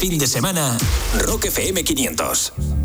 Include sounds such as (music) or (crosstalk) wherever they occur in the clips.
Fin de semana, Rock FM 500.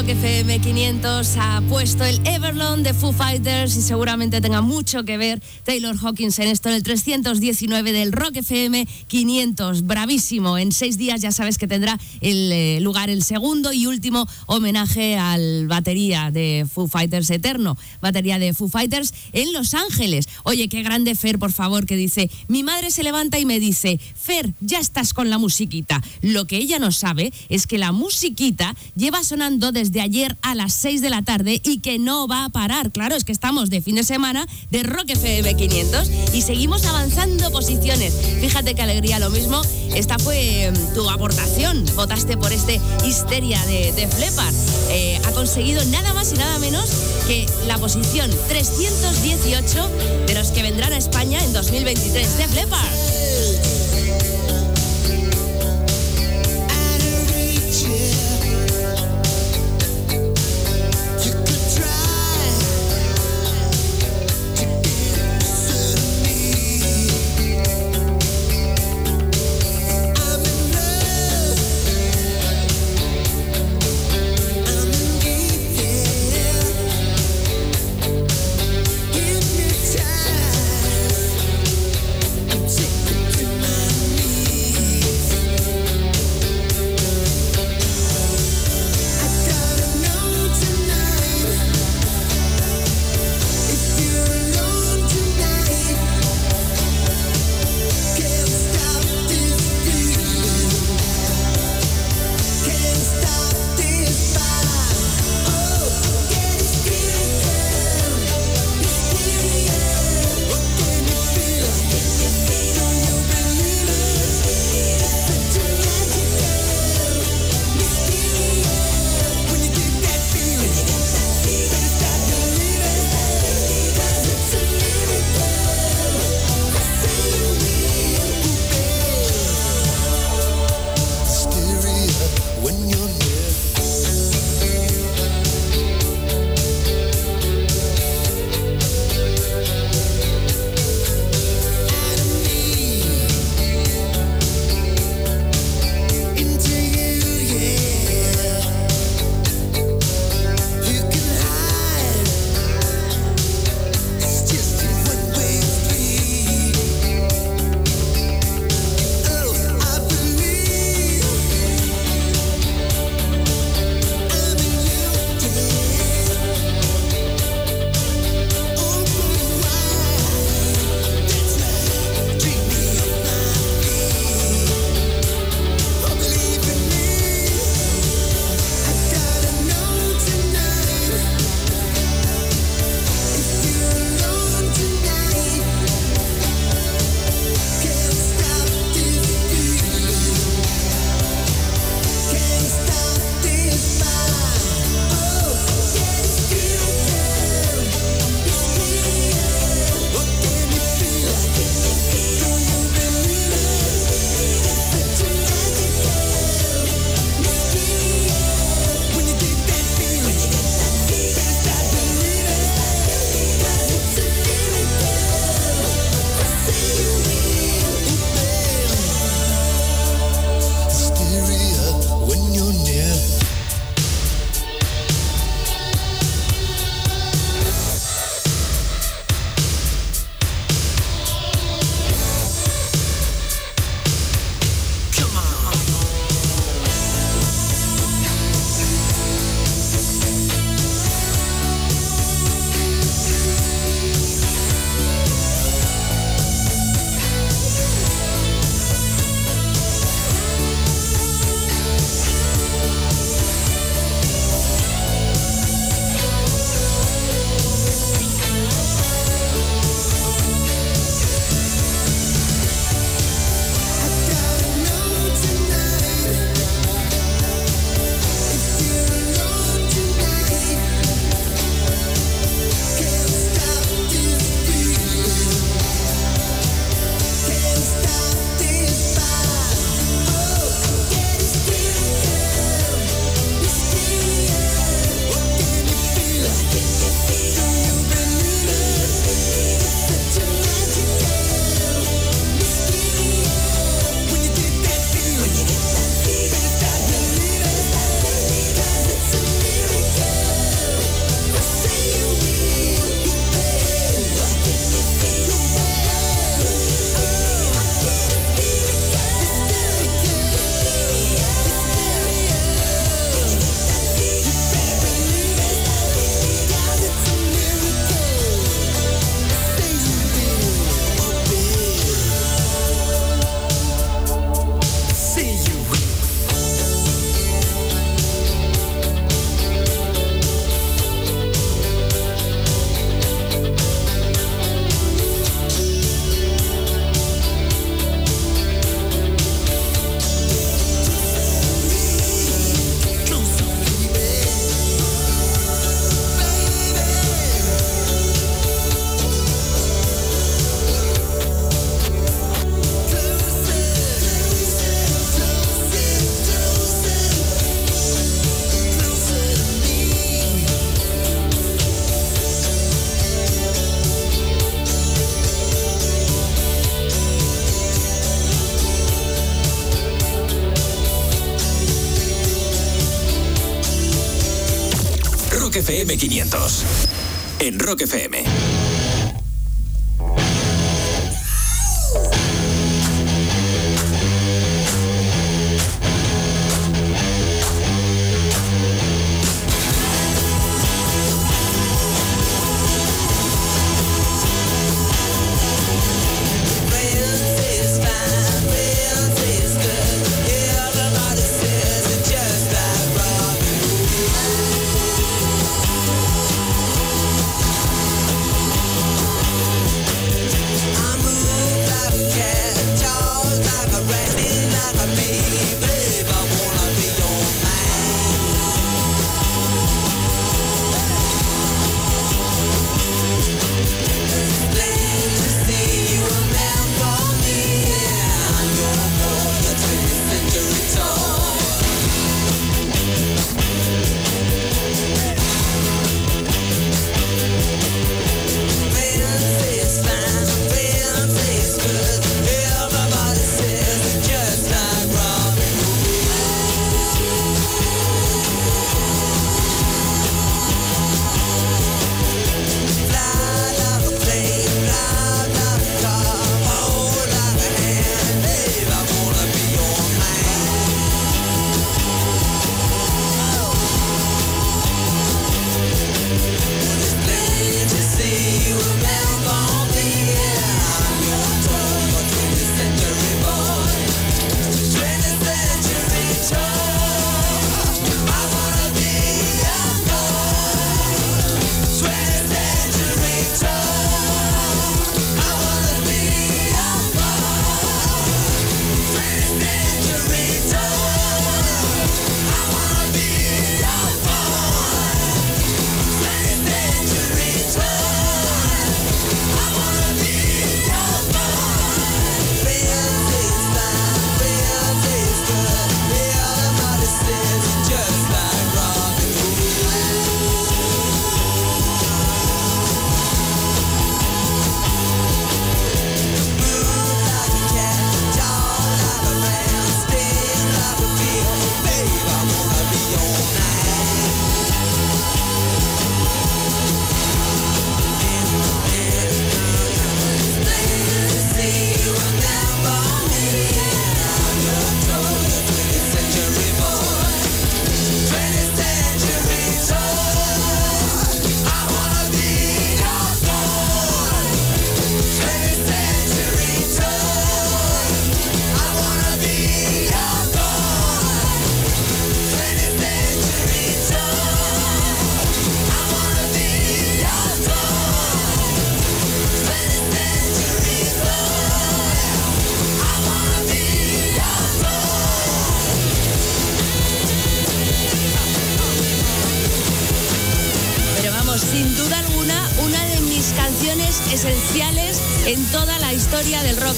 Rock FM 500 ha puesto el Everlong de Foo Fighters y seguramente tenga mucho que ver Taylor Hawkins en esto en el 319 del Rock FM 500. Bravísimo. En seis días ya sabes que tendrá el eh, lugar el segundo y último homenaje al batería de Foo Fighters eterno, batería de Foo Fighters en Los Ángeles. Oye, qué grande Fer, por favor, que dice, mi madre se levanta y me dice, Fer, ya estás con la musiquita. Lo que ella no sabe es que la musiquita lleva sonando desde ayer a las 6 de la tarde y que no va a parar. Claro, es que estamos de fin de semana de Rock FM 500 y seguimos avanzando posiciones. Fíjate qué alegría, lo mismo. Esta fue em, tu aportación. Votaste por este Histeria de, de Flepar. Eh, ha conseguido nada más y nada menos que la posición 318 de los que vendrán a España en 2023 de Leppard. AM500. En Rock FM.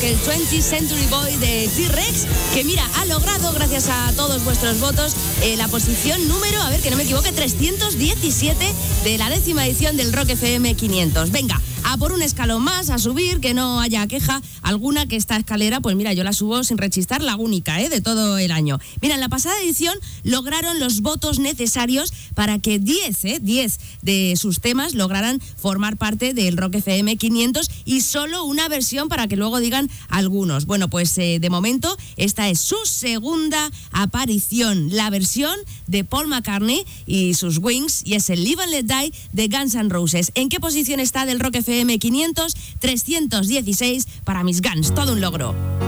El 20th Century Boy de T-Rex, que mira, ha logrado, gracias a todos vuestros votos, eh, la posición número, a ver que no me equivoque, 317 de la décima edición del Rock FM 500. Venga, a por un escalón más, a subir, que no haya queja alguna que esta escalera, pues mira, yo la subo sin rechistar, la única ¿eh? de todo el año. Mira, en la pasada edición lograron los votos necesarios para que 10, ¿eh? 10 de sus temas lograran formar parte del Rock FM 500 y solo una versión para que luego digan algunos. Bueno, pues eh, de momento esta es su segunda aparición, la versión de Paul McCartney y sus Wings y es el Live and Let Die de Guns N' Roses. ¿En qué posición está del Rock FM 500? 316 para mis Guns, todo un logro.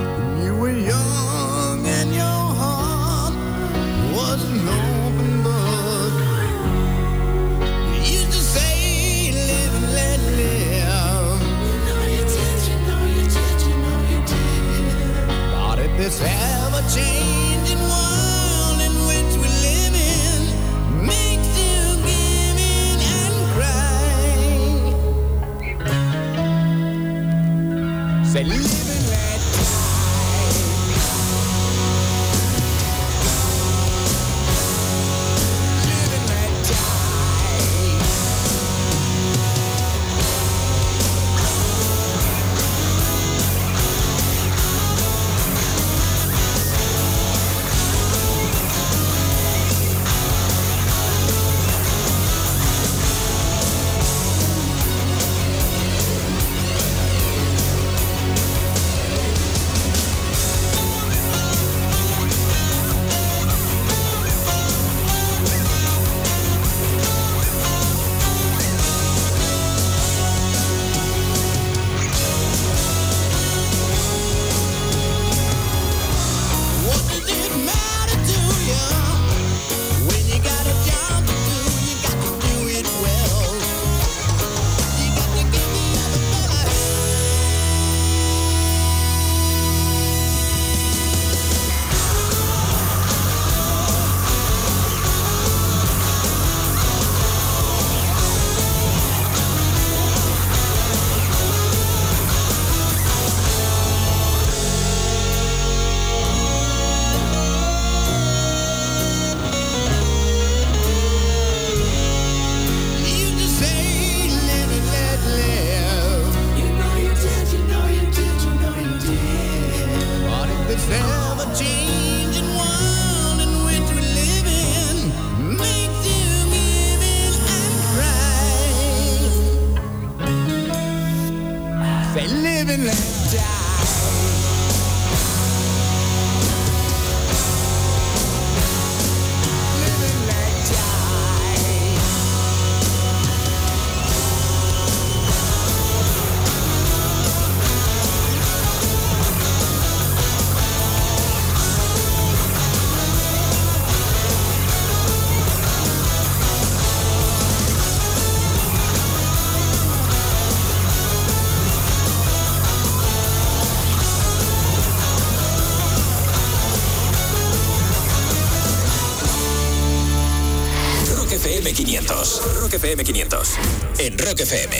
En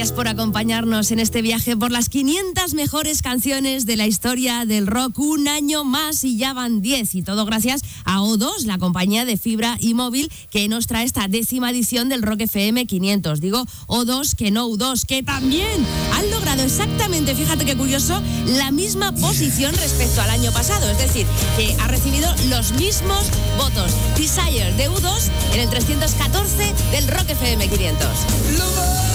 FM. por acompañarnos en este viaje por las 500 mejores canciones de la historia del rock. Un año más y ya van 10. Y todo gracias a O2, la compañía de fibra y móvil que nos trae esta décima edición del Rock FM 500. Digo O2 que no U2, que también han logrado exactamente, fíjate qué curioso, la misma posición respecto al año pasado. Es decir, que ha recibido los mismos votos. Desire de U2 en el 314 del Rock FM 500.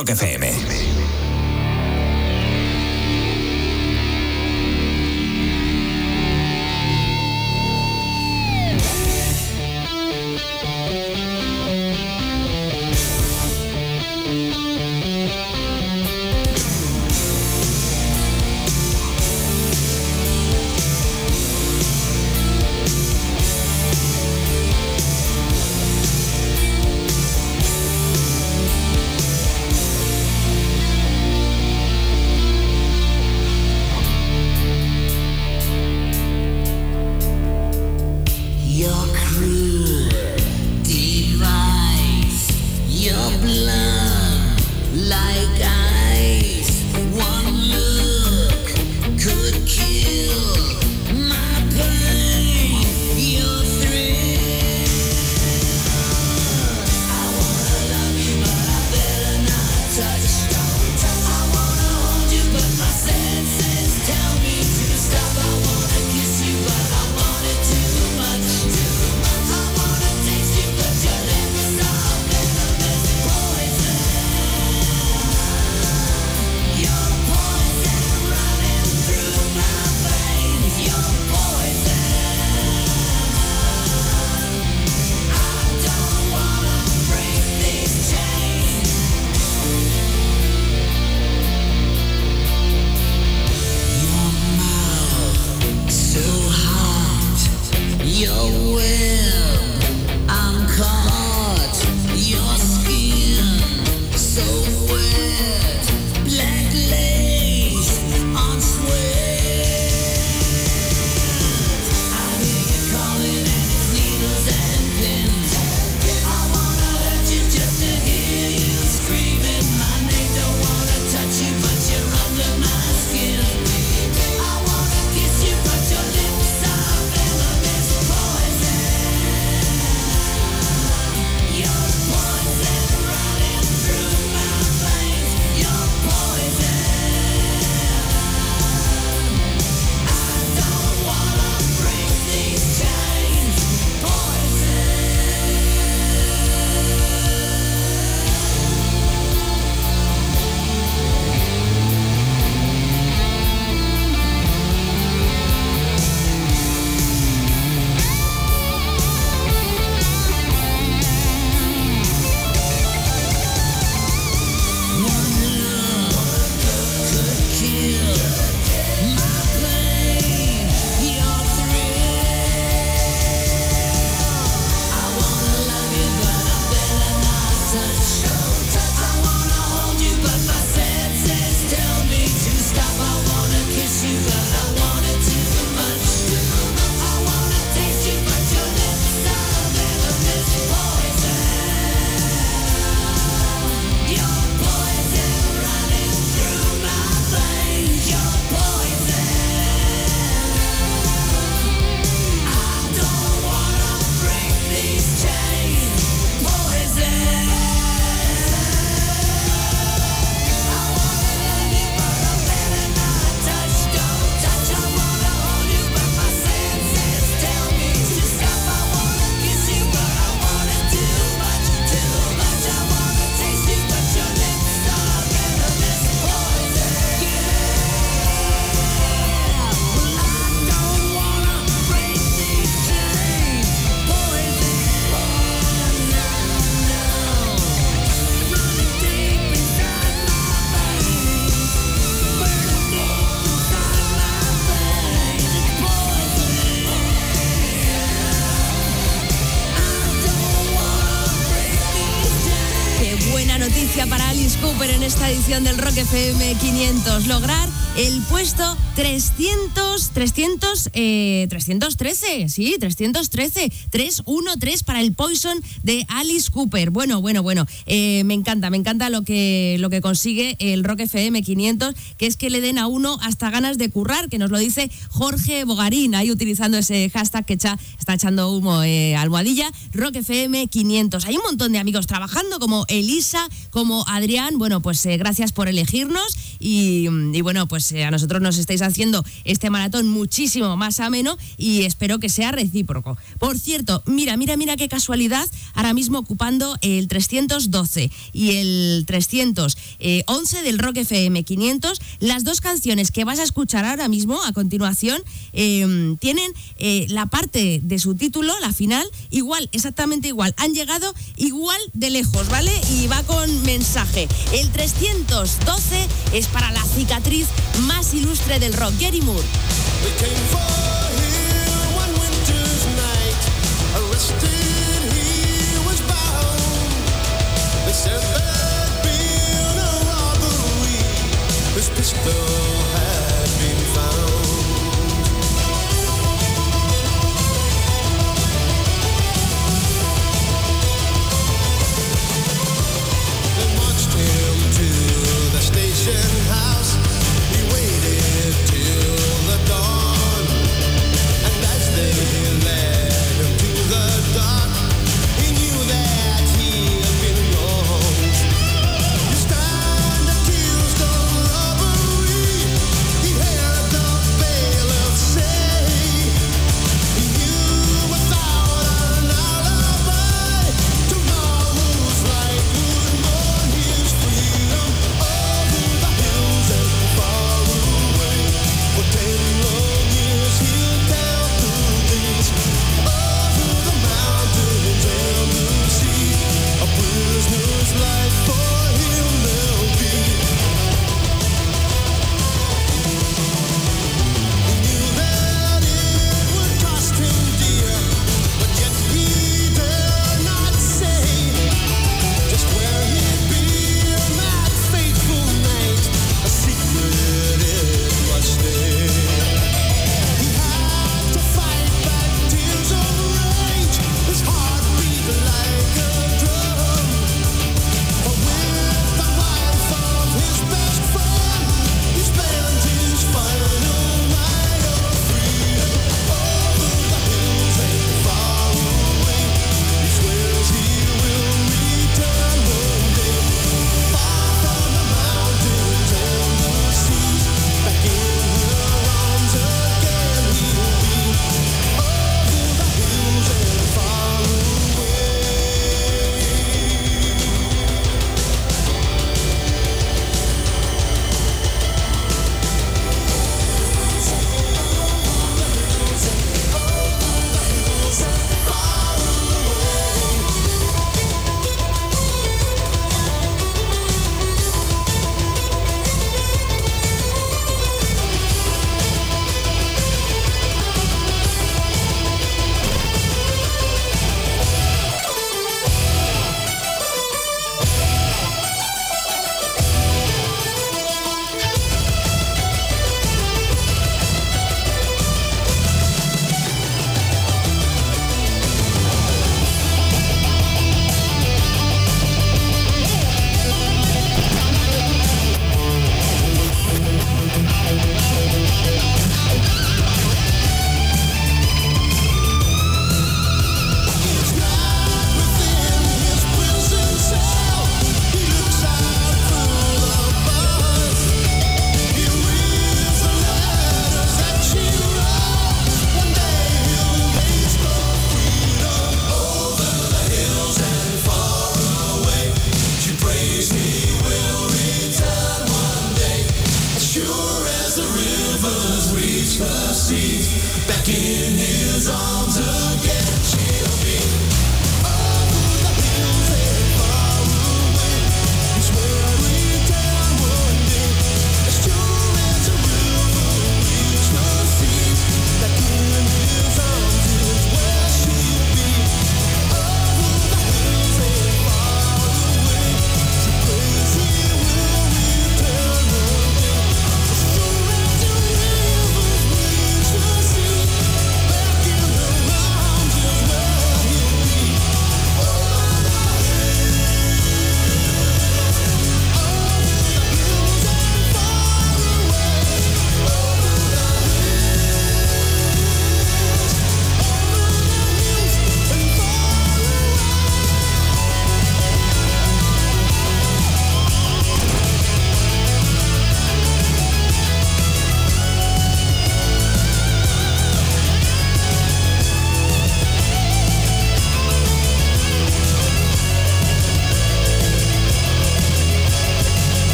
Rock FM. Rock FM 500. Lograr el puesto 300, 300, eh, 313, sí, 313, 313 para el Poison de Alice Cooper. Bueno, bueno, bueno, eh, me encanta, me encanta lo que, lo que consigue el Rock FM 500, que es que le den a uno hasta ganas de currar, que nos lo dice Jorge Bogarín, ahí utilizando ese hashtag que está echando humo, eh, almohadilla, Rock FM 500. Hay un montón de amigos trabajando, como Elisa, como Adrián, bueno, pues eh, gracias por elegirnos y, bueno, pues a nosotros nos estáis haciendo este maratón muchísimo más ameno y espero que sea recíproco. Por cierto, mira, mira, mira qué casualidad, ahora mismo ocupando el 312 y el 311 del Rock FM 500, las dos canciones que vas a escuchar ahora mismo a continuación em, tienen eh, la parte de su título, la final, igual, exactamente igual. Han llegado igual de lejos, ¿vale? Y va con mensaje. El 312 es para la cicatriz más ilustre del rock, Gary Moore.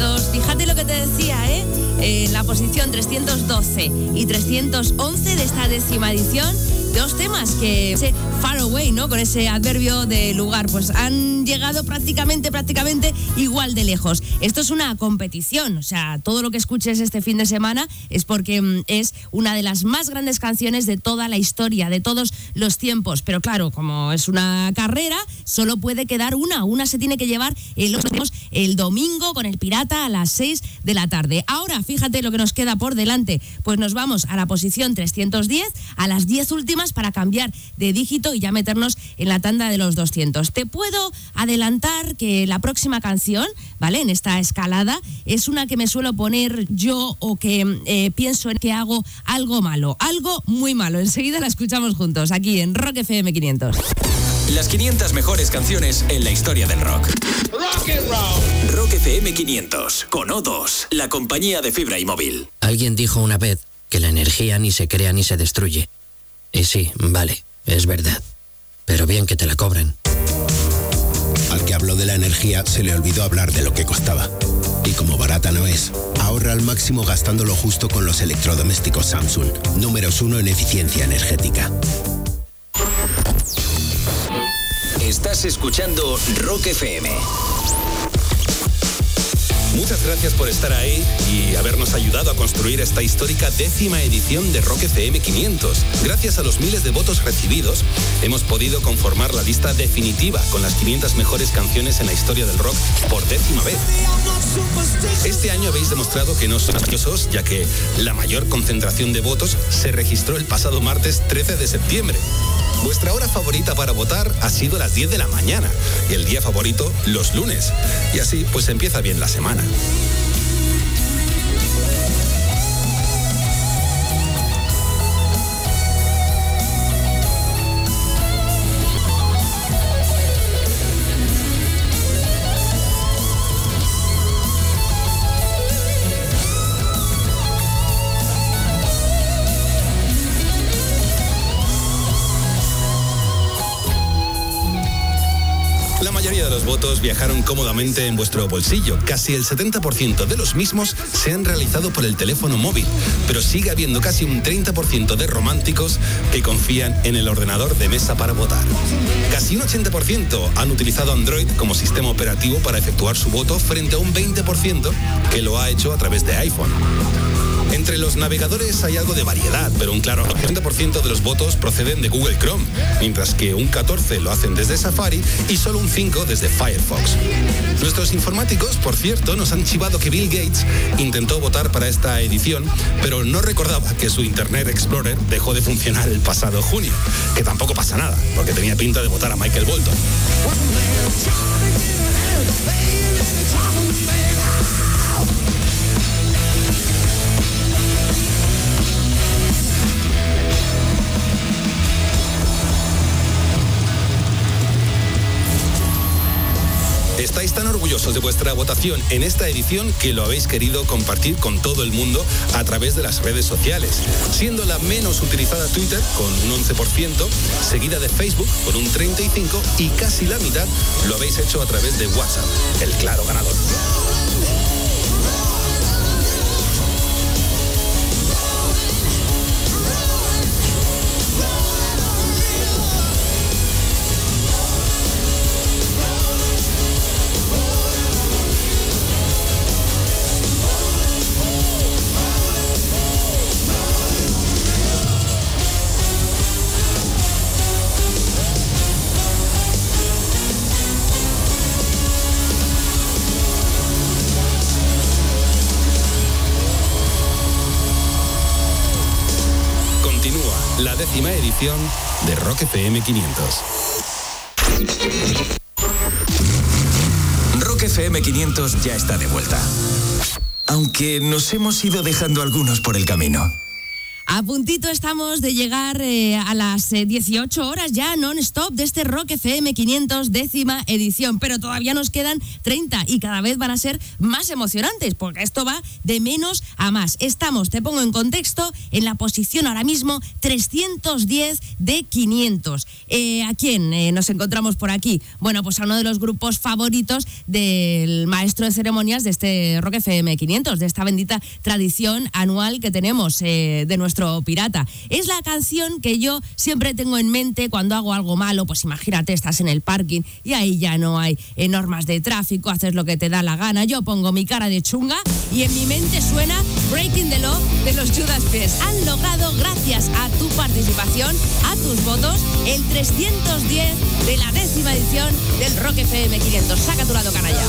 500. Fíjate lo que te decía, ¿eh? En la posición 312 y 311 de esta décima edición, dos temas que ese far away, ¿no? Con ese adverbio de lugar, pues han llegado prácticamente, prácticamente igual de lejos. Esto es una competición, o sea, todo lo que escuches este fin de semana es porque mm, es una de las más grandes canciones de toda la historia, de todos los tiempos. Pero claro, como es una carrera, solo puede quedar una. Una se tiene que llevar el, el domingo con el pirata a las 6 de la tarde. Ahora, fíjate lo que nos queda por delante. Pues nos vamos a la posición 310, a las 10 últimas para cambiar de dígito y ya meternos en la tanda de los 200. Te puedo adelantar que la próxima canción, ¿vale? En esta escalada es una que me suelo poner yo o que eh, pienso en que hago algo malo, algo muy malo. Enseguida la escuchamos juntos aquí en Rock FM 500. Las 500 mejores canciones en la historia del rock. Rock FM 500 con O2, la compañía de fibra y móvil. Alguien dijo una vez que la energía ni se crea ni se destruye. Y sí, vale, es verdad. Pero bien que te la cobren. Al que habló de la energía se le olvidó hablar de lo que costaba. Y como barata no es, ahorra al máximo gastando lo justo con los electrodomésticos Samsung, números uno en eficiencia energética. Estás escuchando Rock FM. Muchas gracias por estar ahí y habernos ayudado a construir esta histórica décima edición de Rock FM 500. Gracias a los miles de votos recibidos, hemos podido conformar la lista definitiva con las 500 mejores canciones en la historia del rock por décima vez. Este año habéis demostrado que no sois graciosos, ya que la mayor concentración de votos se registró el pasado martes 13 de septiembre. Vuestra hora favorita para votar ha sido las 10 de la mañana y el día favorito los lunes. Y así pues empieza bien la semana. De votos viajaron cómodamente en vuestro bolsillo. Casi el 70% de los mismos se han realizado por el teléfono móvil, pero sigue habiendo casi un 30% de románticos que confían en el ordenador de mesa para votar. Casi un 80% han utilizado Android como sistema operativo para efectuar su voto frente a un 20% que lo ha hecho a través de iPhone. Entre los navegadores hay algo de variedad, pero un claro 90% de los votos proceden de Google Chrome, mientras que un 14 lo hacen desde Safari y solo un 5 desde Firefox. Nuestros informáticos, por cierto, nos han chivado que Bill Gates intentó votar para esta edición, pero no recordaba que su Internet Explorer dejó de funcionar el pasado junio, que tampoco pasa nada, porque tenía pinta de votar a Michael Bolton. Estáis tan orgullosos de vuestra votación en esta edición que lo habéis querido compartir con todo el mundo a través de las redes sociales, siendo la menos utilizada Twitter con un 11%, seguida de Facebook con un 35% y casi la mitad lo habéis hecho a través de WhatsApp, el claro ganador. Décima edición de Rock FM 500. Rock FM 500 ya está de vuelta. Aunque nos hemos ido dejando algunos por el camino. A puntito estamos de llegar eh, a las eh, 18 horas ya non-stop de este Rock FM 500 décima edición, pero todavía nos quedan 30 y cada vez van a ser más emocionantes porque esto va de menos a más. Estamos, te pongo en contexto, en la posición ahora mismo 310 de 500. Eh, ¿A quién eh, nos encontramos por aquí? Bueno, pues a uno de los grupos favoritos del maestro de ceremonias de este Rock FM 500, de esta bendita tradición anual que tenemos eh, de nuestro pirata. Es la canción que yo siempre tengo en mente cuando hago algo malo, pues imagínate, estás en el parking y ahí ya no hay normas de tráfico, haces lo que te da la gana, yo pongo mi cara de chunga y en mi mente suena Breaking the Law de los Judas Priest. Han logrado, gracias a tu participación, a tus votos, el 310 de la décima edición del Rock FM 500. Saca tu lado canalla.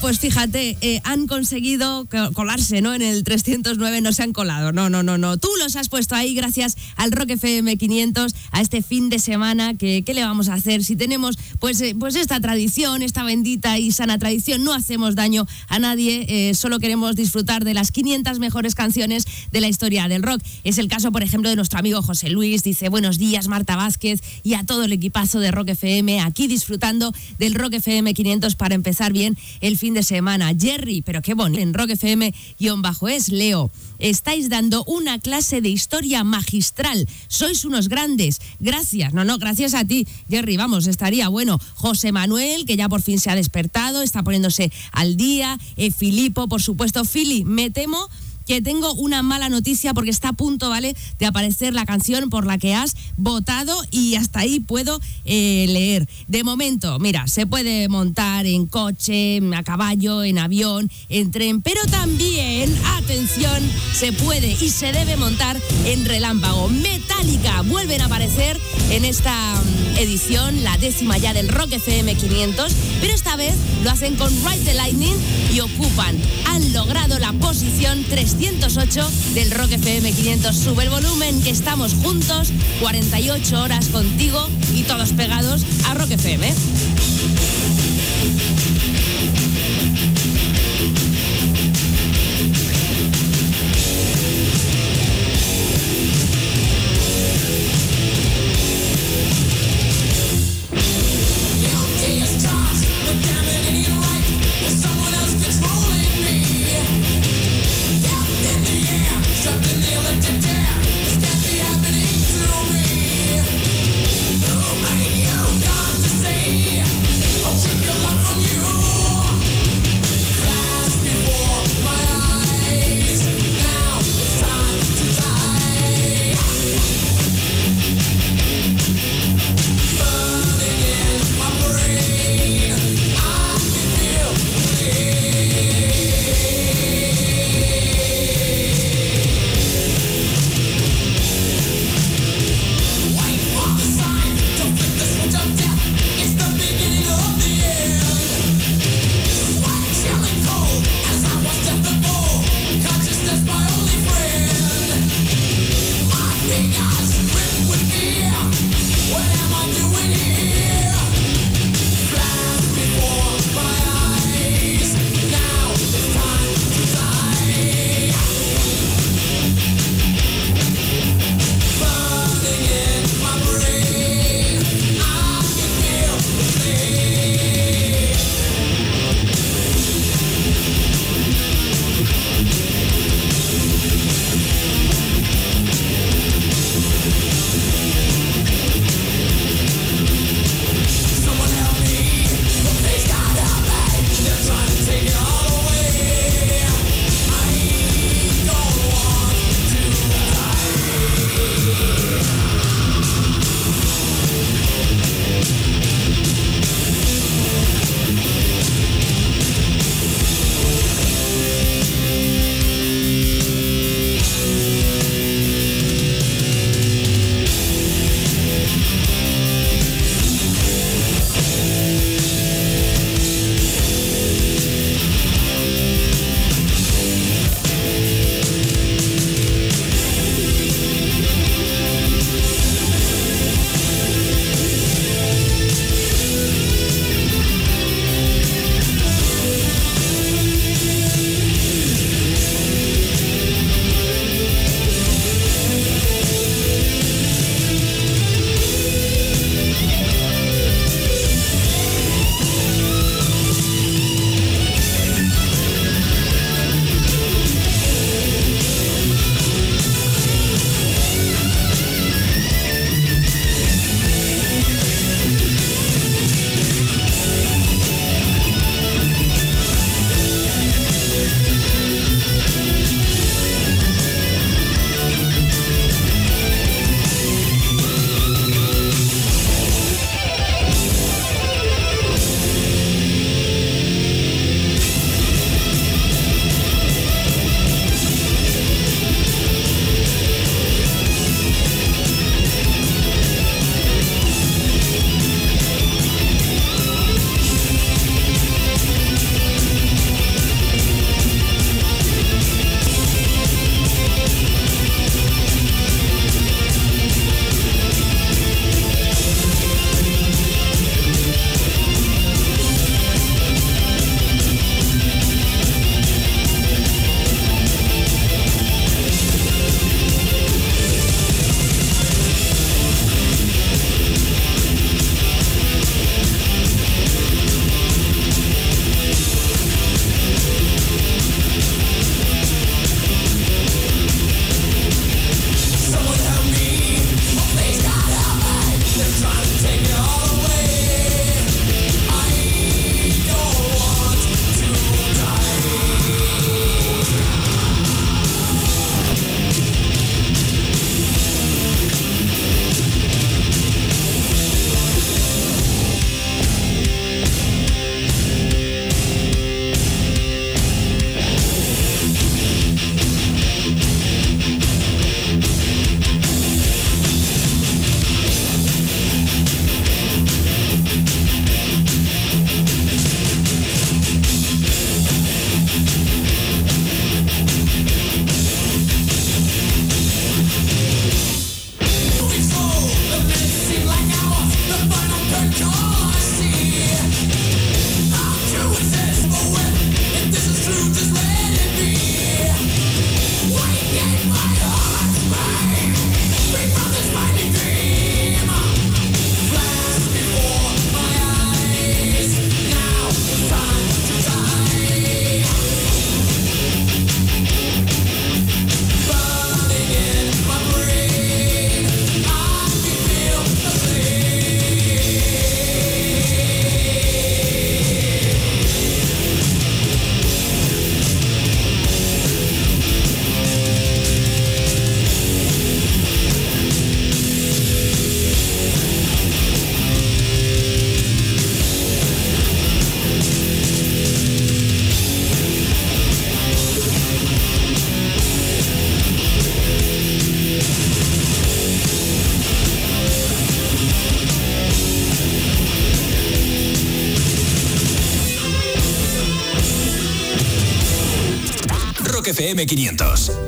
Pues fíjate, eh, han conseguido colarse, ¿no? En el 309 no se han colado, no, no, no, no. Tú los has puesto ahí gracias al Rock FM 500, a este fin de semana, que ¿qué le vamos a hacer? Si tenemos pues, eh, pues esta tradición, esta bendita y sana tradición, no hacemos daño a nadie, eh, solo queremos disfrutar de las 500 mejores canciones de la historia del rock. Es el caso, por ejemplo, de nuestro amigo José Luis, dice, buenos días Marta Vázquez y a todo el equipazo de Rock FM, aquí disfrutando del Rock FM 500 para empezar bien el fin de semana. Jerry, pero qué bonito, en Rock FM-es, Leo. Estáis dando una clase de historia magistral. Sois unos grandes. Gracias. No, no, gracias a ti, Jerry. Vamos, estaría bueno. José Manuel, que ya por fin se ha despertado, está poniéndose al día. Eh, Filipo, por supuesto. Fili, me temo que tengo una mala noticia porque está a punto, ¿vale?, de aparecer la canción por la que has votado y hasta ahí puedo eh, leer. De momento, mira, se puede montar en coche, a caballo, en avión, en tren, pero también, atención, se puede y se debe montar en relámpago. Metallica vuelven a aparecer en esta mm, edición, la décima ya del Rock FM 500, pero esta vez lo hacen con Ride the Lightning y ocupan, han logrado la posición 308 del Rock FM 500. Sube el volumen que estamos juntos, 48 horas contigo y todos pegados a Rock FM. FM500.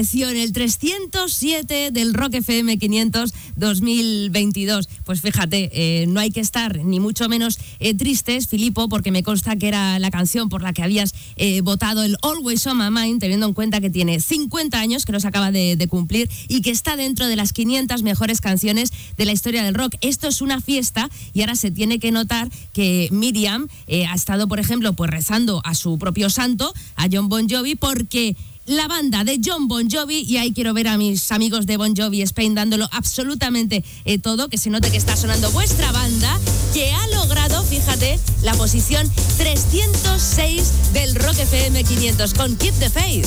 El 307 del Rock FM 500 2022. Pues fíjate, eh, no hay que estar ni mucho menos eh, tristes, Filipo, porque me consta que era la canción por la que habías eh, votado el Always on My Mind, teniendo en cuenta que tiene 50 años, que nos acaba de, de cumplir, y que está dentro de las 500 mejores canciones de la historia del rock. Esto es una fiesta y ahora se tiene que notar que Miriam ha estado, por ejemplo, pues rezando a su propio santo, a John Bon Jovi, porque la banda de John Bon Jovi, y ahí quiero ver a mis amigos de Bon Jovi Spain dándolo absolutamente eh, todo, que se note que está sonando vuestra banda, que ha logrado, fíjate, la posición 306 del Rock FM 500 con Keep the Faith.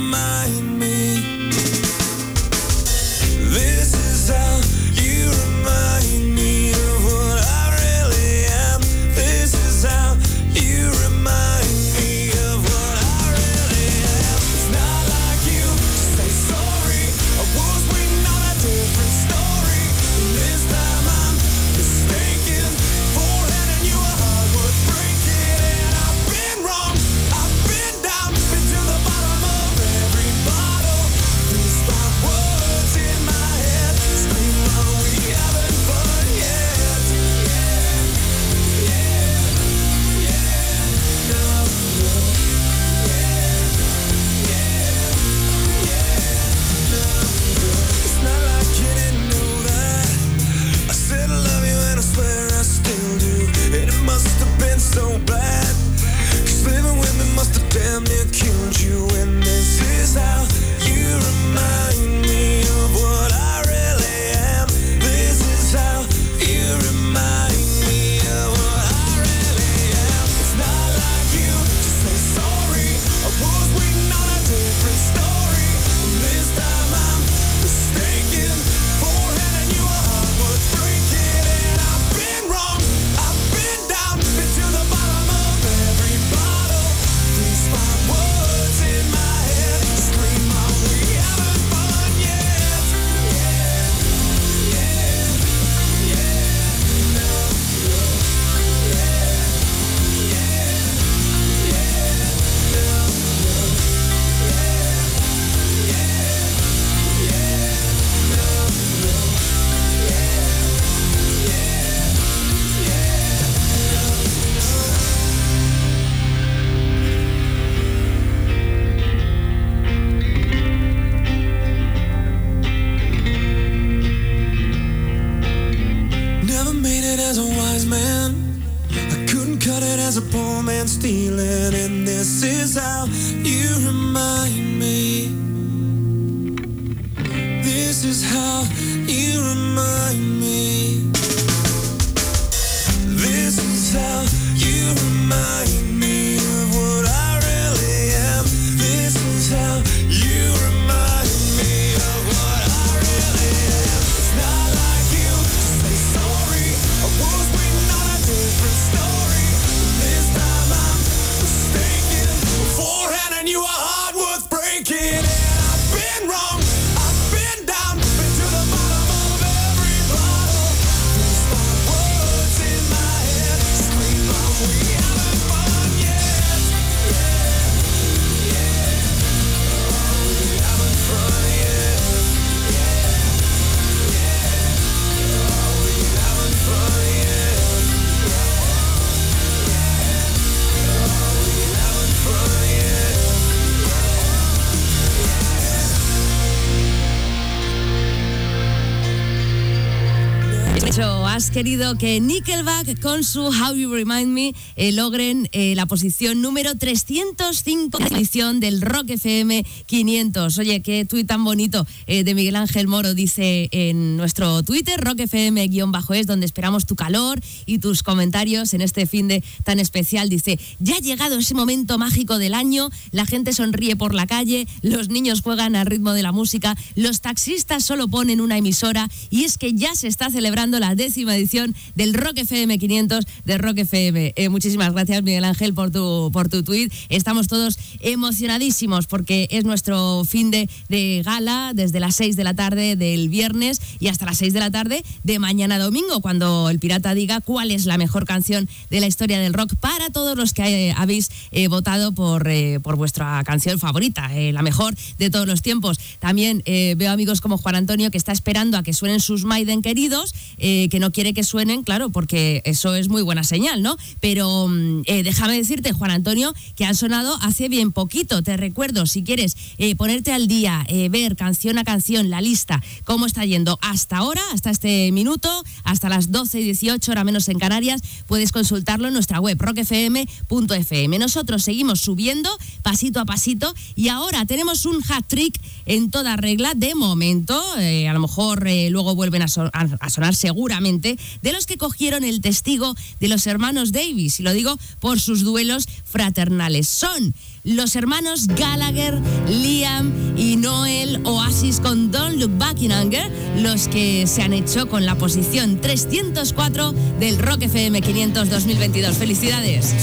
Que Nickelback con su How You Remind Me eh, logren eh, la posición número 305 de edición del Rock FM 500. Oye, qué tuit tan bonito eh, de Miguel Ángel Moro dice en nuestro Twitter, Rock FM-es, donde esperamos tu calor y tus comentarios en este fin de tan especial. Dice, ya ha llegado ese momento mágico del año, la gente sonríe por la calle, los niños juegan al ritmo de la música, los taxistas solo ponen una emisora y es que ya se está celebrando la décima edición del Rock FM 500 de Rock FM. Eh, muchísimas gracias, Miguel Ángel, por tu, por tu tweet. Estamos todos emocionadísimos porque es nuestro fin de, de gala desde las 6 de la tarde del viernes y hasta las 6 de la tarde de mañana domingo, cuando el pirata diga cuál es la mejor canción de la historia del rock para todos los que eh, habéis eh, votado por, por vuestra canción favorita, la mejor de todos los tiempos. También veo amigos como Juan Antonio que está esperando a que suenen sus Maiden queridos, que no quiere que claro, porque eso es muy buena señal, ¿no? Pero mm, eh, déjame decirte, Juan Antonio, que han sonado hace bien poquito. Te recuerdo, si quieres eh, ponerte al día, eh, ver canción a canción la lista, cómo está yendo hasta ahora, hasta este minuto, hasta las 12 y 18, hora menos en Canarias, puedes consultarlo en nuestra web, rockfm.fm. Nosotros seguimos subiendo pasito a pasito y ahora tenemos un hat trick en toda regla de momento. a lo mejor luego vuelven a, a sonar seguramente de los que cogieron el testigo de los hermanos Davis, y lo digo por sus duelos fraternales. Son los hermanos Gallagher, Liam y Noel Oasis con Don't Look Back in Anger, los que se han hecho con la posición 304 del Rock FM 500 2022. Felicidades.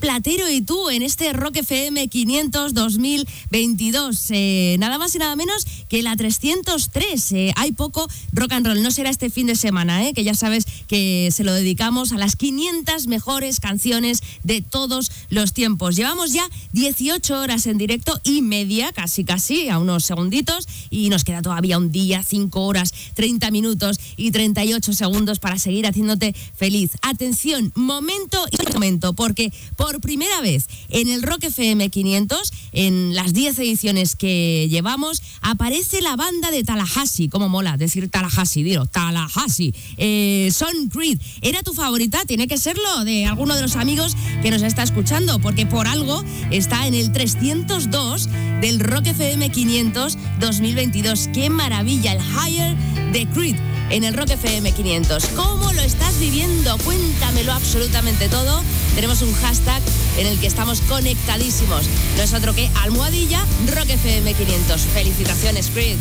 Platero y tú en este Rock FM 500 2022. Eh, nada más y nada menos que la 303. Eh, hay poco rock and roll. No será este fin de semana, eh, que ya sabes que se lo dedicamos a las 500 mejores canciones de todos los tiempos. Llevamos ya 18 horas en directo y media, casi casi, a unos segunditos, y nos queda todavía un día, 5 horas, 30 minutos y 38 segundos para seguir haciéndote feliz. Atención, momento y porque por primera vez en el Rock FM 500, en las 10 ediciones que llevamos, aparece la banda de Tallahassee. Como mola decir Tallahassee, digo, Tallahassee. Eh, Son Creed, ¿era tu favorita? Tiene que serlo de alguno de los amigos que nos está escuchando, porque por algo está en el 302 del Rock FM 500 2022. ¡Qué maravilla! El Higher de Creed en el Rock FM 500. ¿Cómo lo estás viviendo? Cuéntamelo absolutamente todo. Tenemos un hashtag en el que estamos conectadísimos. No es otro que almohadilla Rock FM 500. Felicitaciones, Creed.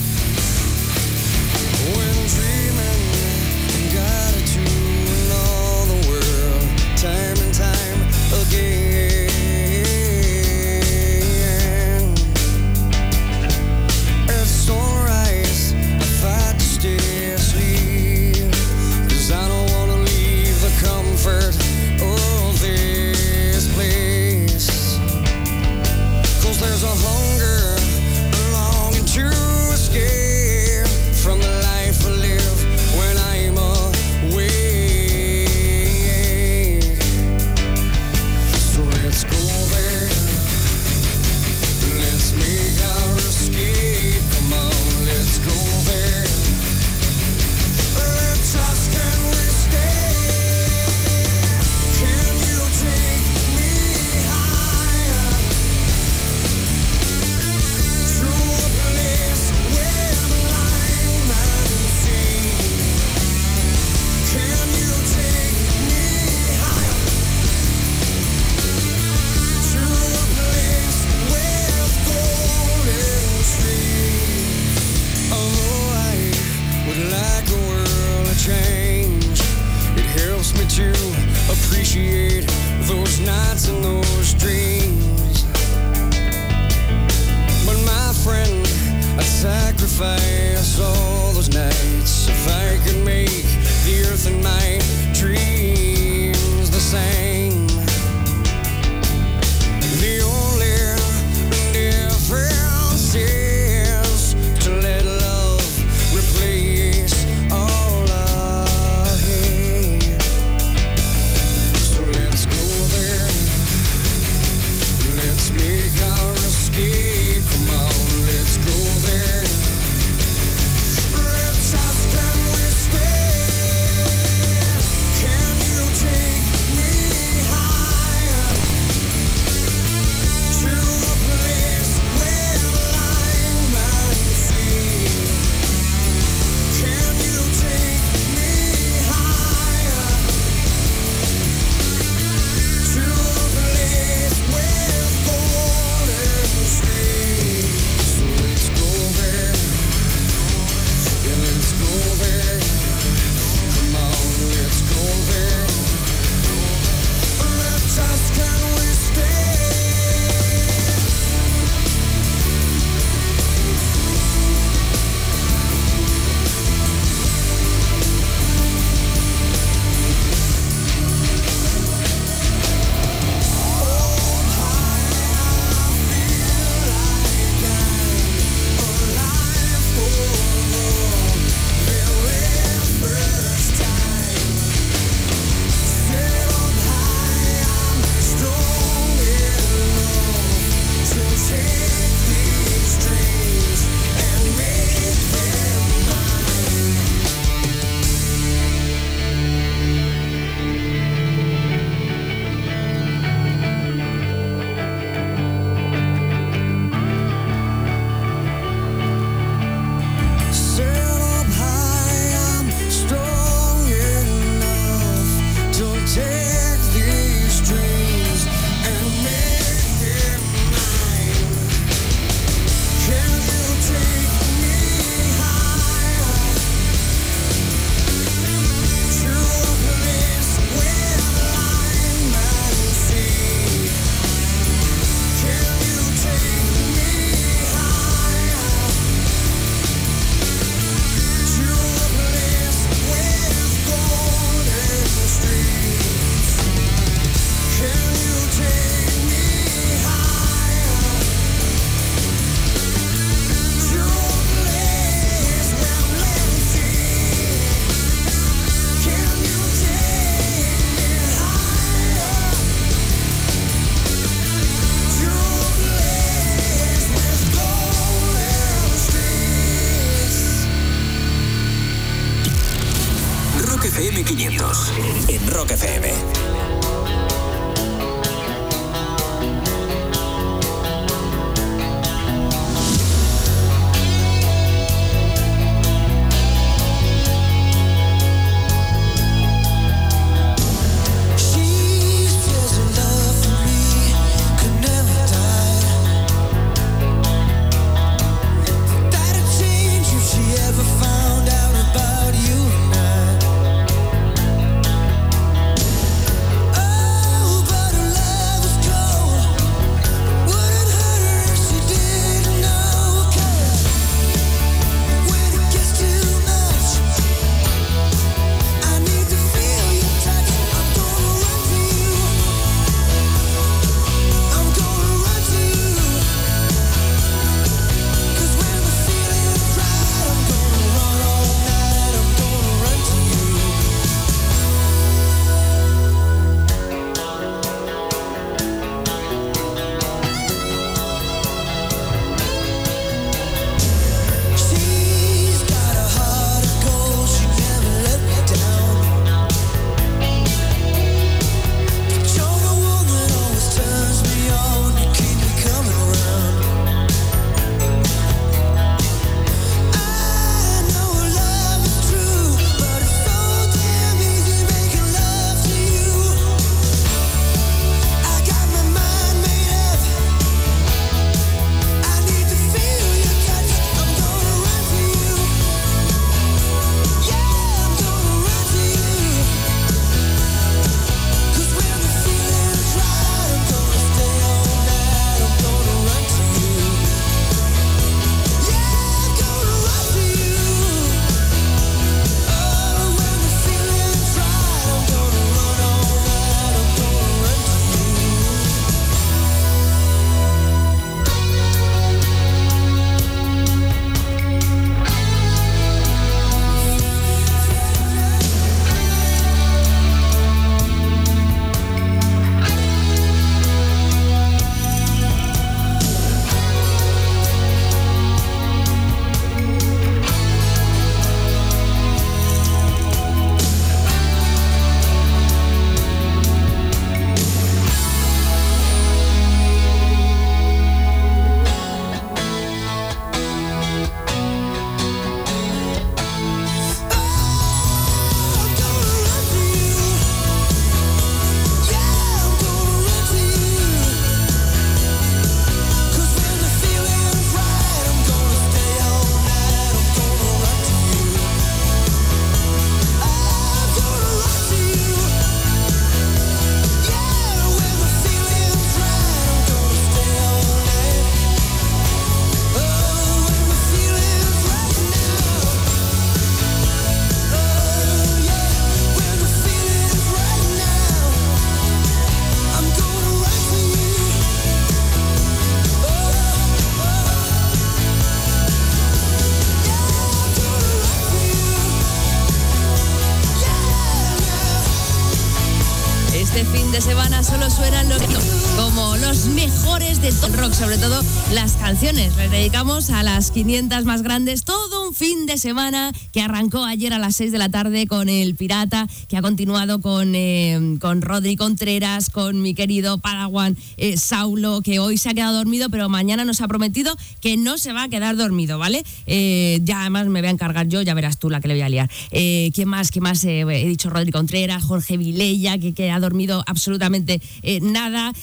A las 500 más grandes. Todo un fin de semana que arrancó ayer a las 6 de la tarde con el Pirata, que ha continuado con, eh, con Rodri Contreras, con mi querido Paraguan eh, Saulo, que hoy se ha quedado dormido, pero mañana nos ha prometido que no se va a quedar dormido, ¿vale? Eh, ya además me voy a encargar yo, ya verás tú la que le voy a liar. ¿Quién más? ¿Qué más? he dicho Rodri Contreras, Jorge Vilella, que, que ha dormido absolutamente nada.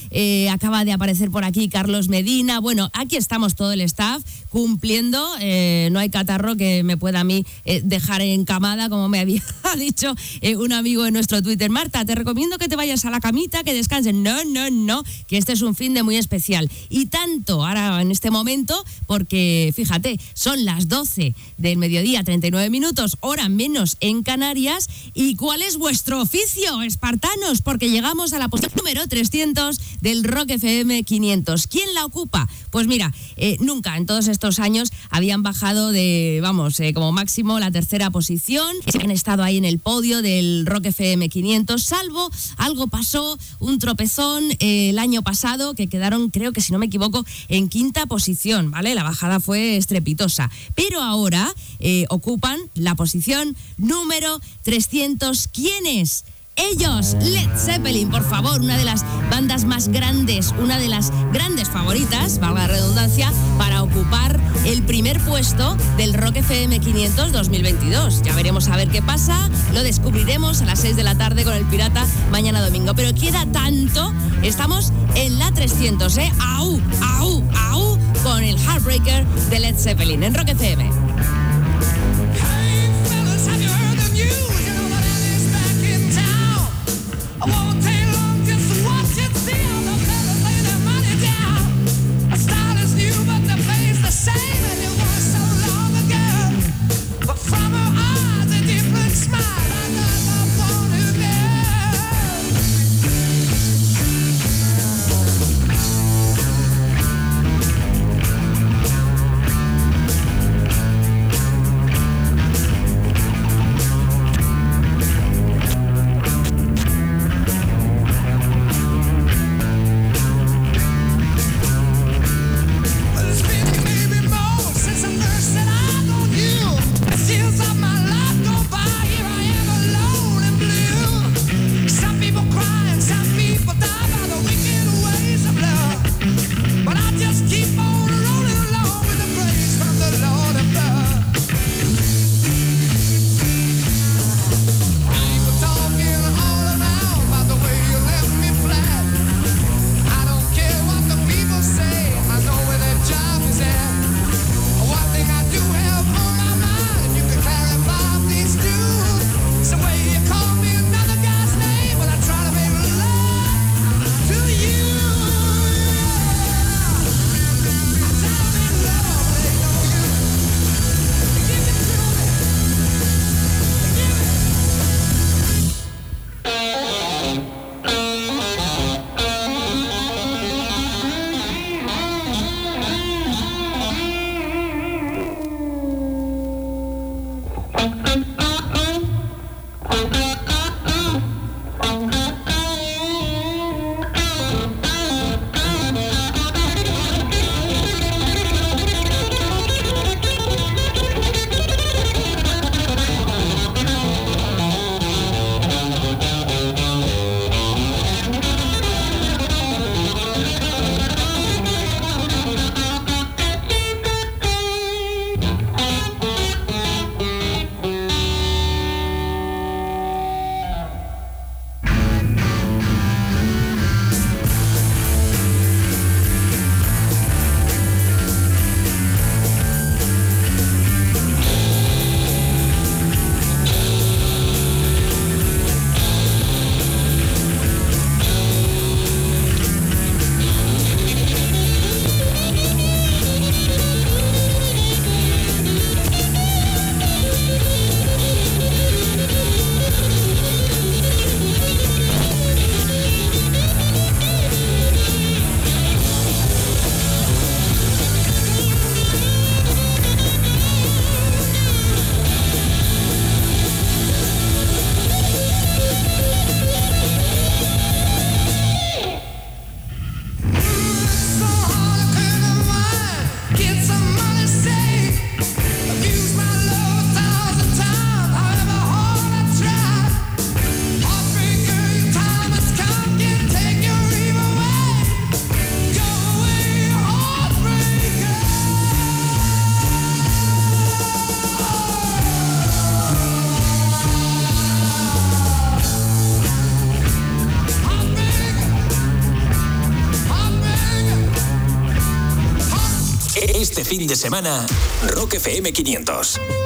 acaba de aparecer por aquí Carlos Medina. Bueno, aquí estamos todo el staff cumpliendo. Eh, no hay catarro que me pueda a mí eh, dejar encamada, como me había (laughs) dicho eh, un amigo en nuestro Twitter. Marta, te recomiendo que te vayas a la camita, que descanses. No, no, no, que este es un fin de muy especial. Y tanto ahora en este momento, porque fíjate, son las 12 del mediodía, 39 minutos, hora menos en Canarias. ¿Y cuál es vuestro oficio, espartanos? Porque llegamos a la posición número 300 del Rock FM 500. ¿Quién la ocupa? Pues mira, eh, nunca en todos estos años habían bajado de, vamos, eh, como máximo la tercera posición. Han estado ahí en el podio del Rock FM 500, salvo algo pasó, un tropezón eh, el año pasado que quedaron, creo que si no me equivoco, en quinta posición, ¿vale? La bajada fue estrepitosa. Pero ahora eh, ocupan la posición número 300. ¿Quiénes? Ellos, Led Zeppelin, por favor, una de las bandas más grandes, una de las grandes favoritas, valga la redundancia, para ocupar el primer puesto del Rock FM 500 2022. Ya veremos a ver qué pasa, lo descubriremos a las 6 de la tarde con el Pirata mañana domingo. Pero queda tanto, estamos en la 300, ¿eh? ¡Au! ¡Au! ¡Au! Con el Heartbreaker de Led Zeppelin en Rock FM. I won't take fin de semana, Rock FM 500.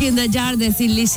In the Jar de.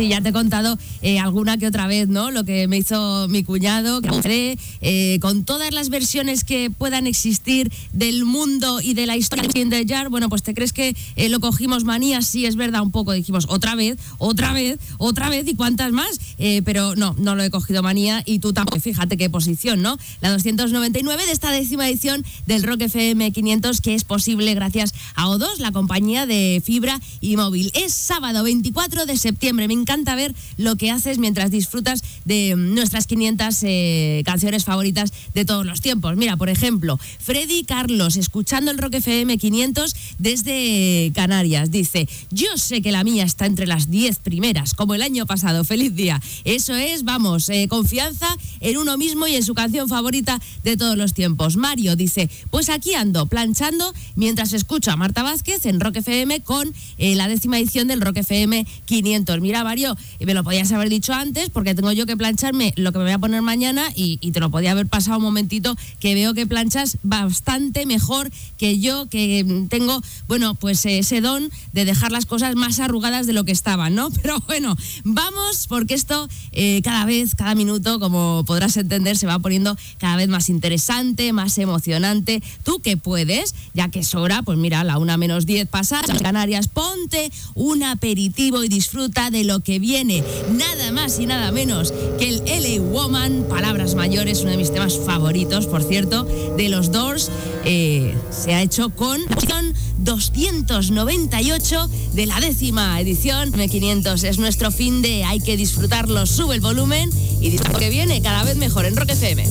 Ya te he contado eh, alguna que otra vez, ¿no? Lo que me hizo mi cuñado, que eh, con todas las versiones que puedan existir del mundo y de la historia de in the. Bueno, pues te crees que eh, lo cogimos manía, sí, es verdad, un poco. Dijimos otra vez, otra vez, otra vez y cuántas más. pero no, no lo he cogido manía y tú tampoco. Fíjate qué posición, ¿no? La 299 de esta décima edición del Rock FM 500, que es posible gracias a O2, la compañía de fibra y móvil. Es sábado 24 de septiembre. Me encanta ver lo que haces mientras disfrutas de nuestras 500 eh, canciones favoritas de todos los tiempos. Mira, por ejemplo, Freddy Carlos, escuchando el Rock FM 500 desde Canarias, dice, yo sé que la mía está entre las 10 primeras, como el año pasado. Feliz día. Eso es, vamos, eh, confianza en uno mismo y en su canción favorita de todos los tiempos. Mario dice, pues aquí ando, planchando mientras escucho a Marta Vázquez en Rock FM con eh, la décima edición del Rock FM 500. Mira, Mario, me lo podías haber dicho antes porque tengo yo que plancharme lo que me voy a poner mañana y, te lo podía haber pasado un momentito que veo que planchas bastante mejor que yo, que tengo, bueno, pues ese don de dejar las cosas más arrugadas de lo que estaban, ¿no? (laughs) Pero bueno, vamos porque esto eh, cada vez, cada minuto, como podrás entender, se va poniendo cada vez más interesante, más emocionante. Tú que puedes, ya que es hora, pues mira, la una menos diez pasadas, Canarias, ponte un aperitivo y disfruta de lo que viene. Nada más y nada menos que el LA Woman, Palabras Mayores, uno de mis temas favoritos, por cierto, de los Doors. Eh, se ha hecho con 298 de la décima edición. M500 es nuestro fin de hay que disfrutarlo. Sube el volumen y disfruta que viene cada vez mejor en Rock FM.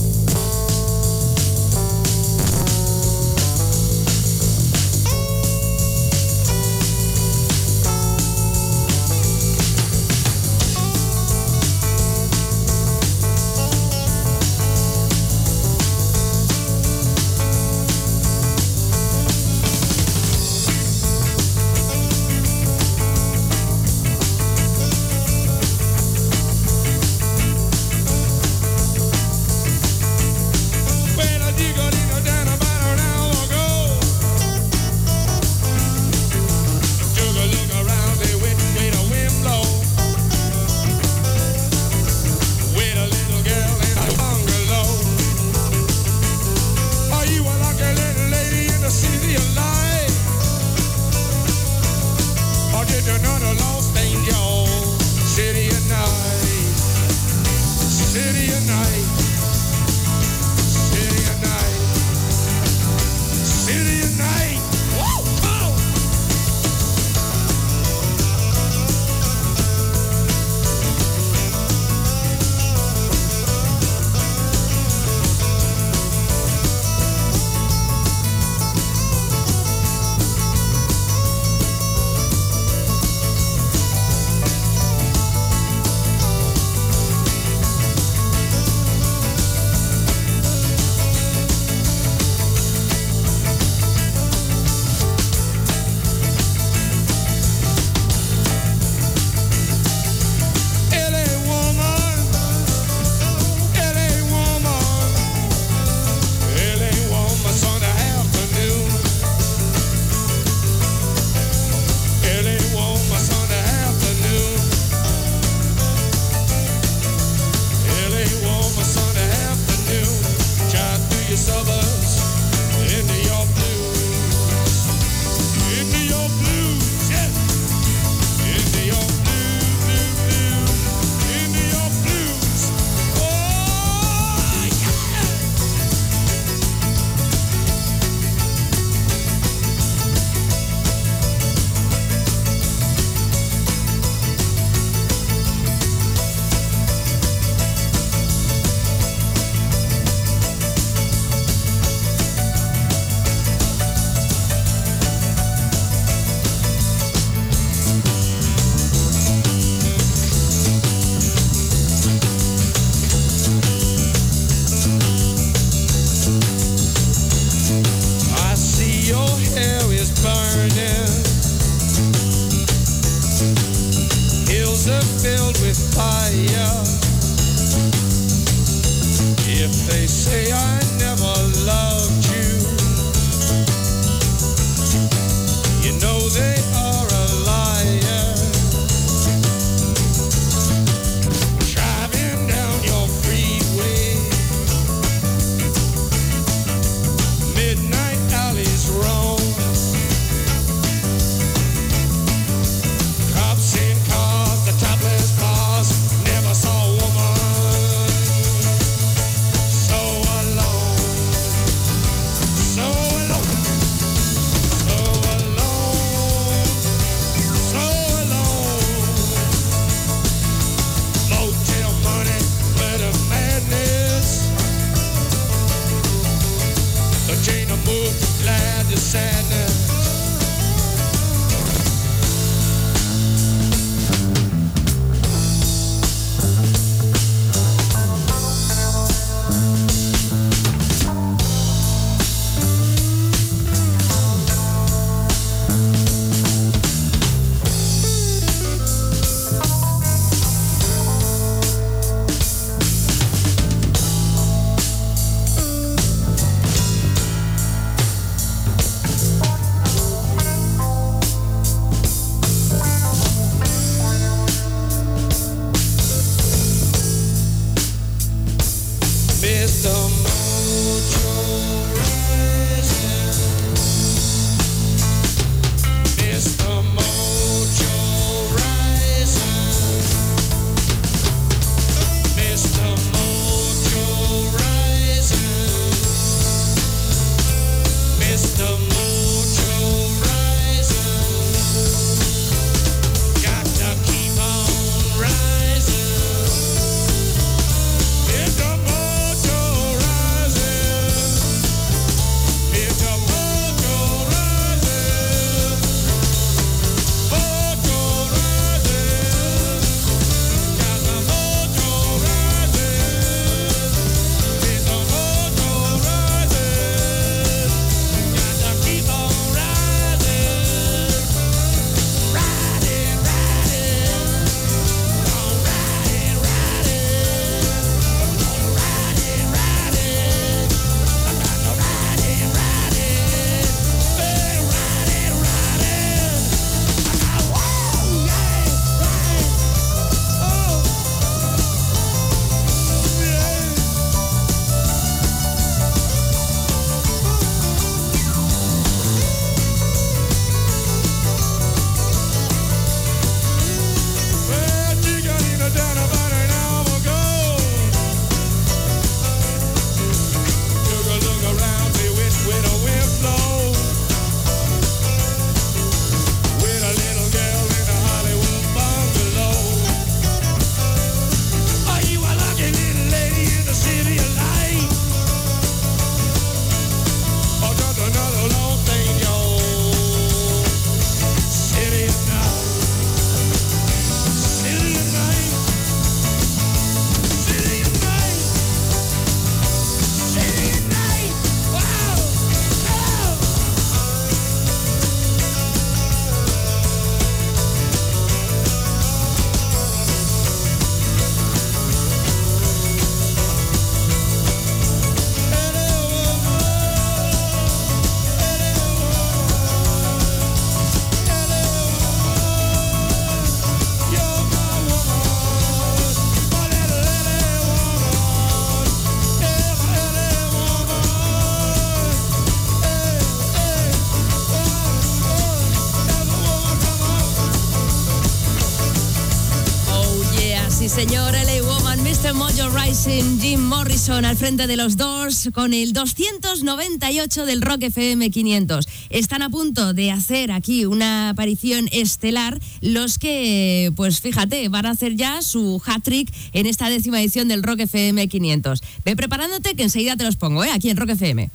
Jim Morrison al frente de los Doors con el 298 del Rock FM 500. Están a punto de hacer aquí una aparición estelar los que, pues fíjate, van a hacer ya su hat-trick en esta décima edición del Rock FM 500. Ve preparándote que enseguida te los pongo, ¿eh? Aquí en Rock FM.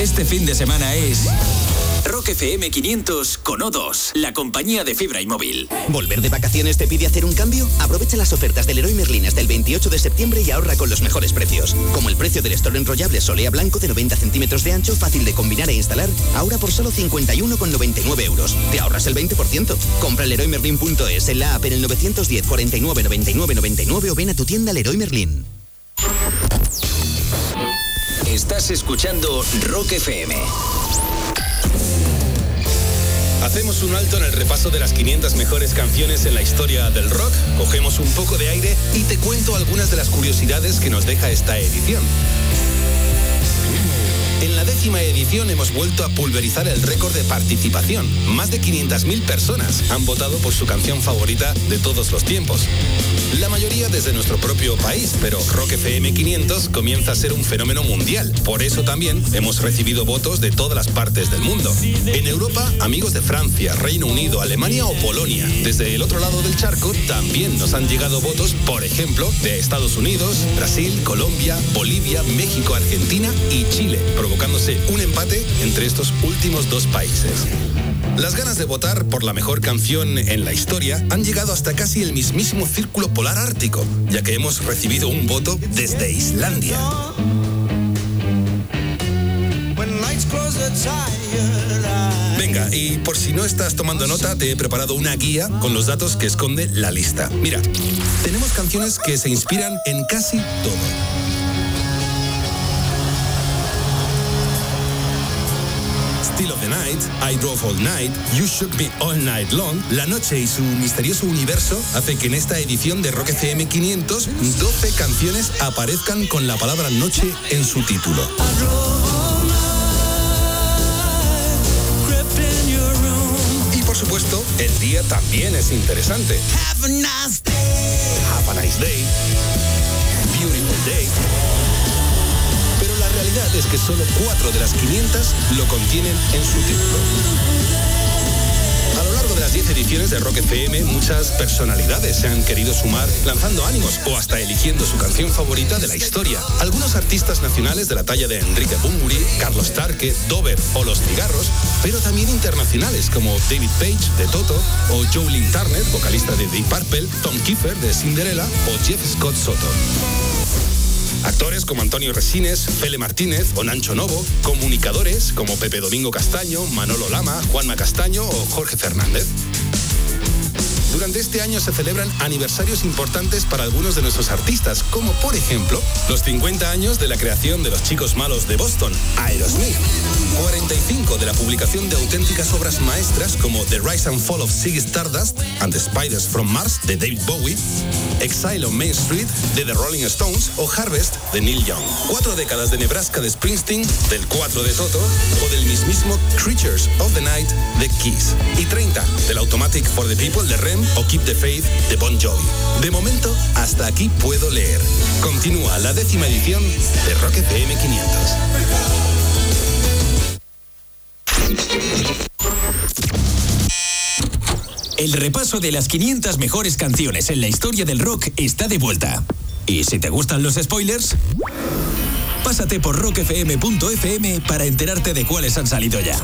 Este fin de semana es Rock FM 500 con O2, la compañía de fibra y móvil. ¿Volver de vacaciones te pide hacer un cambio? Aprovecha las ofertas del Leroy Merlin hasta el 28 de septiembre y ahorra con los mejores precios. Como el precio del store enrollable Solea Blanco de 90 centímetros de ancho, fácil de combinar e instalar, ahora por solo 51,99 euros. Te ahorras el 20%. Compra leroymerlin.es en la app en el 910 49 99 99 o ven a tu tienda Leroy Merlin. Estás escuchando Rock FM. Hacemos un alto en el repaso de las 500 mejores canciones en la historia del rock, cogemos un poco de aire y te cuento algunas de las curiosidades que nos deja esta edición. Décima edición hemos vuelto a pulverizar el récord de participación. Más de 500.000 personas han votado por su canción favorita de todos los tiempos. La mayoría desde nuestro propio país, pero Rock FM 500 comienza a ser un fenómeno mundial. Por eso también hemos recibido votos de todas las partes del mundo. En Europa, amigos de Francia, Reino Unido, Alemania o Polonia. Desde el otro lado del charco también nos han llegado votos, por ejemplo, de Estados Unidos, Brasil, Colombia, Bolivia, México, Argentina y Chile, provocándose un empate entre estos últimos dos países. Las ganas de votar por la mejor canción en la historia han llegado hasta casi el mismísimo círculo polar ártico, ya que hemos recibido un voto desde Islandia. Venga, y por si no estás tomando nota, te he preparado una guía con los datos que esconde la lista. Mira, tenemos canciones que se inspiran en casi todo. Night, I Drove All Night, You Shook Me All Night Long, La Noche y su misterioso universo hace que en esta edición de Rock FM 500 12 canciones aparezcan con la palabra noche en su título. Y por supuesto, el día también es interesante. Have a nice day. Have a nice day. Beautiful day. Es que solo 4 de las 500 lo contienen en su título. A lo largo de las 10 ediciones de Rock FM, muchas personalidades se han querido sumar lanzando ánimos o hasta eligiendo su canción favorita de la historia. Algunos artistas nacionales de la talla de Enrique Bunbury, Carlos Tarque, Dover o Los Cigarros, pero también internacionales como David Page de Toto o Joe Lynn Turner, vocalista de Deep Purple, Tom Kiefer de Cinderella o Jeff Scott Soto. Actores como Antonio Resines, Fele Martínez o Nancho Novo, comunicadores como Pepe Domingo Castaño, Manolo Lama, Juanma Castaño o Jorge Fernández. Durante este año se celebran aniversarios importantes para algunos de nuestros artistas, como por ejemplo los 50 años de la creación de los chicos malos de Boston, Aerosmith, 45 de la publicación de auténticas obras maestras como The Rise and Fall of Ziggy Stardust and the Spiders from Mars de David Bowie, Exile on Main Street de The Rolling Stones o Harvest de Neil Young. Cuatro décadas de Nebraska de Springsteen, del 4 de Toto o del mismísimo Creatures of the Night de Kiss. Y 30 del Automatic for the People de Rem o Keep the Faith de Bon Jovi. De momento, hasta aquí puedo leer. Continúa la décima edición de Rock FM 500. El repaso de las 500 mejores canciones en la historia del rock está de vuelta. Y si te gustan los spoilers, pásate por rockfm.fm para enterarte de cuáles han salido ya.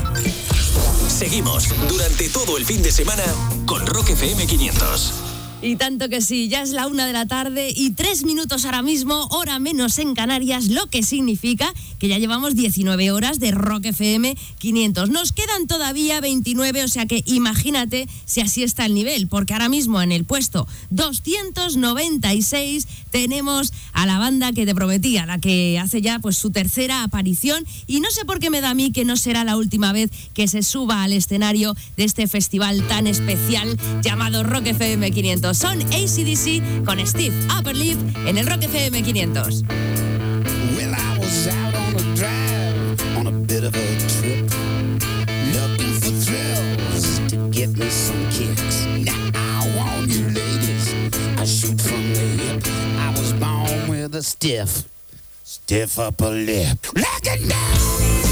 Seguimos durante todo el fin de semana con Rock FM 500. Y tanto que sí, ya es la una de la tarde y tres minutos ahora mismo, hora menos en Canarias, lo que significa que ya llevamos 19 horas de Rock FM 500. Nos quedan todavía 29, o sea que imagínate si así está el nivel, porque ahora mismo en el puesto 296 tenemos a la banda que te prometía, la que hace ya pues su tercera aparición y no sé por qué me da a mí que no será la última vez que se suba al escenario de este festival tan especial llamado Rock FM 500. Son ACDC con Steve Upperlip en el Rock FM 500. Well, I was out on a lip. Down.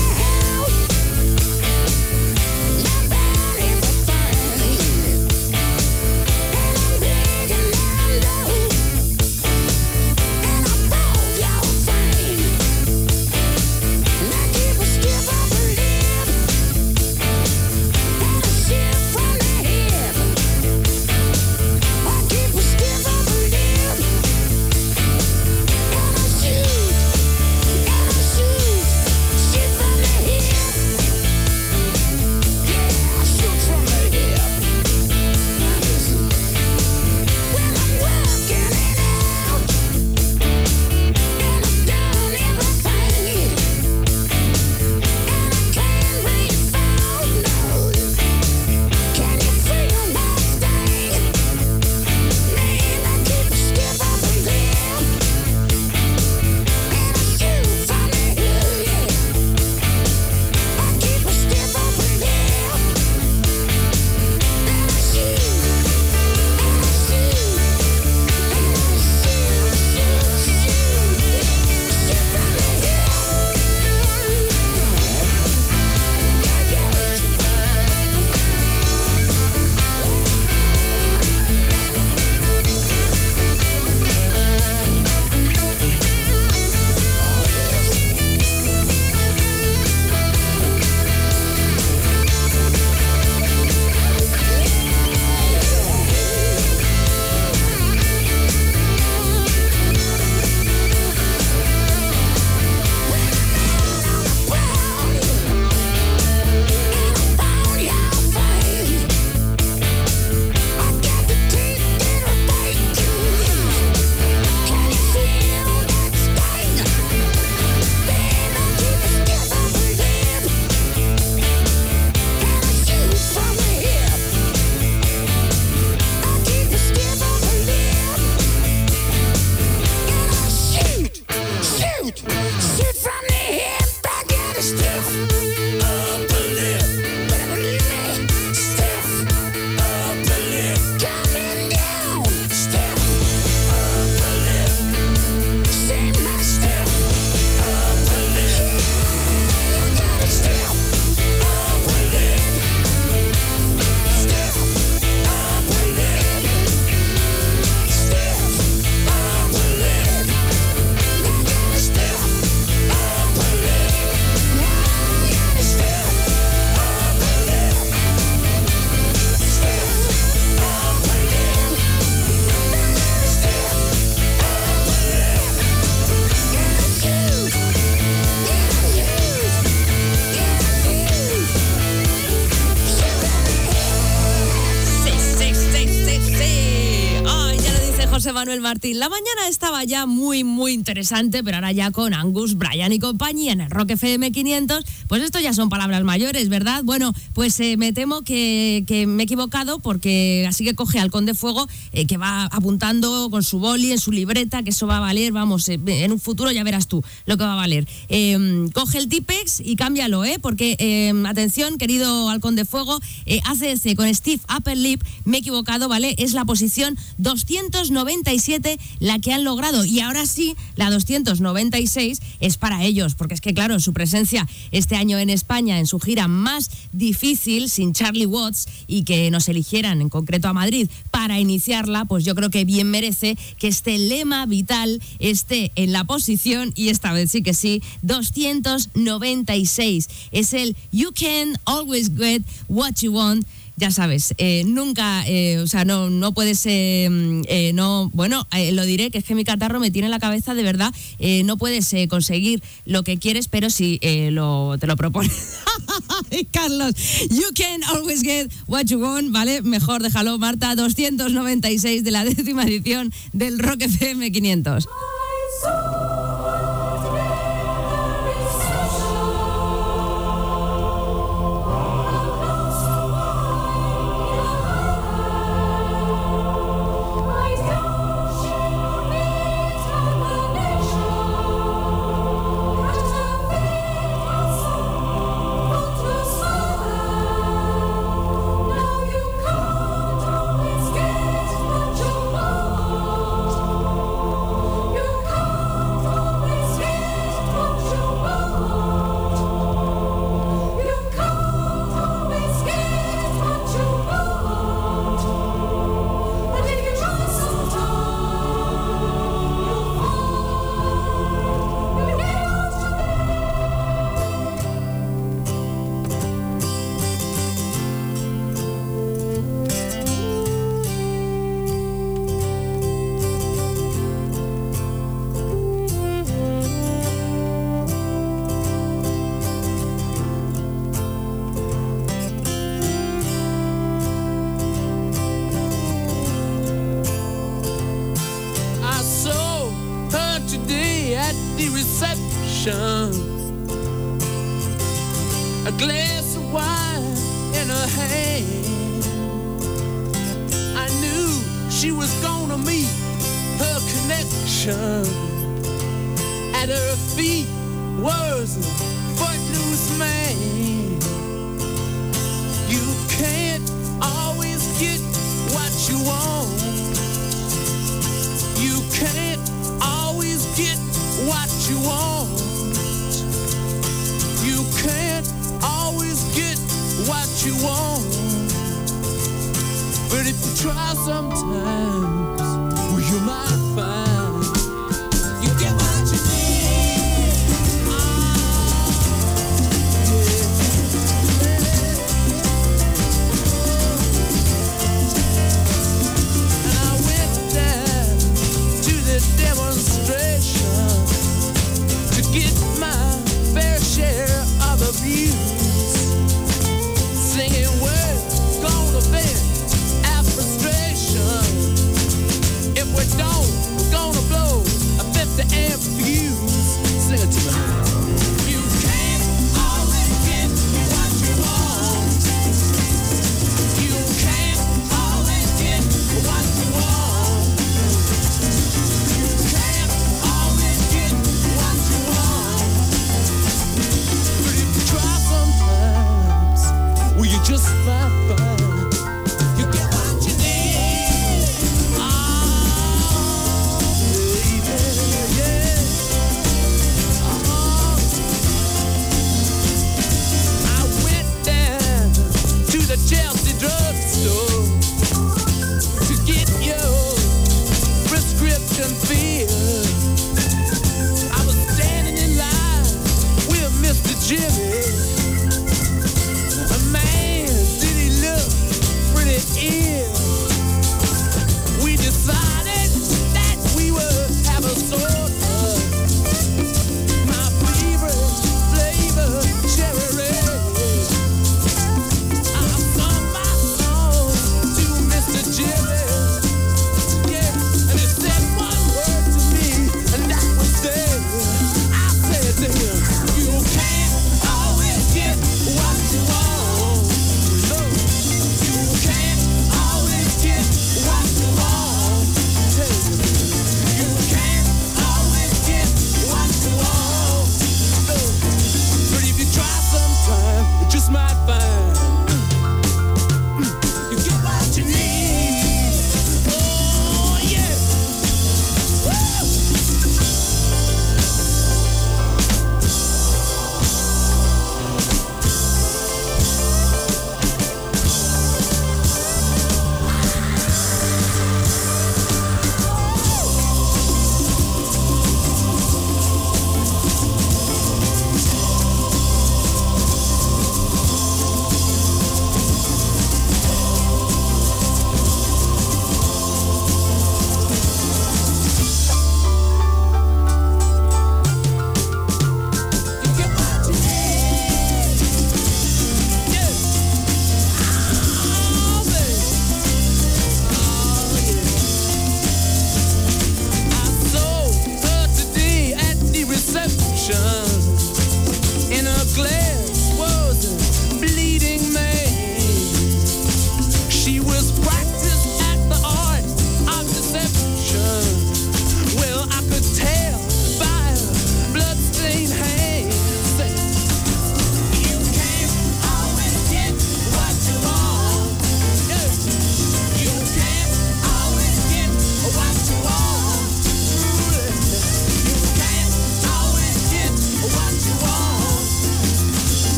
Martín. La mañana estaba ya muy, muy interesante, pero ahora ya con Angus, Brian y compañía en el Rock FM 500, pues esto ya son palabras mayores, ¿verdad? Bueno, pues eh, me temo que, me he equivocado porque así que coge Halcón de Fuego, eh, que va apuntando con su boli en su libreta, que eso va a valer, vamos, eh, en un futuro ya verás tú lo que va a valer. Em, coge el Tipex y cámbialo, ¿eh? Porque, em, atención, querido Halcón de Fuego, ACS con Steve Upper me he equivocado, ¿vale? Es la posición 297 la que han logrado. Y ahora sí, la 296 es para ellos, porque es que, claro, su presencia este año en España, en su gira más difícil, sin Charlie Watts, y que nos eligieran en concreto a Madrid para iniciarla, pues yo creo que bien merece que este lema vital esté en la posición, y esta vez sí que sí, 296. Es el You Can Always Get What You Want ya sabes, eh, nunca, eh, o sea, no, no puedes, eh, no, bueno, lo diré, que es que mi catarro me tiene en la cabeza de verdad, no puedes conseguir lo que quieres, pero si lo, te lo propones. (laughs) Carlos, you can always get what you want, ¿vale? Mejor déjalo, Marta, 296 de la décima edición del Rock FM 500.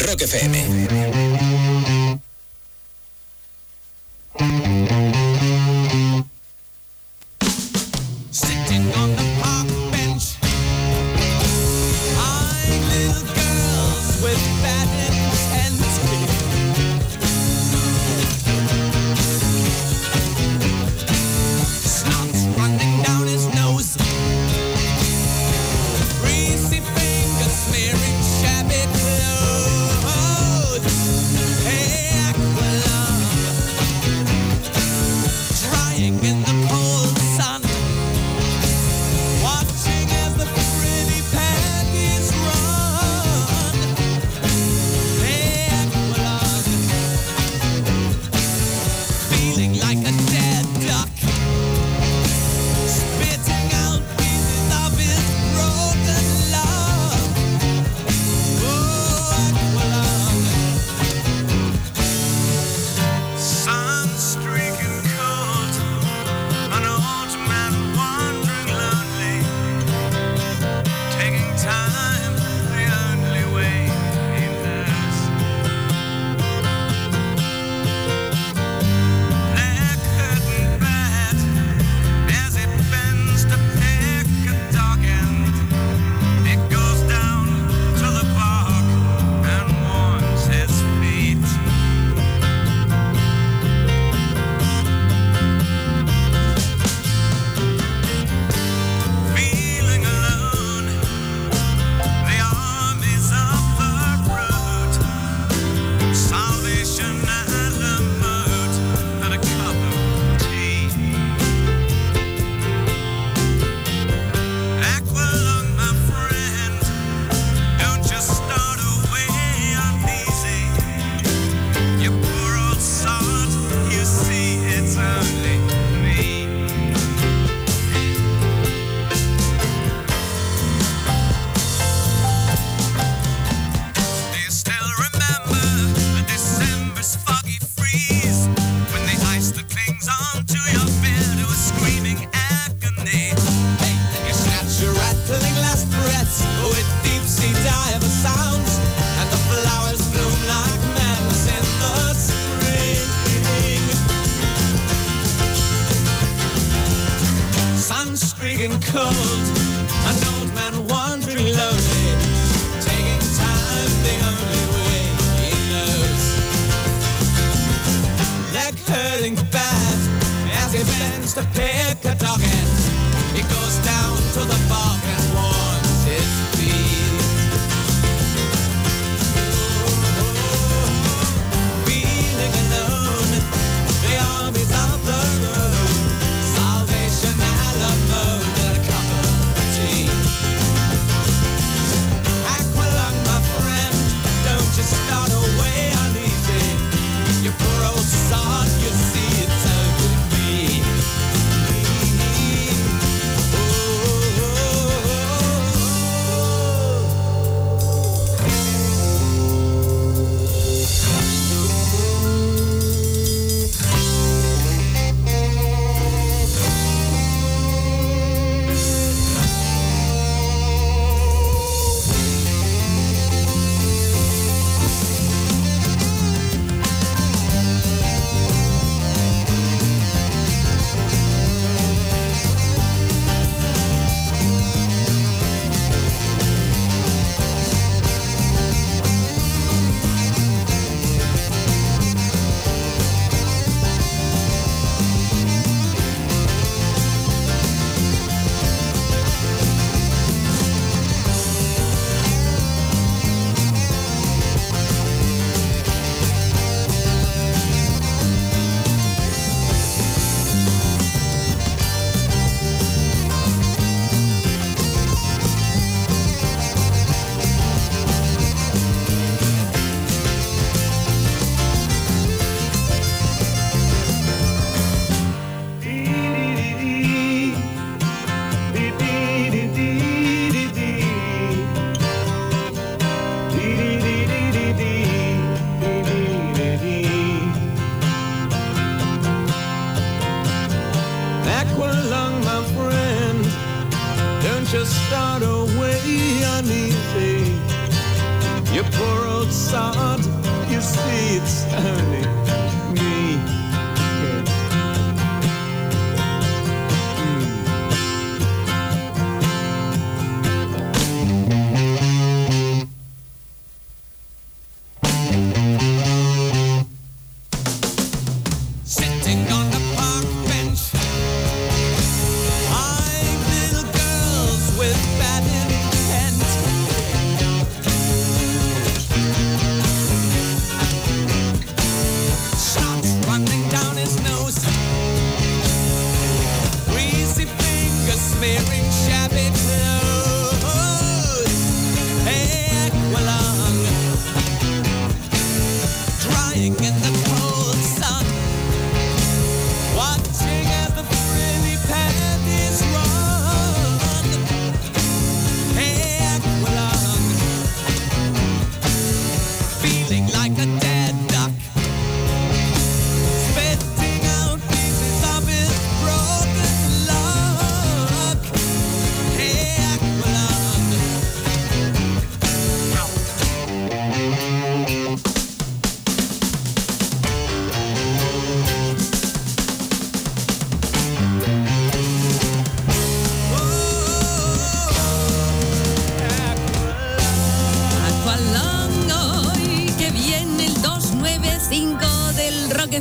Rock FM.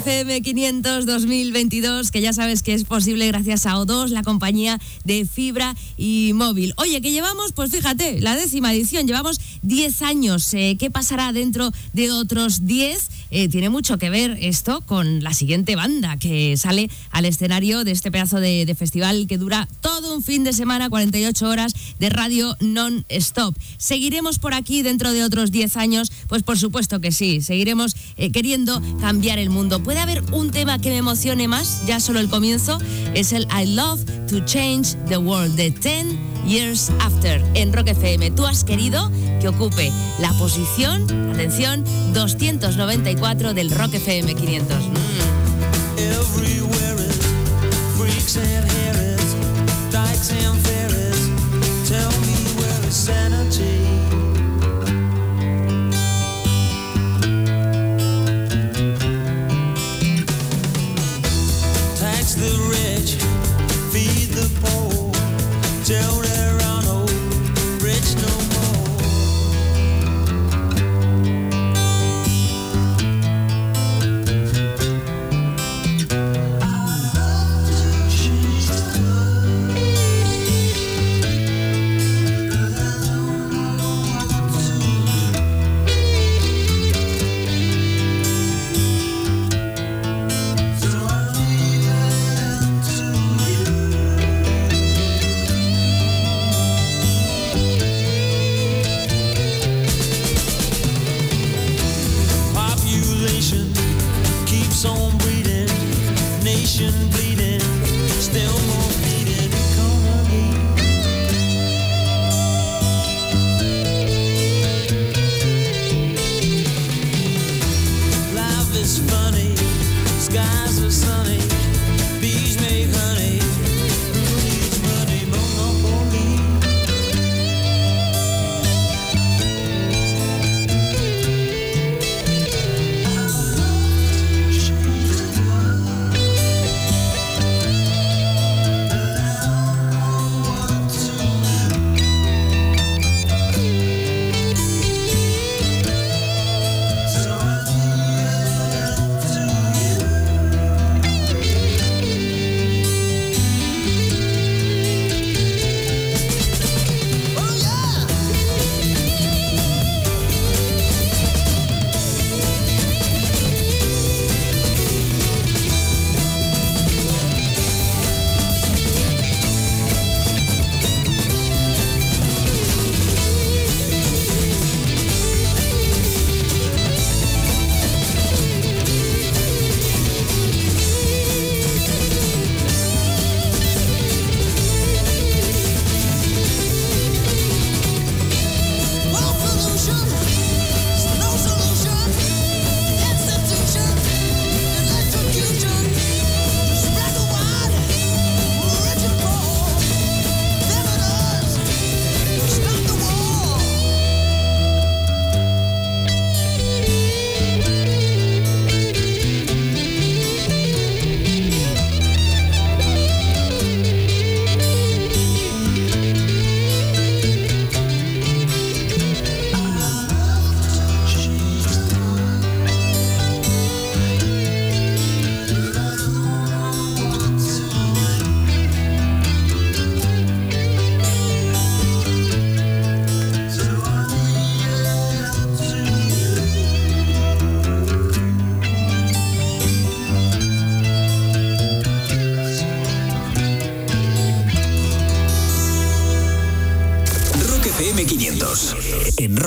FM 500 2022, que ya sabes que es posible gracias a O2, la compañía de fibra y móvil. Oye, que llevamos, pues fíjate, la décima edición, llevamos 10 años. Eh, ¿Qué pasará dentro de otros 10? Eh, tiene mucho que ver esto con la siguiente banda que sale al escenario de este pedazo de, festival que dura todo un fin de semana, 48 horas de radio non-stop. ¿Seguiremos por aquí dentro de otros 10 años? Pues por supuesto que sí, seguiremos eh, queriendo cambiar el mundo. ¿Puede haber un tema que me emocione más? Ya solo el comienzo es el I Love to Change the World de 10 Years After en Rock FM. Tú has querido que ocupe la posición, atención, 294 del Rock FM 500.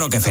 Rock FM.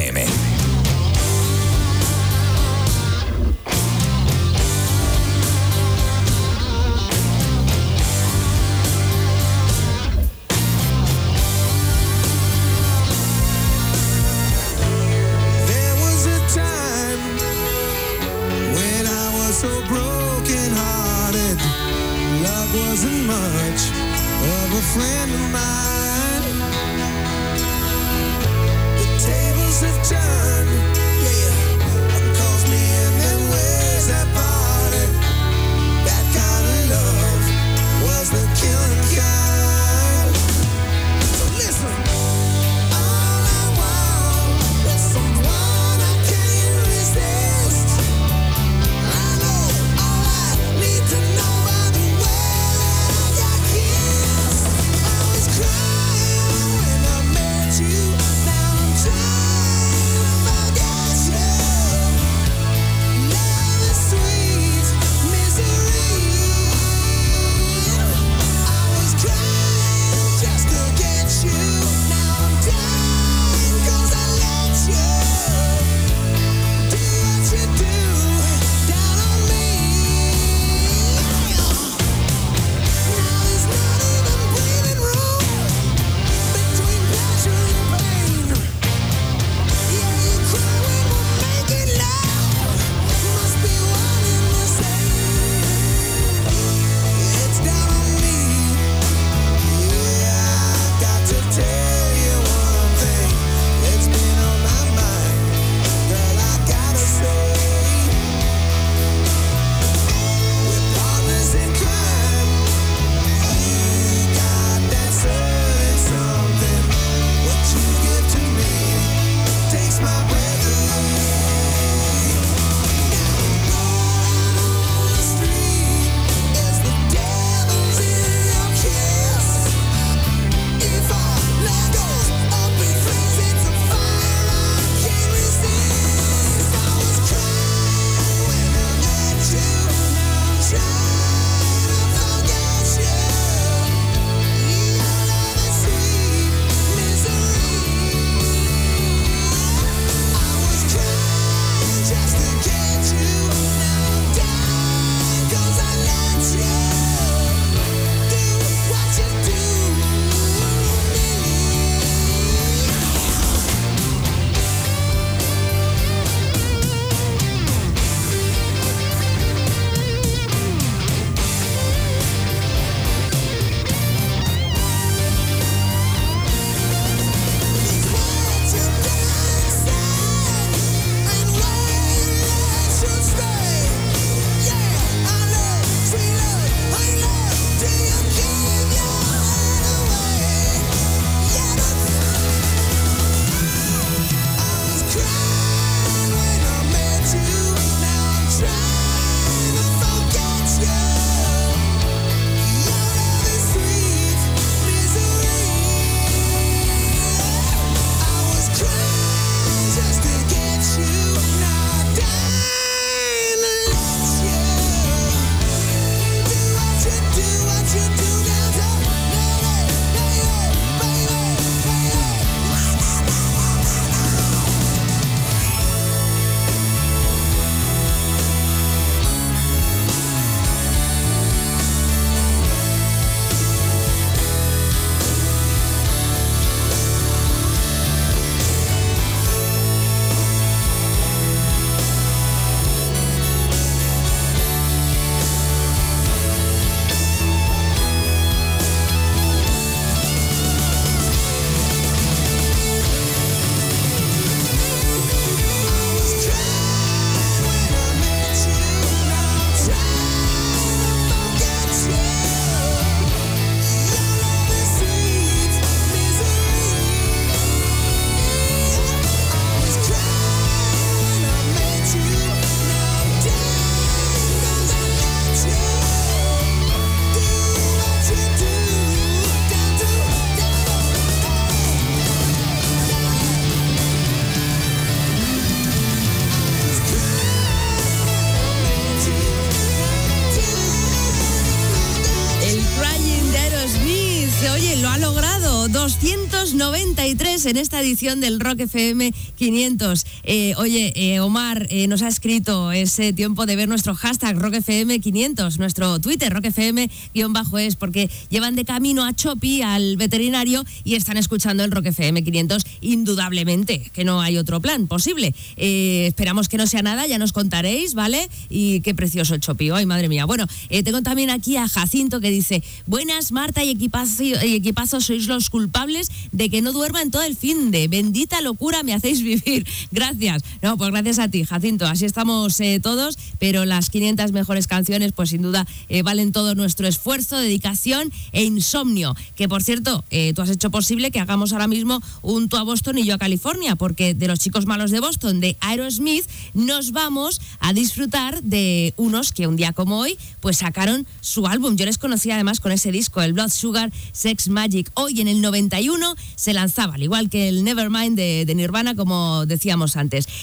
En esta edición del Rock FM 500. Eh, oye, eh, Omar eh, nos ha escrito ese tiempo de ver nuestro hashtag Rock FM 500, nuestro Twitter Rock FM-es, porque llevan de camino a Chopi, al veterinario, y están escuchando el Rock FM 500, indudablemente, que no hay otro plan posible. esperamos que no sea nada, ya nos contaréis, ¿vale? Y qué precioso el Chopi, ay madre mía. Bueno, tengo también aquí a Jacinto que dice, buenas Marta y equipazo, y equipazo sois los culpables de que no duerma en todo el fin de. Bendita locura me hacéis vivir. (laughs) Gracias. No, pues gracias a ti, Jacinto. Así estamos eh, todos, pero las 500 mejores canciones, pues sin duda eh, valen todo nuestro esfuerzo, dedicación e insomnio. Que por cierto, eh, tú has hecho posible que hagamos ahora mismo un tú a Boston y yo a California, porque de los chicos malos de Boston, de Aerosmith, nos vamos a disfrutar de unos que un día como hoy, pues sacaron su álbum. Yo les conocí además con ese disco, el Blood Sugar Sex Magic. Hoy en el 91 se lanzaba, al igual que el Nevermind de, de, Nirvana, como decíamos antes.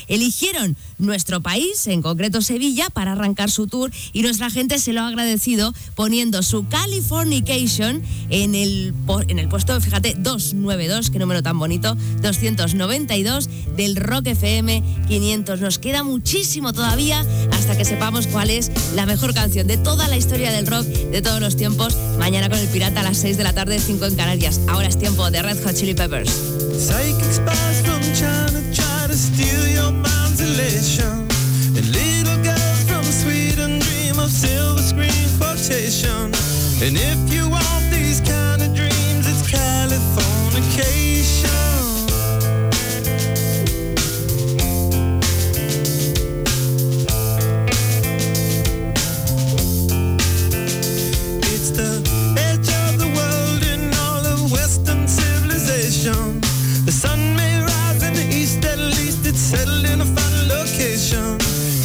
Eligieron nuestro país, en concreto Sevilla, para arrancar su tour y nuestra gente se lo ha agradecido poniendo su Californication en el, en el puesto, fíjate, 292, qué número tan bonito, 292 del Rock FM 500. Nos queda muchísimo todavía hasta que sepamos cuál es la mejor canción de toda la historia del rock de todos los tiempos. Mañana con el Pirata a las 6 de la tarde, 5 en Canarias. Ahora es tiempo de Red Hot Chili Peppers. Steal your mind's elation. And little girls from Sweden dream of silver screen. And if you want these kind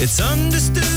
It's understood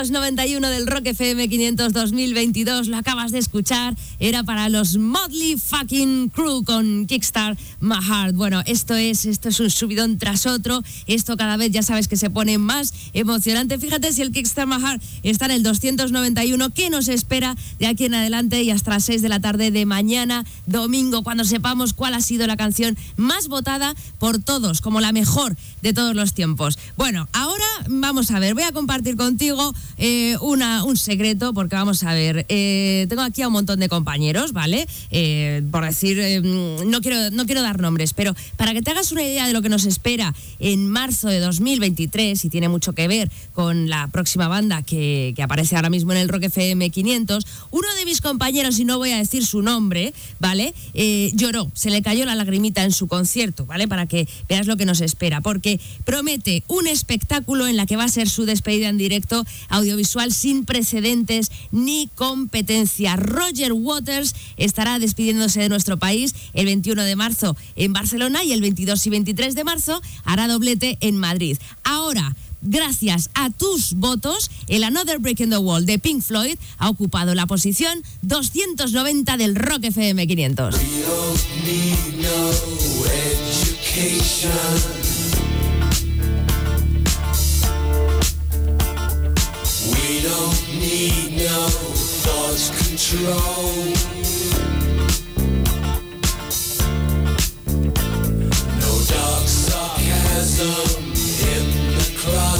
291 del Rock FM 500 2022, lo acabas de escuchar, era para los Motley fucking Crew con Kickstart My. Bueno, esto es, esto es un subidón tras otro, esto cada vez ya sabes que se pone más emocionante. Fíjate si el Kickstart My está en el 291, ¿qué nos espera de aquí en adelante y hasta las 6 de la tarde de mañana, domingo, cuando sepamos cuál ha sido la canción más votada por todos, como la mejor de todos los tiempos? Bueno, ahora vamos a ver, voy a compartir contigo eh, una, un secreto, porque vamos a ver, eh, tengo aquí a un montón de compañeros, ¿vale? Eh, por decir, eh, no, quiero, no quiero dar nombres, pero para que te hagas una idea de lo que nos espera en marzo de 2023, y tiene mucho que ver con la próxima banda que, aparece ahora mismo en el Rock FM 500, uno de mis compañeros, y no voy a decir su nombre, ¿vale? Lloró, se le cayó la lagrimita en su concierto, ¿vale? Para que veas lo que nos espera, porque promete un espectáculo en la que va a ser su despedida en directo audiovisual sin precedentes ni competencia. Roger Waters estará despidiéndose de nuestro país el 21 de marzo en Barcelona y el 22 y 23 de marzo hará doblete en Madrid. Ahora, gracias a tus votos, el Another Break in the Wall de Pink Floyd ha ocupado la posición 290 del Rock FM 500. Need no thought control. No dark sarcasm in the classroom.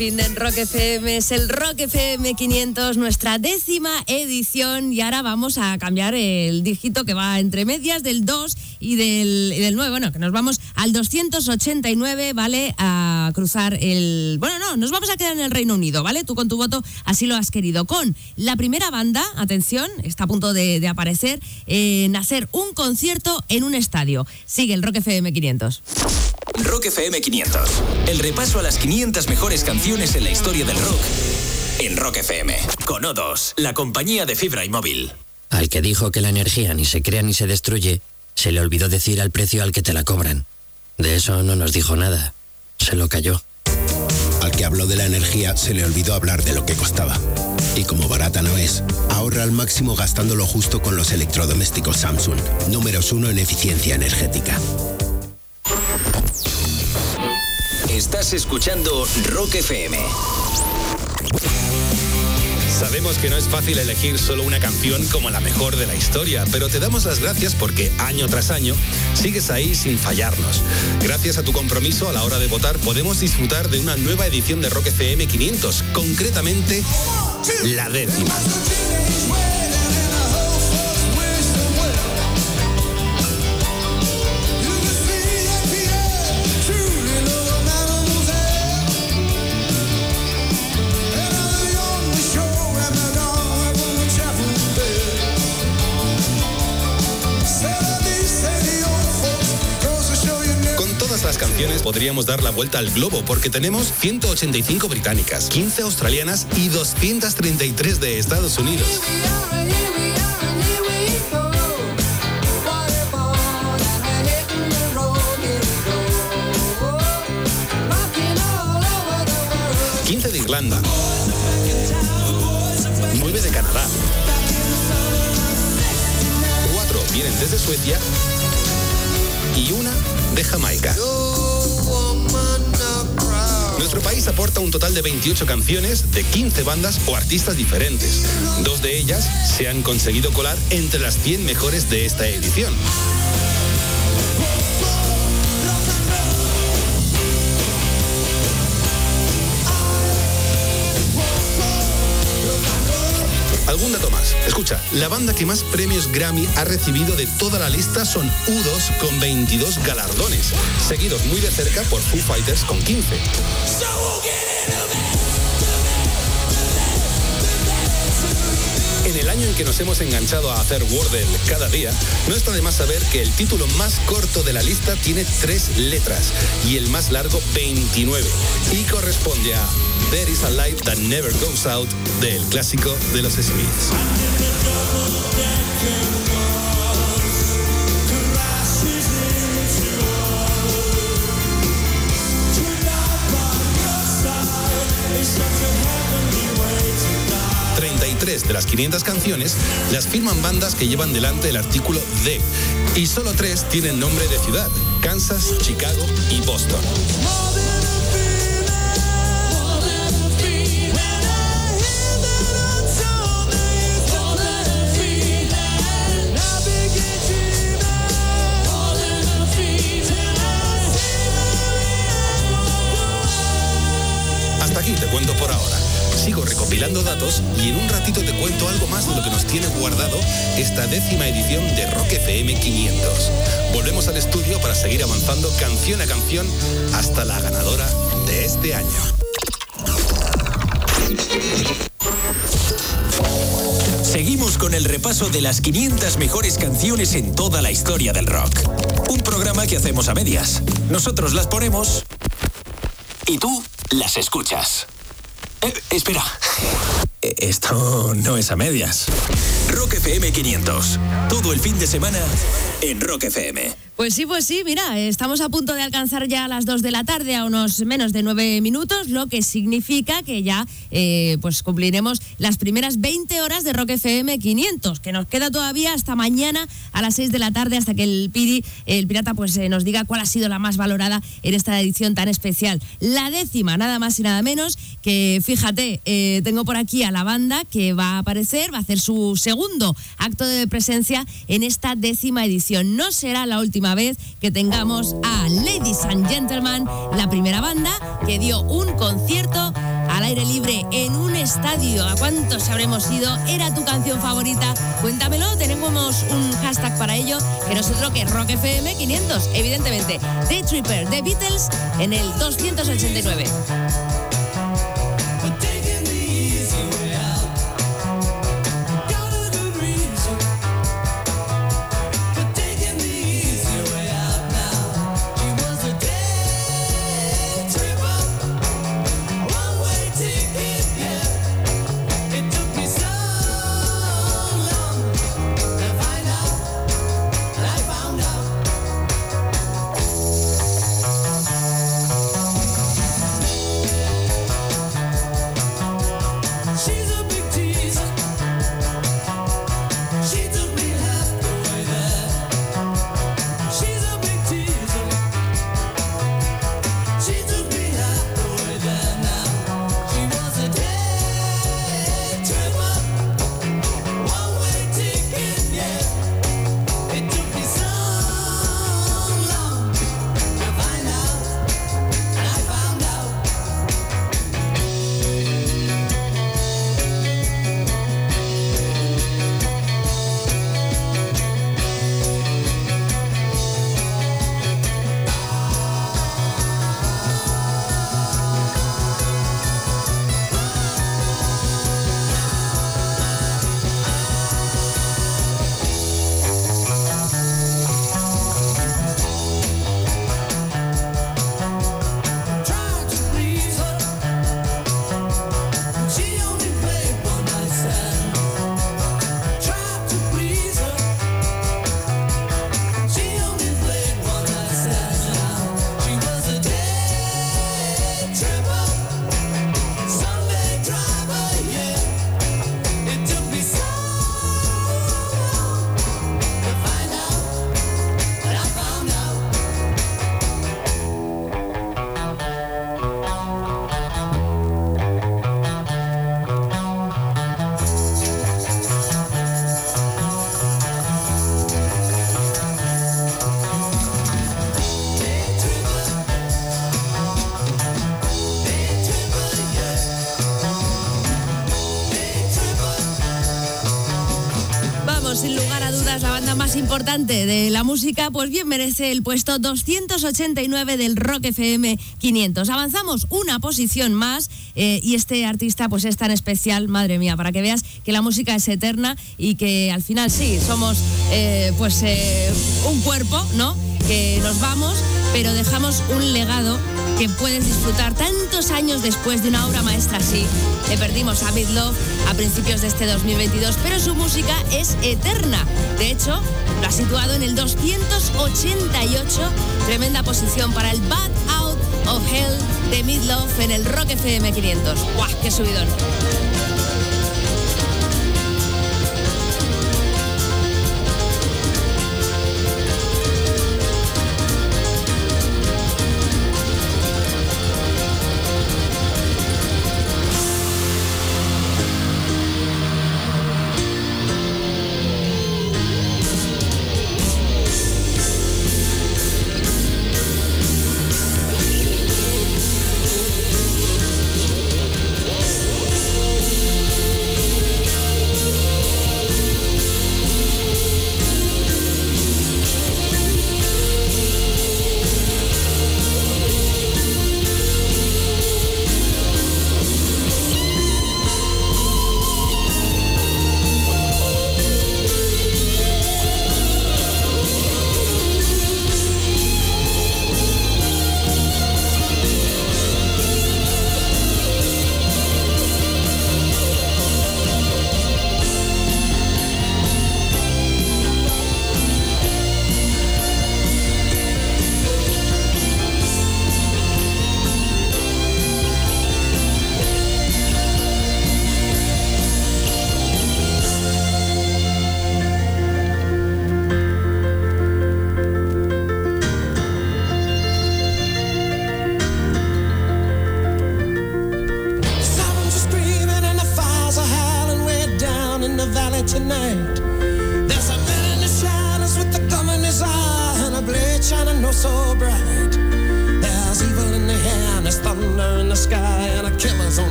Fin en Rock FM es el Rock FM 500, nuestra décima edición. Y ahora vamos a cambiar el dígito que va entre medias del 2 y del, y del 9. Bueno, que nos vamos al 289, ¿vale? A cruzar el... Bueno, no, nos vamos a quedar en el Reino Unido, ¿vale? Tú con tu voto así lo has querido. Con la primera banda, atención, está a punto de, de aparecer, en hacer un concierto en un estadio. Sigue el Rock FM 500. Rock FM 500. El repaso a las 500 mejores canciones en la historia del rock en Rock FM. Con O2, la compañía de fibra y móvil. Al que dijo que la energía ni se crea ni se destruye, se le olvidó decir al precio al que te la cobran. De eso no nos dijo nada. Se lo cayó. Al que habló de la energía se le olvidó hablar de lo que costaba. Y como barata no es, ahorra al máximo gastándolo justo con los electrodomésticos Samsung, números uno en eficiencia energética. Estás escuchando Rock FM. Sabemos que no es fácil elegir solo una canción como la mejor de la historia, pero te damos las gracias porque año tras año sigues ahí sin fallarnos. Gracias a tu compromiso a la hora de votar podemos disfrutar de una nueva edición de Rock FM 500, concretamente la décima. Podríamos dar la vuelta al globo porque tenemos 185 británicas, 15 australianas y 233 de Estados Unidos. ...15 de Irlanda... ...9 de Canadá... ...4 vienen desde Suecia... ...y una de Jamaica. Nuestro país aporta un total de 28 canciones de 15 bandas o artistas diferentes. Dos de ellas se han conseguido colar entre las 100 mejores de esta edición. Escucha, la banda que más premios Grammy ha recibido de toda la lista son U2 con 22 galardones, seguidos muy de cerca por Foo Fighters con 15. En el año en que nos hemos enganchado a hacer Wordle cada día, no está de más saber que el título más corto de la lista tiene tres letras y el más largo 29 y corresponde a There is a light that never goes out del clásico de los Smiths. ...33 de las 500 canciones las firman bandas que llevan delante el artículo de y solo tres tienen nombre de ciudad, Kansas, Chicago y Boston. Cuento por ahora. Sigo recopilando datos y en un ratito te cuento algo más de lo que nos tiene guardado esta décima edición de Rock FM 500. Volvemos al estudio para seguir avanzando canción a canción hasta la ganadora de este año. Seguimos con el repaso de las 500 mejores canciones en toda la historia del rock. Un programa que hacemos a medias. Nosotros las ponemos y tú las escuchas. Eh, espera. Eh, Esto no es a medias. Rock FM 500. Todo el fin de semana en Rock FM. Pues sí, pues sí, mira, estamos a punto de alcanzar ya las 2 de la tarde a unos menos de 9 minutos, lo que significa que ya eh, pues cumpliremos las primeras 20 horas de Rock FM 500, que nos queda todavía hasta mañana a las 6 de la tarde hasta que el Piri, el pirata, pues eh, nos diga cuál ha sido la más valorada en esta edición tan especial. La décima, nada más y nada menos, que fíjate, eh, tengo por aquí a la banda que va a aparecer, va a hacer su segundo acto de presencia en esta décima edición. No será la última vez que tengamos a Ladies and Gentlemen, la primera banda que dio un concierto al aire libre en un estadio. ¿A cuántos habremos ido? ¿Era tu canción favorita? Cuéntamelo, tenemos un hashtag para ello, que no es otro que Rock FM 500, evidentemente. The Tripper, The Beatles, en el 289. De la música, pues bien merece el puesto 289 del Rock FM 500. Avanzamos una posición más eh, y este artista pues es tan especial, madre mía, para que veas que la música es eterna y que al final sí, somos eh, pues eh, un cuerpo, ¿no? Que nos vamos, pero dejamos un legado que puedes disfrutar tantos años después de una obra maestra así. Le perdimos a Love a principios de este 2022, pero su música es eterna. De hecho, lo ha situado en el 288, tremenda posición para el Bad Out of Hell de Midlove en el Rock FM 500. ¡Guau, qué subidón!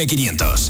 FM500.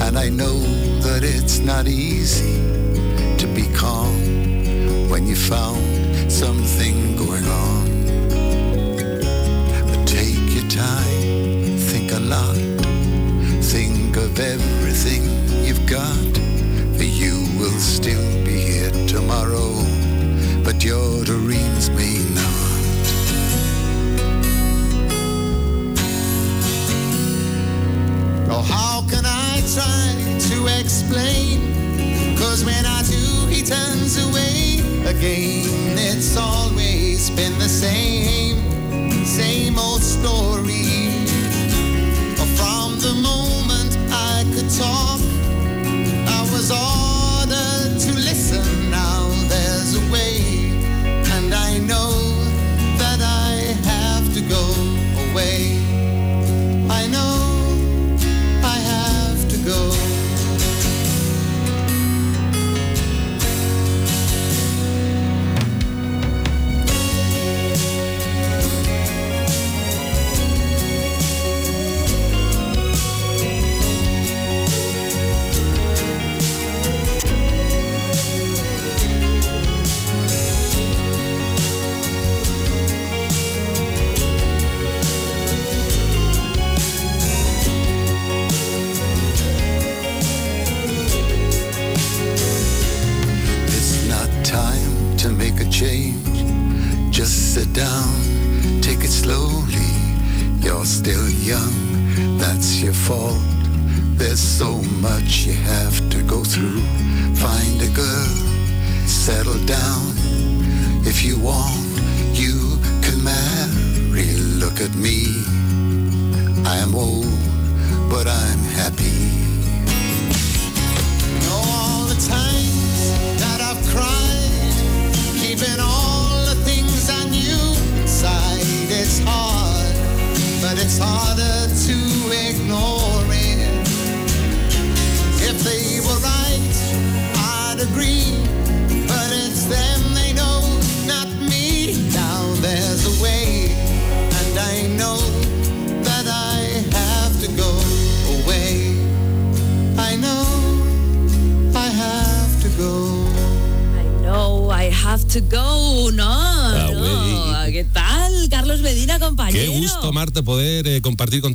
And I know that it's not easy to be calm when you found something going on. But take your time, think a lot, think of everything you've got. For you will still be here tomorrow, but you're to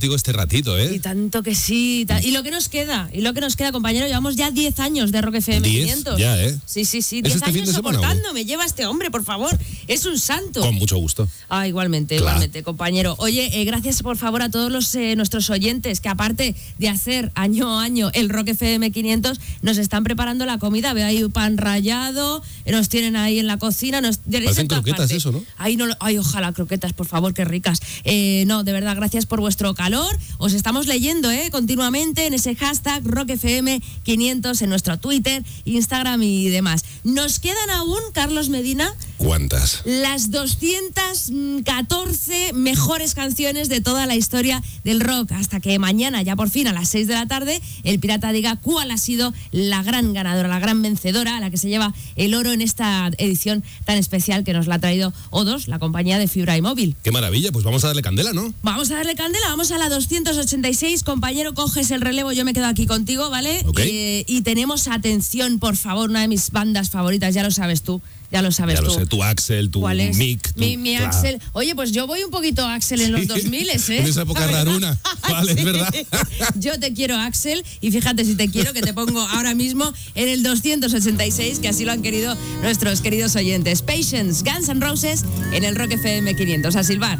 contigo este ratito, Y ¿eh? tanto que sí. ta- Y lo que nos queda, y lo que nos queda, compañero, llevamos ya 10 años de Rock FM 10 500. ya, ¿eh? Sí, sí, sí. ¿Es 10 este años de semana o qué? soportando. Me lleva este hombre, por favor. Es un santo. Con mucho gusto. Ah, igualmente, Claro. igualmente, compañero. Oye, eh, gracias por favor a todos los, eh, nuestros oyentes que aparte de hacer año a año el Rock FM 500, nos están preparando la comida. Veo ahí pan rallado, nos tienen ahí en la cocina. Nos, Parecen croquetas eso, ¿no? Ay, no, lo- ay, ojalá croquetas, por favor, qué ricas. Eh, no, de verdad, gracias por vuestro calor. Os estamos leyendo eh, continuamente en ese hashtag RockFM500 en nuestro Twitter, Instagram y demás. Nos quedan aún, Carlos Medina, ¿Cuántas? las 214 mejores canciones de toda la historia del rock. Hasta que mañana, ya por fin a las 6 de la tarde, el pirata diga cuál ha sido la gran ganadora, la gran vencedora, la que se lleva el oro en esta edición tan especial que nos la ha traído O2, la compañía de fibra y móvil. Qué maravilla, pues vamos a darle candela, ¿no? Vamos a darle candela, vamos a la 286. Compañero, coges el relevo, yo me quedo aquí contigo, ¿vale? Ok. Eh, y tenemos atención, por favor, una de mis bandas favoritas, ya lo sabes tú, ya lo sabes ya tú. lo sé, tu Axel, tu ¿Cuál es? Mick. tu- mi, mi Claro. Axel. Oye, pues yo voy un poquito Axel en los 2000, ¿eh? (laughs) En esa época (laughs) raruna. (laughs) Vale, es verdad. Yo te quiero, Axel, y fíjate si te quiero, que te pongo ahora mismo en el 286, que así lo han querido nuestros queridos oyentes. Patience, Guns N' Roses, en el Rock FM 500. A silbar.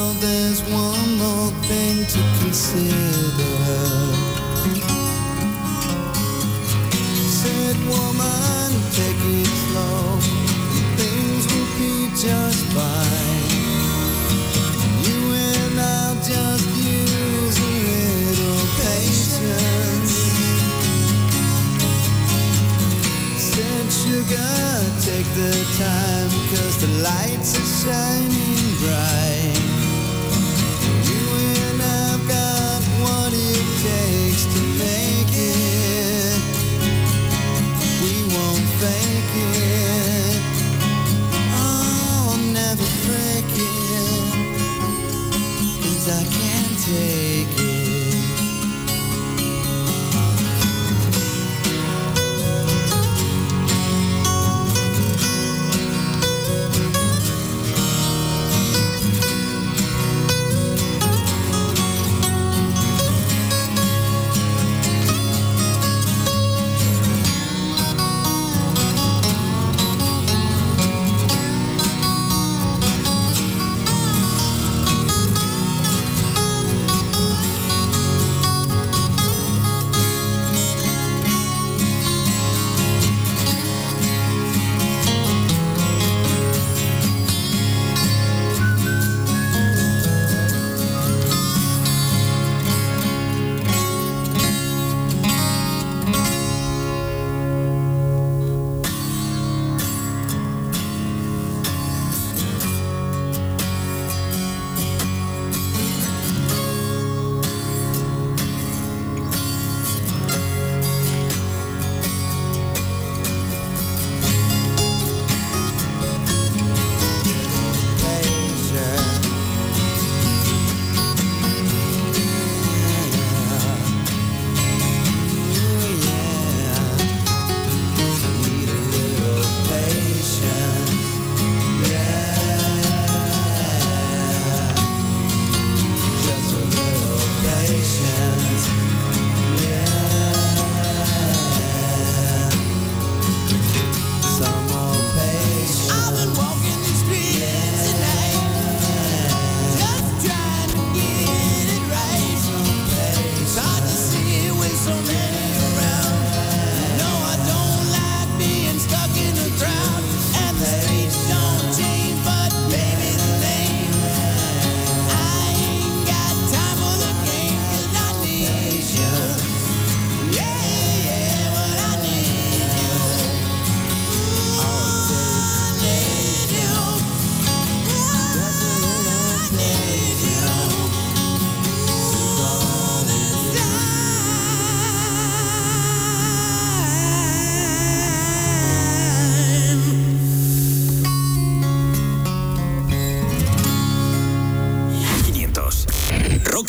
the time, cause the lights are shining bright.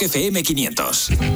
Rock FM 500.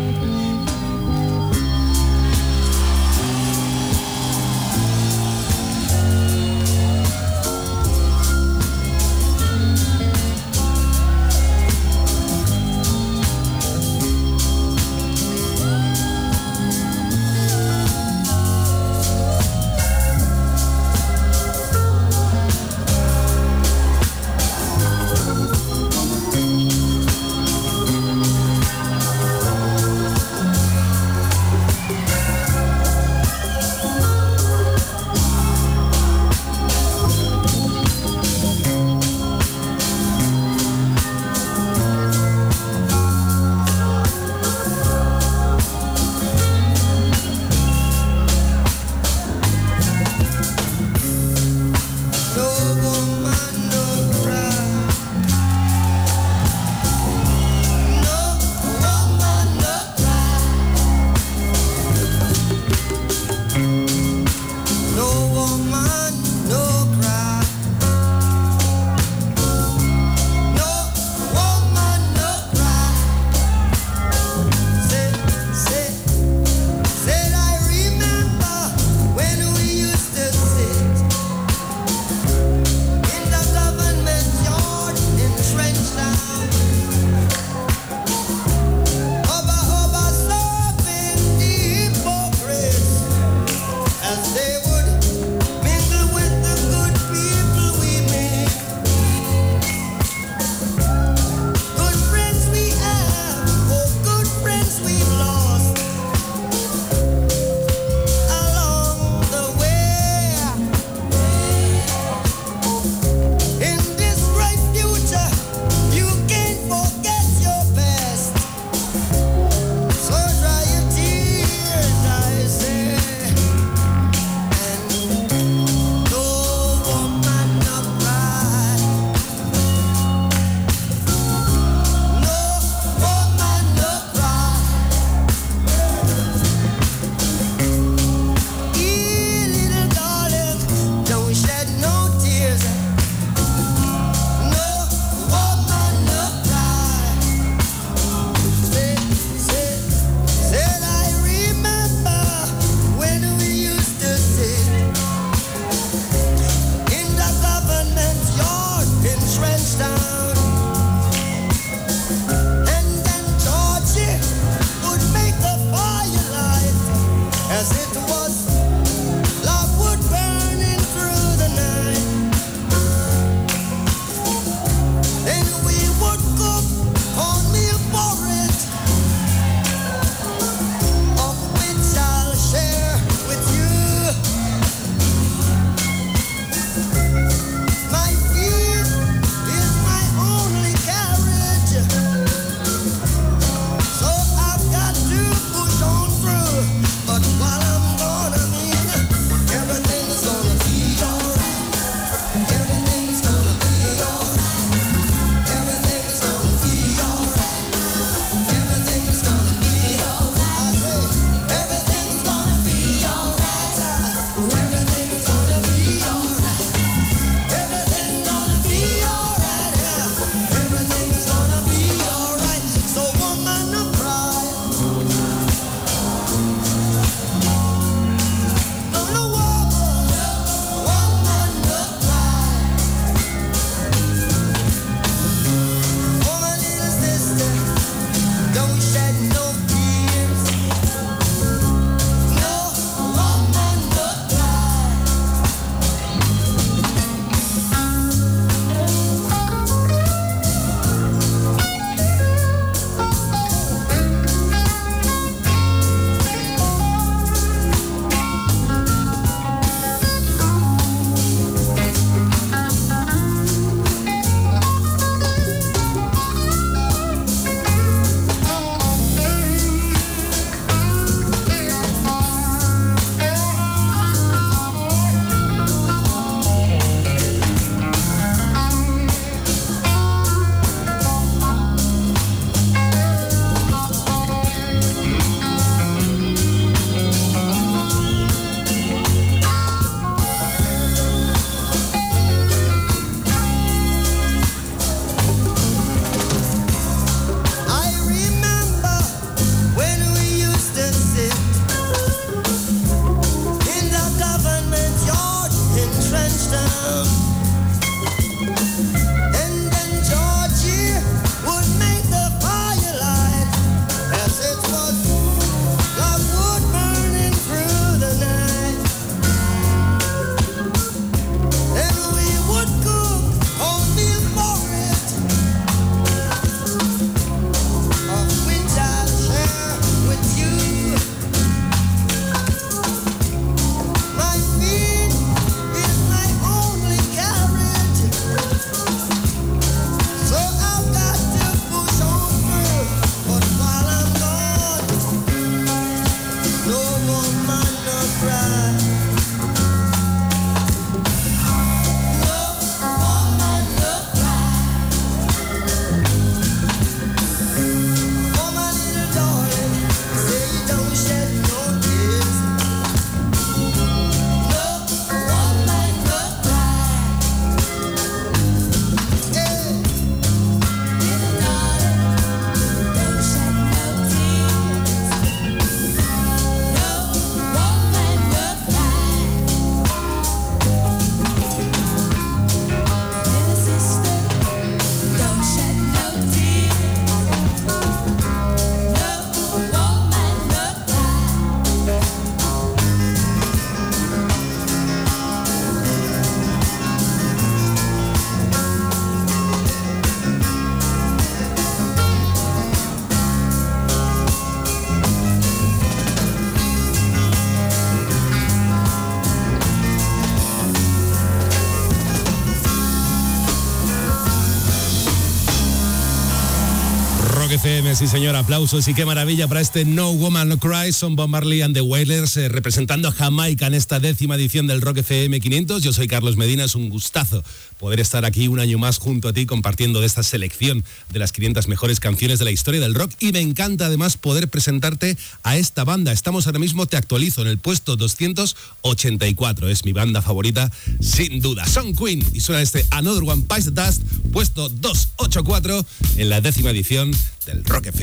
sí señor, aplausos y qué maravilla para este No Woman No Cry, son Bob Marley and the Wailers eh, representando a Jamaica en esta décima edición del Rock FM 500. Yo soy Carlos Medina, es un gustazo poder estar aquí un año más junto a ti compartiendo esta selección de las 500 mejores canciones de la historia del rock y me encanta además poder presentarte a esta banda. Estamos ahora mismo, te actualizo, en el puesto 284, es mi banda favorita sin duda. Son Queen y suena este Another One Pies the Dust, puesto 284 en la décima edición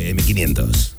FM500.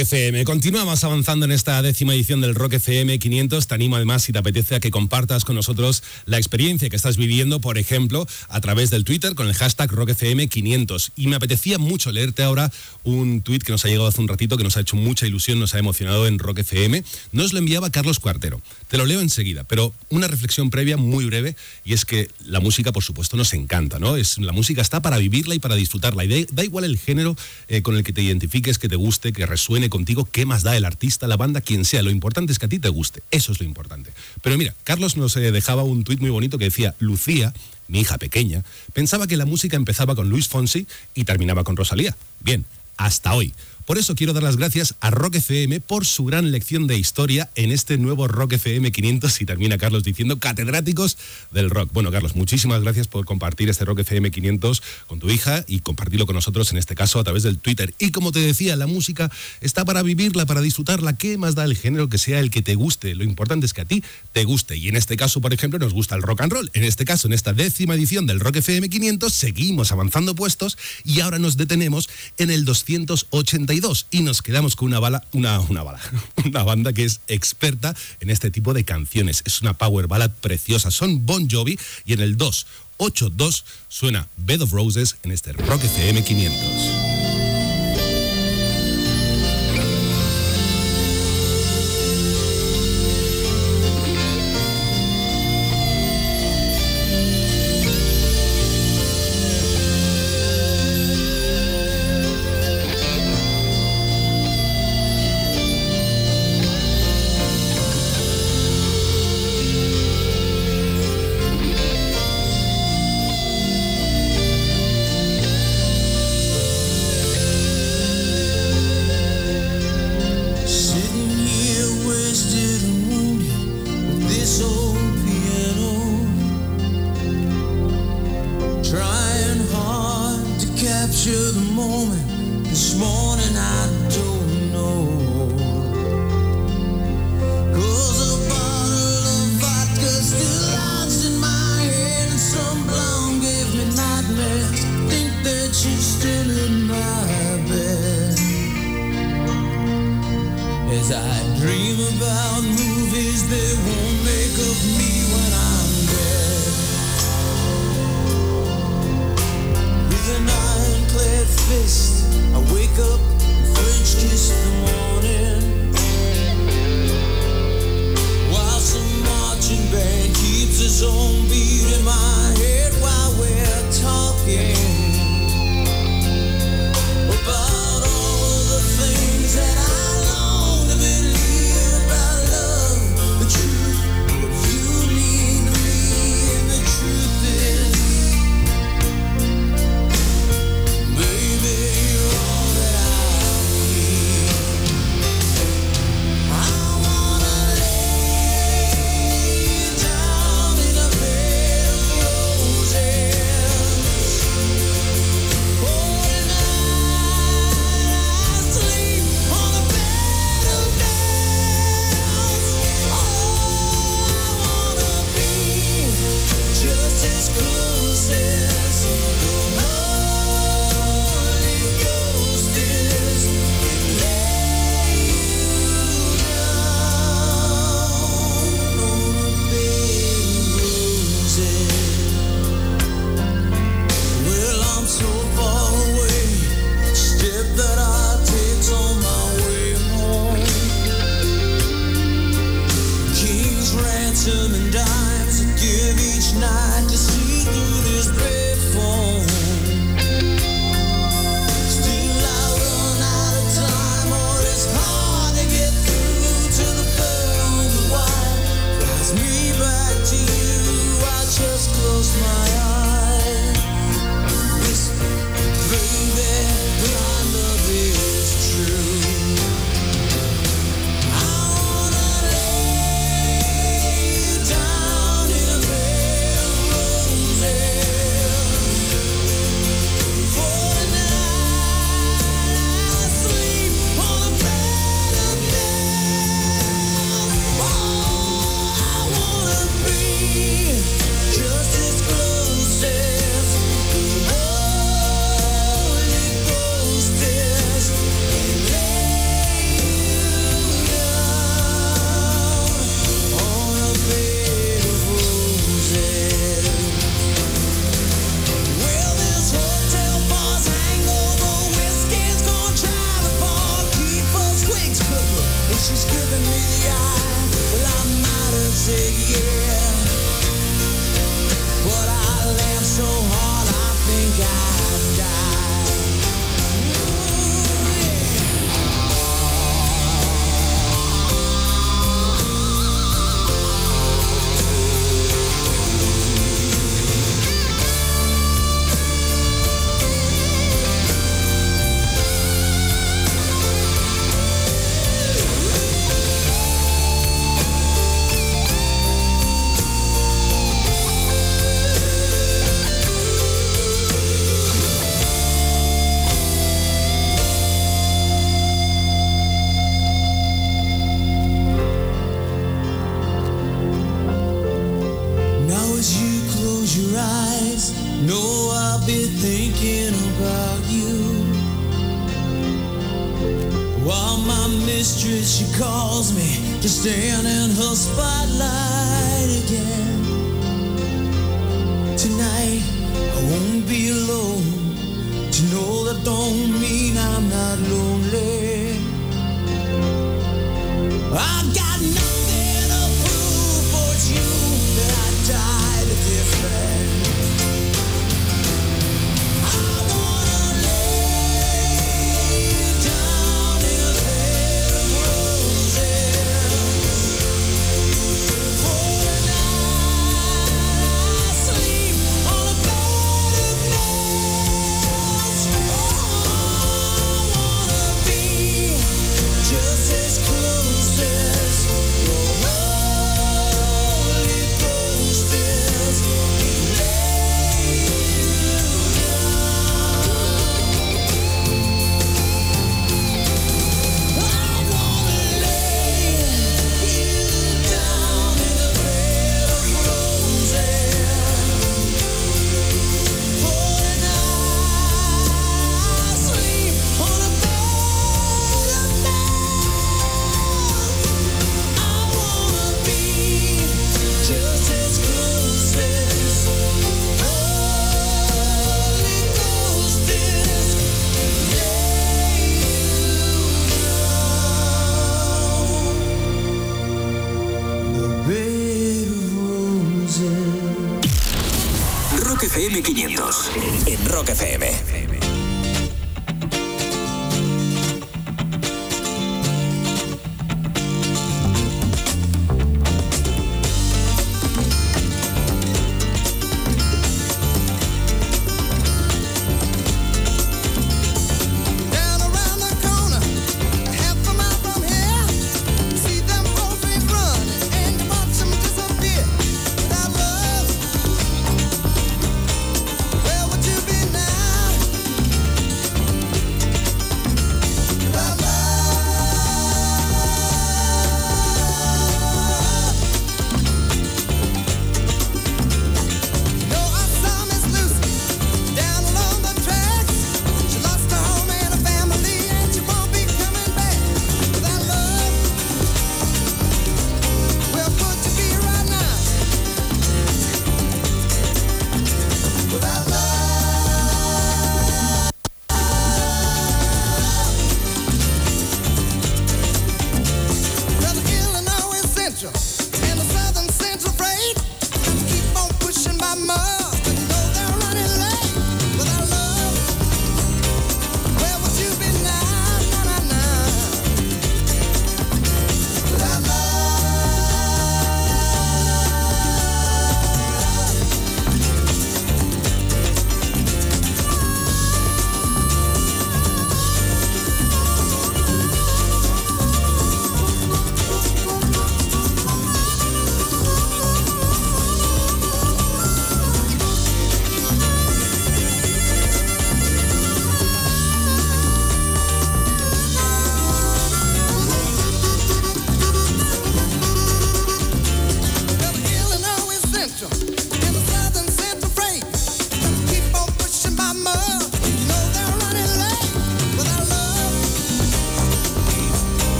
FM. Continuamos avanzando en esta décima edición del Rock FM 500. Te animo además, si te apetece, a que compartas con nosotros la experiencia que estás viviendo, por ejemplo, a través del Twitter con el hashtag Rock FM 500. Y me apetecía mucho leerte ahora un tweet que nos ha llegado hace un ratito, que nos ha hecho mucha ilusión, nos ha emocionado en Rock FM. Nos lo enviaba Carlos Cuartero. Te lo leo enseguida, pero una reflexión previa muy breve, y es que la música, por supuesto, nos encanta, ¿no? Es, la música está para vivirla y para disfrutarla. Y da, igual el género eh, con el que te identifiques, que te guste, que resuene contigo, qué más da el artista, la banda, quien sea. Lo importante es que a ti te guste. Eso es lo importante. Pero mira, Carlos nos eh, dejaba un tuit muy bonito que decía, Lucía, mi hija pequeña, pensaba que la música empezaba con Luis Fonsi y terminaba con Rosalía. Bien, hasta hoy. Por eso quiero dar las gracias a Rock FM por su gran lección de historia en este nuevo Rock FM 500 y termina Carlos diciendo catedráticos del rock. Bueno, Carlos, muchísimas gracias por compartir este Rock FM 500 con tu hija y compartirlo con nosotros en este caso a través del Twitter. Y como te decía, la música está para vivirla, para disfrutarla. ¿Qué más da el género que sea el que te guste? Lo importante es que a ti te guste. Y en este caso, por ejemplo, nos gusta el rock and roll. En este caso, en esta décima edición del Rock FM 500, seguimos avanzando puestos y ahora nos detenemos en el 282 y nos quedamos con una bala, una, una bala, (laughs) una banda que es experta en este tipo de canciones. Es una power ballad preciosa. Son Bon Jovi y en el 282 suena Bed of Roses en este Rock FM 500.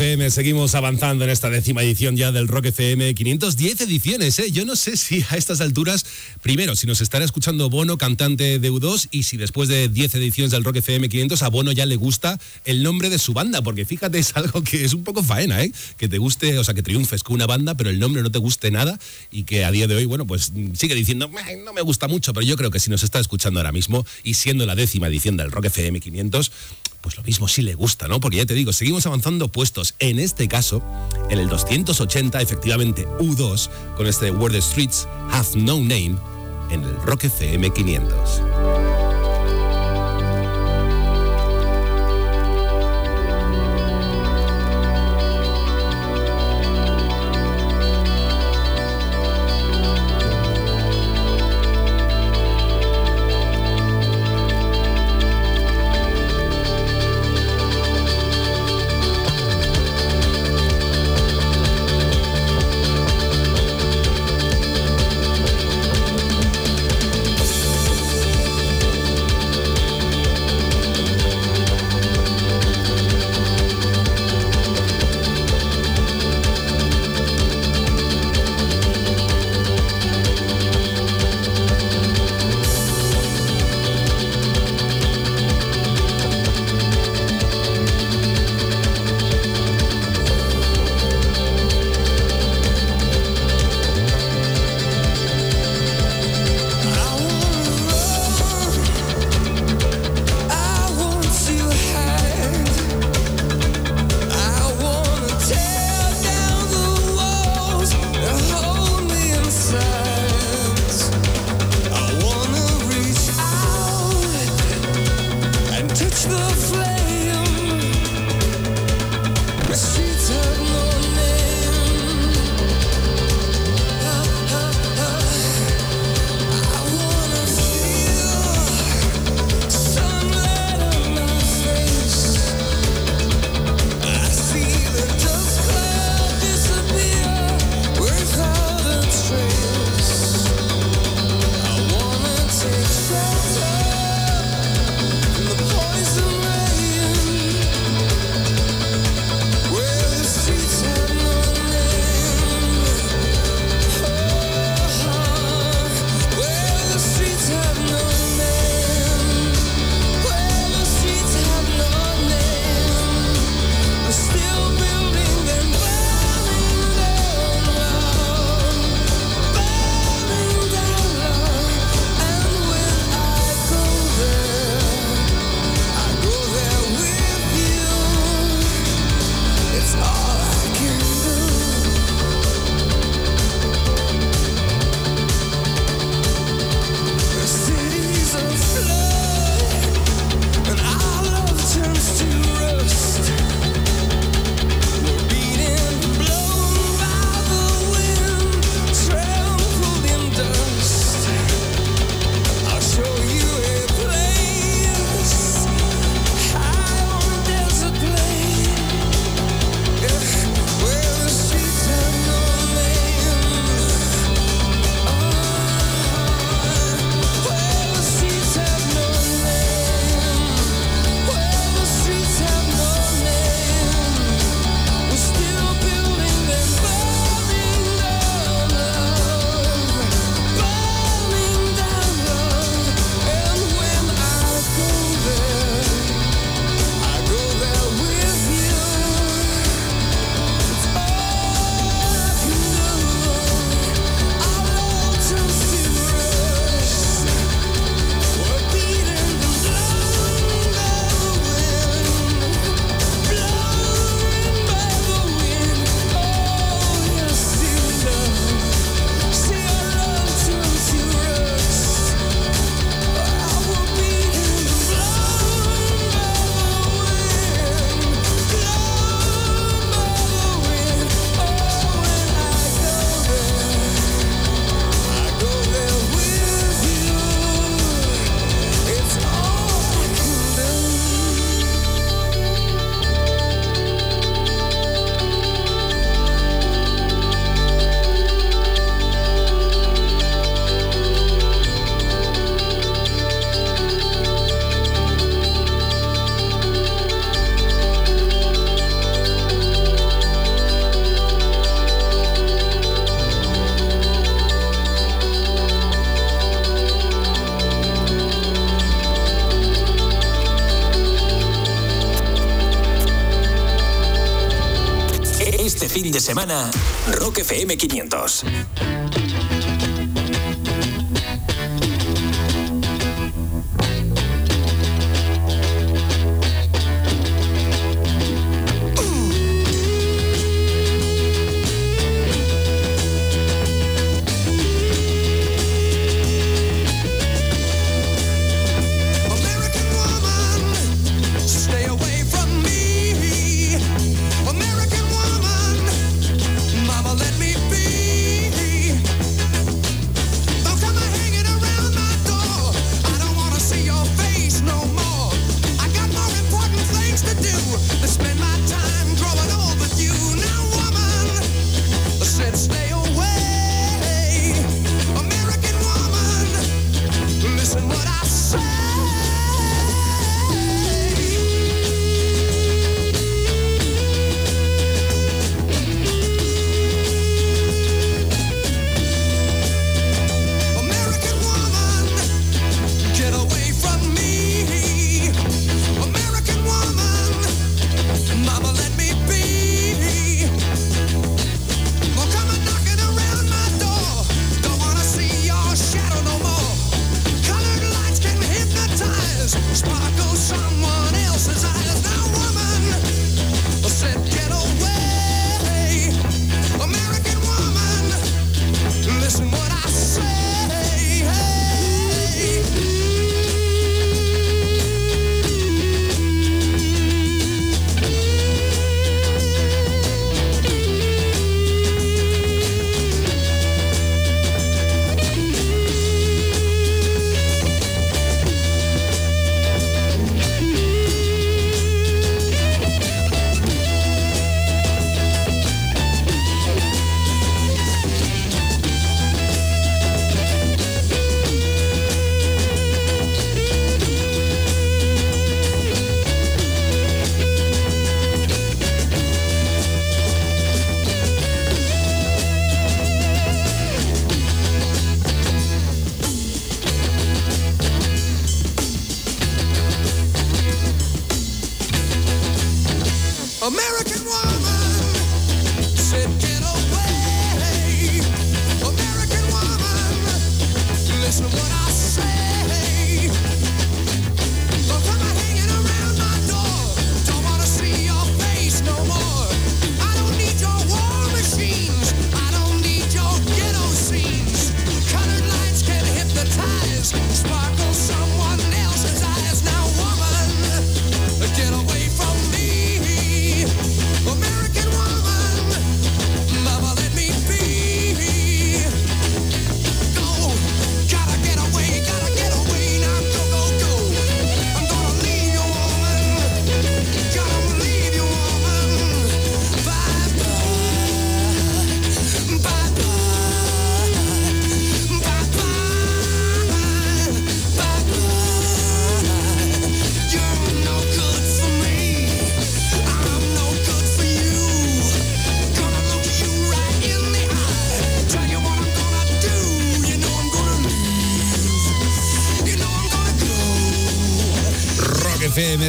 FM, seguimos avanzando en esta décima edición ya del Rock FM 510 ediciones, ¿eh? Yo no sé si a estas alturas, primero, si nos estará escuchando Bono, cantante de U2, y si después de 10 ediciones del Rock FM 500 a Bono ya le gusta el nombre de su banda, porque fíjate, es algo que es un poco faena, ¿eh? Que te guste, o sea, que triunfes con una banda, pero el nombre no te guste nada y que a día de hoy, bueno, pues sigue diciendo, "Ay, no me gusta mucho, pero yo creo que si nos está escuchando ahora mismo y siendo la décima edición del Rock FM 500, pues lo mismo sí le gusta, ¿no? Porque ya te digo, seguimos avanzando puestos. En este caso, en el 280, efectivamente, U2, con este Where the Streets Have No Name, en el Rock FM 500. 500.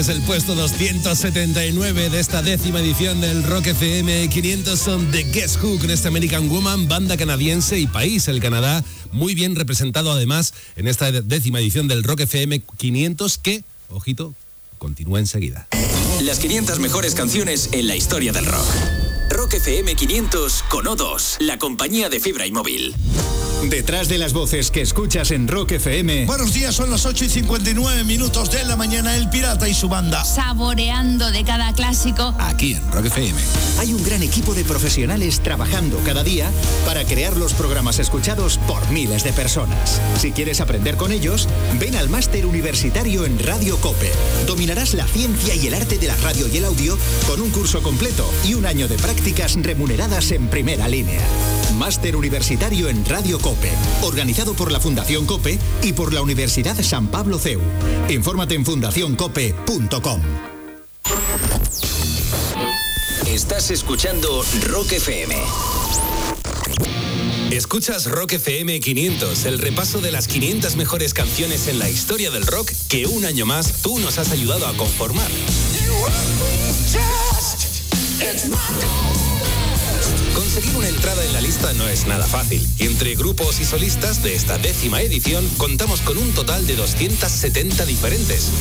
Es el puesto 279 de esta décima edición del Rock FM 500 son The Guess Who con esta American Woman, banda canadiense y país, el Canadá, muy bien representado además en esta décima edición del Rock FM 500 que, ojito, continúa enseguida. Las 500 mejores canciones en la historia del rock. Rock FM 500 con O2, la compañía de fibra y móvil. Detrás de las voces que escuchas en Rock FM. Buenos días, son las 8 y 59 minutos de la mañana. El Pirata y su banda. Saboreando de cada clásico. Aquí en Rock FM. Hay un gran equipo de profesionales trabajando cada día para crear los programas escuchados por miles de personas. Si quieres aprender con ellos, ven al máster universitario en Radio Cope. Dominarás la ciencia y el arte de la radio y el audio con un curso completo y un año de prácticas remuneradas en primera línea. Máster universitario en Radio Cope, organizado por la Fundación Cope y por la Universidad San Pablo CEU. Infórmate en fundacioncope.com. escuchando Rock FM. Escuchas Rock FM 500, el repaso de las 500 mejores canciones en la historia del rock que un año más tú nos has ayudado a conformar. Conseguir una entrada en la lista no es nada fácil. Entre grupos y solistas de esta décima edición contamos con un total de 270 diferentes.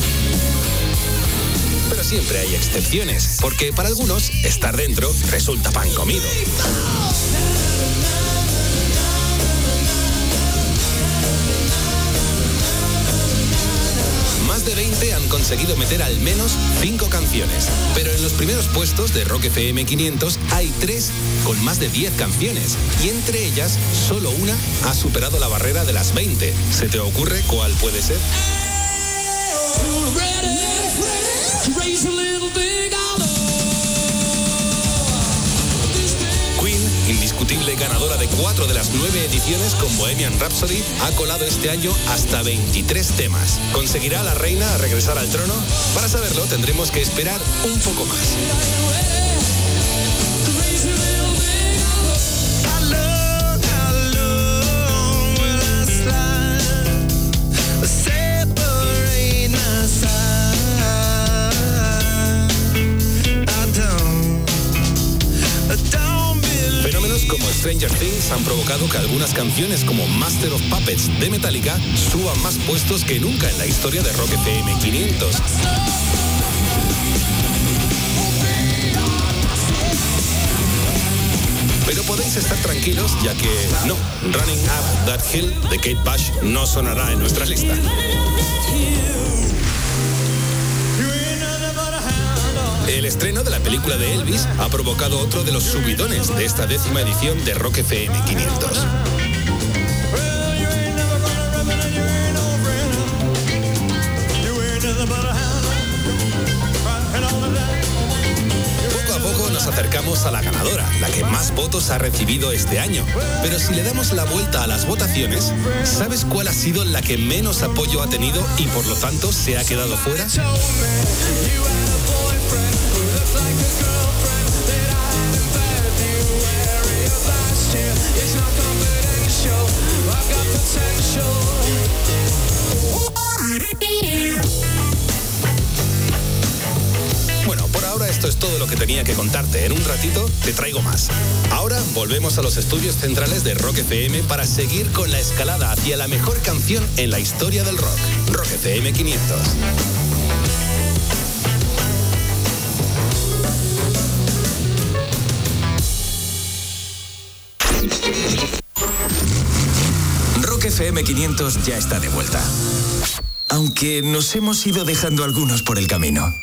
Siempre hay excepciones, porque para algunos estar dentro resulta pan comido. Más de 20 han conseguido meter al menos 5 canciones, pero en los primeros puestos de Rock FM 500 hay 3 con más de 10 canciones, y entre ellas solo una ha superado la barrera de las 20. ¿Se te ocurre cuál puede ser? Cuatro de las nueve ediciones con Bohemian Rhapsody, ha colado este año hasta 23 temas. ¿Conseguirá la reina regresar al trono? Para saberlo tendremos que esperar un poco más. Han provocado que algunas canciones como Master of Puppets de Metallica suban más puestos que nunca en la historia de Rock FM 500. Pero podéis estar tranquilos ya que no, Running Up That Hill de Kate Bush no sonará en nuestra lista. Estreno de la película de Elvis ha provocado otro de los subidones de esta décima edición de Rock FM 500. Poco a poco nos acercamos a la ganadora, la que más votos ha recibido este año. Pero si le damos la vuelta a las votaciones, ¿sabes cuál ha sido la que menos apoyo ha tenido y por lo tanto se ha quedado fuera? Bueno, por ahora esto es todo lo que tenía que contarte. En un ratito te traigo más. Ahora volvemos a los estudios centrales de Rock FM para seguir con la escalada hacia la mejor canción en la historia del rock. Rock FM 500. Rock FM 500 ya está de vuelta. Aunque nos hemos ido dejando algunos por el camino.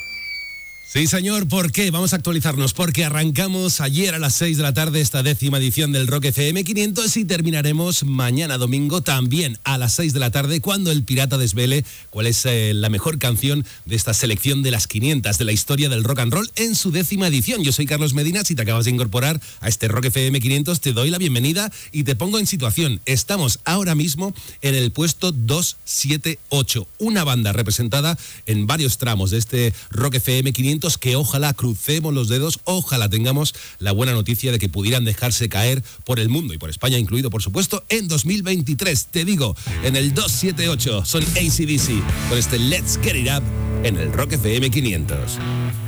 Sí, señor, ¿por qué? Vamos a actualizarnos porque arrancamos ayer a las 6 de la tarde esta décima edición del Rock FM 500 y terminaremos mañana domingo también a las 6 de la tarde cuando el pirata desvele cuál es eh, la mejor canción de esta selección de las 500 de la historia del rock and roll en su décima edición. Yo soy Carlos Medina, si te acabas de incorporar a este Rock FM 500 te doy la bienvenida y te pongo en situación. Estamos ahora mismo en el puesto 278, una banda representada en varios tramos de este Rock FM 500 que ojalá crucemos los dedos, ojalá tengamos la buena noticia de que pudieran dejarse caer por el mundo y por España incluido, por supuesto, en 2023. Te digo, en el 278 son ACDC con este Let's Get It Up en el Rock FM 500.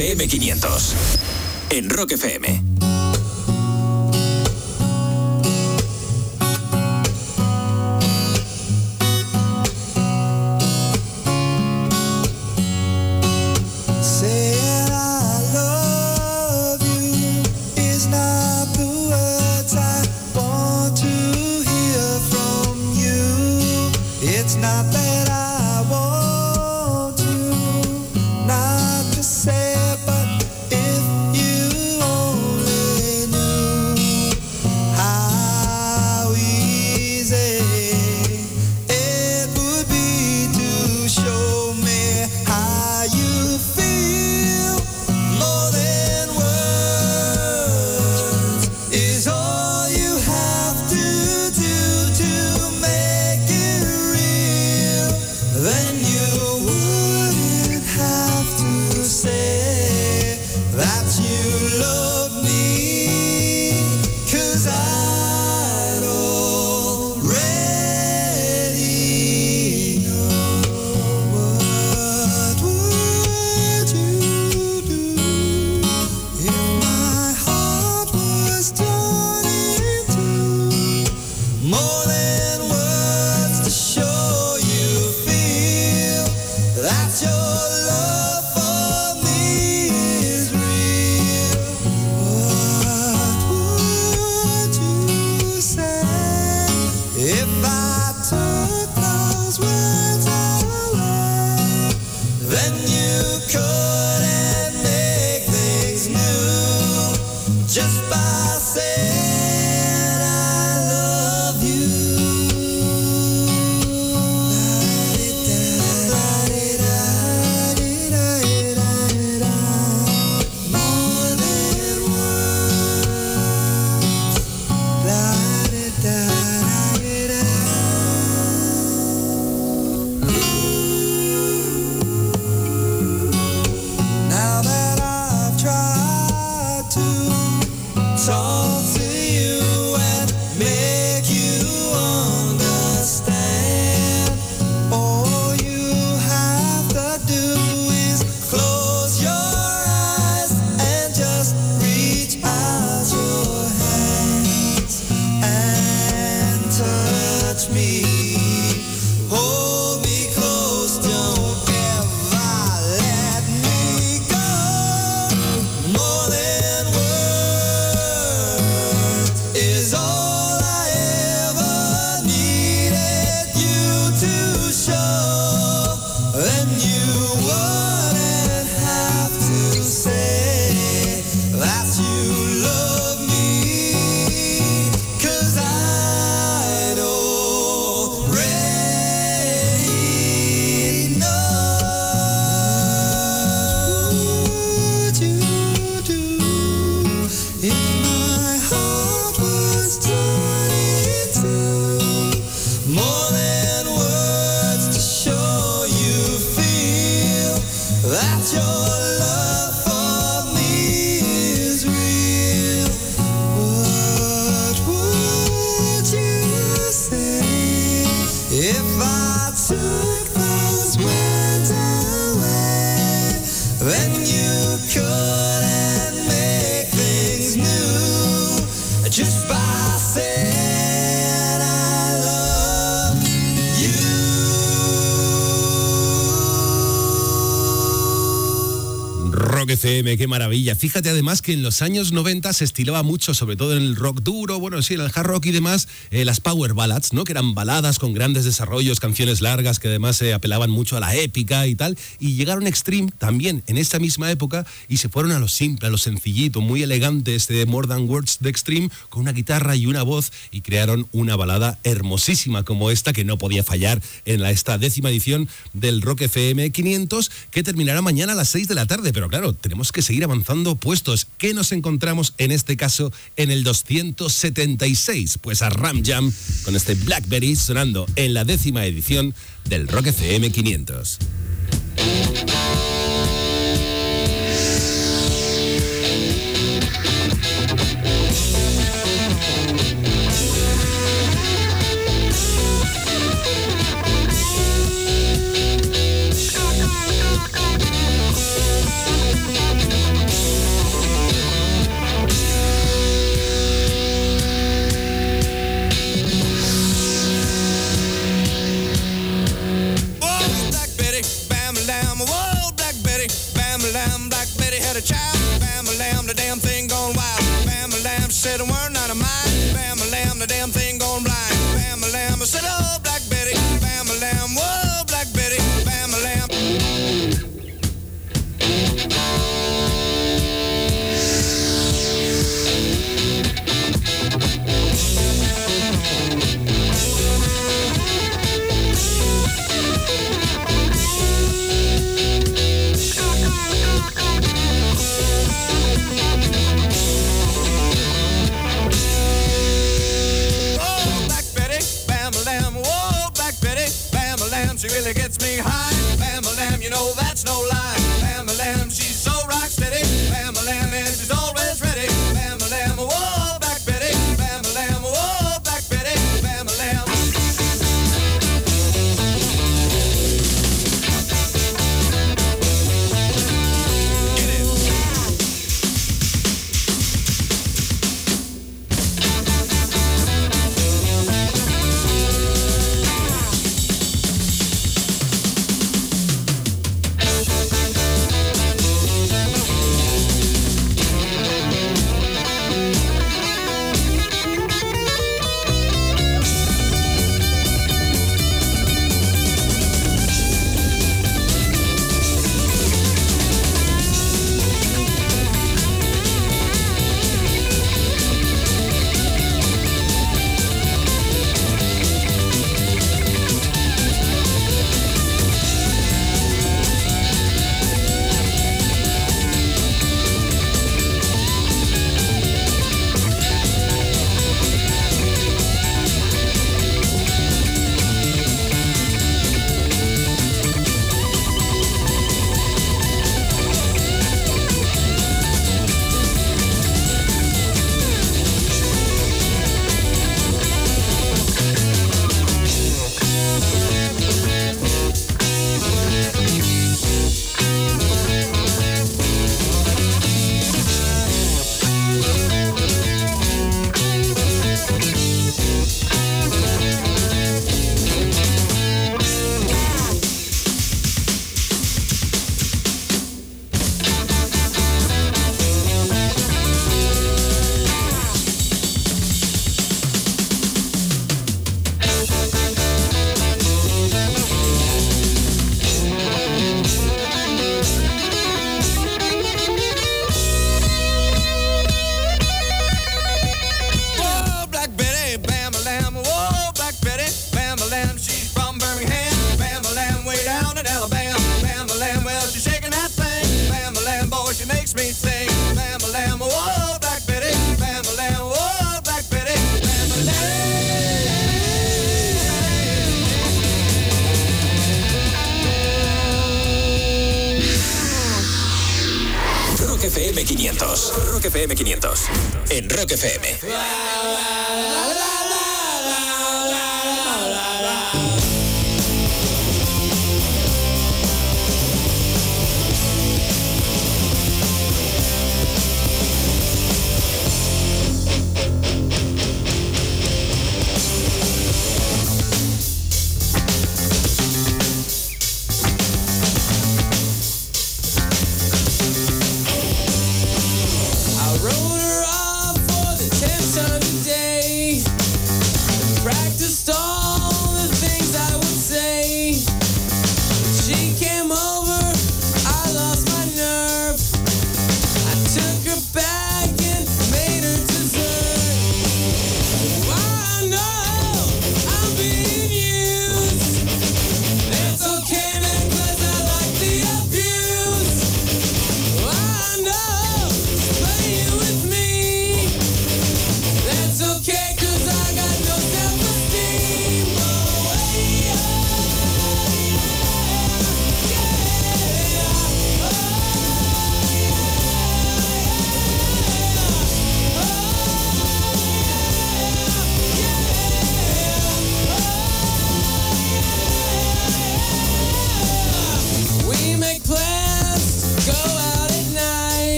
FM500. En Rock FM. Qué maravilla. Fíjate además que en los años 90 se estilaba mucho, sobre todo en el rock duro, bueno, sí, en el hard rock y demás, eh, las power ballads, ¿no? Que eran baladas con grandes desarrollos, canciones largas que además se apelaban mucho a la épica y tal. Y llegaron Extreme también en esta misma época y se fueron a lo simple, a lo sencillito, muy elegante, este de More Than Words de Extreme, con una guitarra y una voz y crearon una balada hermosísima como esta que no podía fallar en la, esta décima edición del Rock FM 500 que terminará mañana a las 6 de la tarde. Pero claro, tenemos que seguir avanzando puestos. ¿Qué nos encontramos en este caso en el 276? Pues a Ram Jam con este Blackberry sonando en la décima edición del Rock FM 500. FM500. En Rock FM.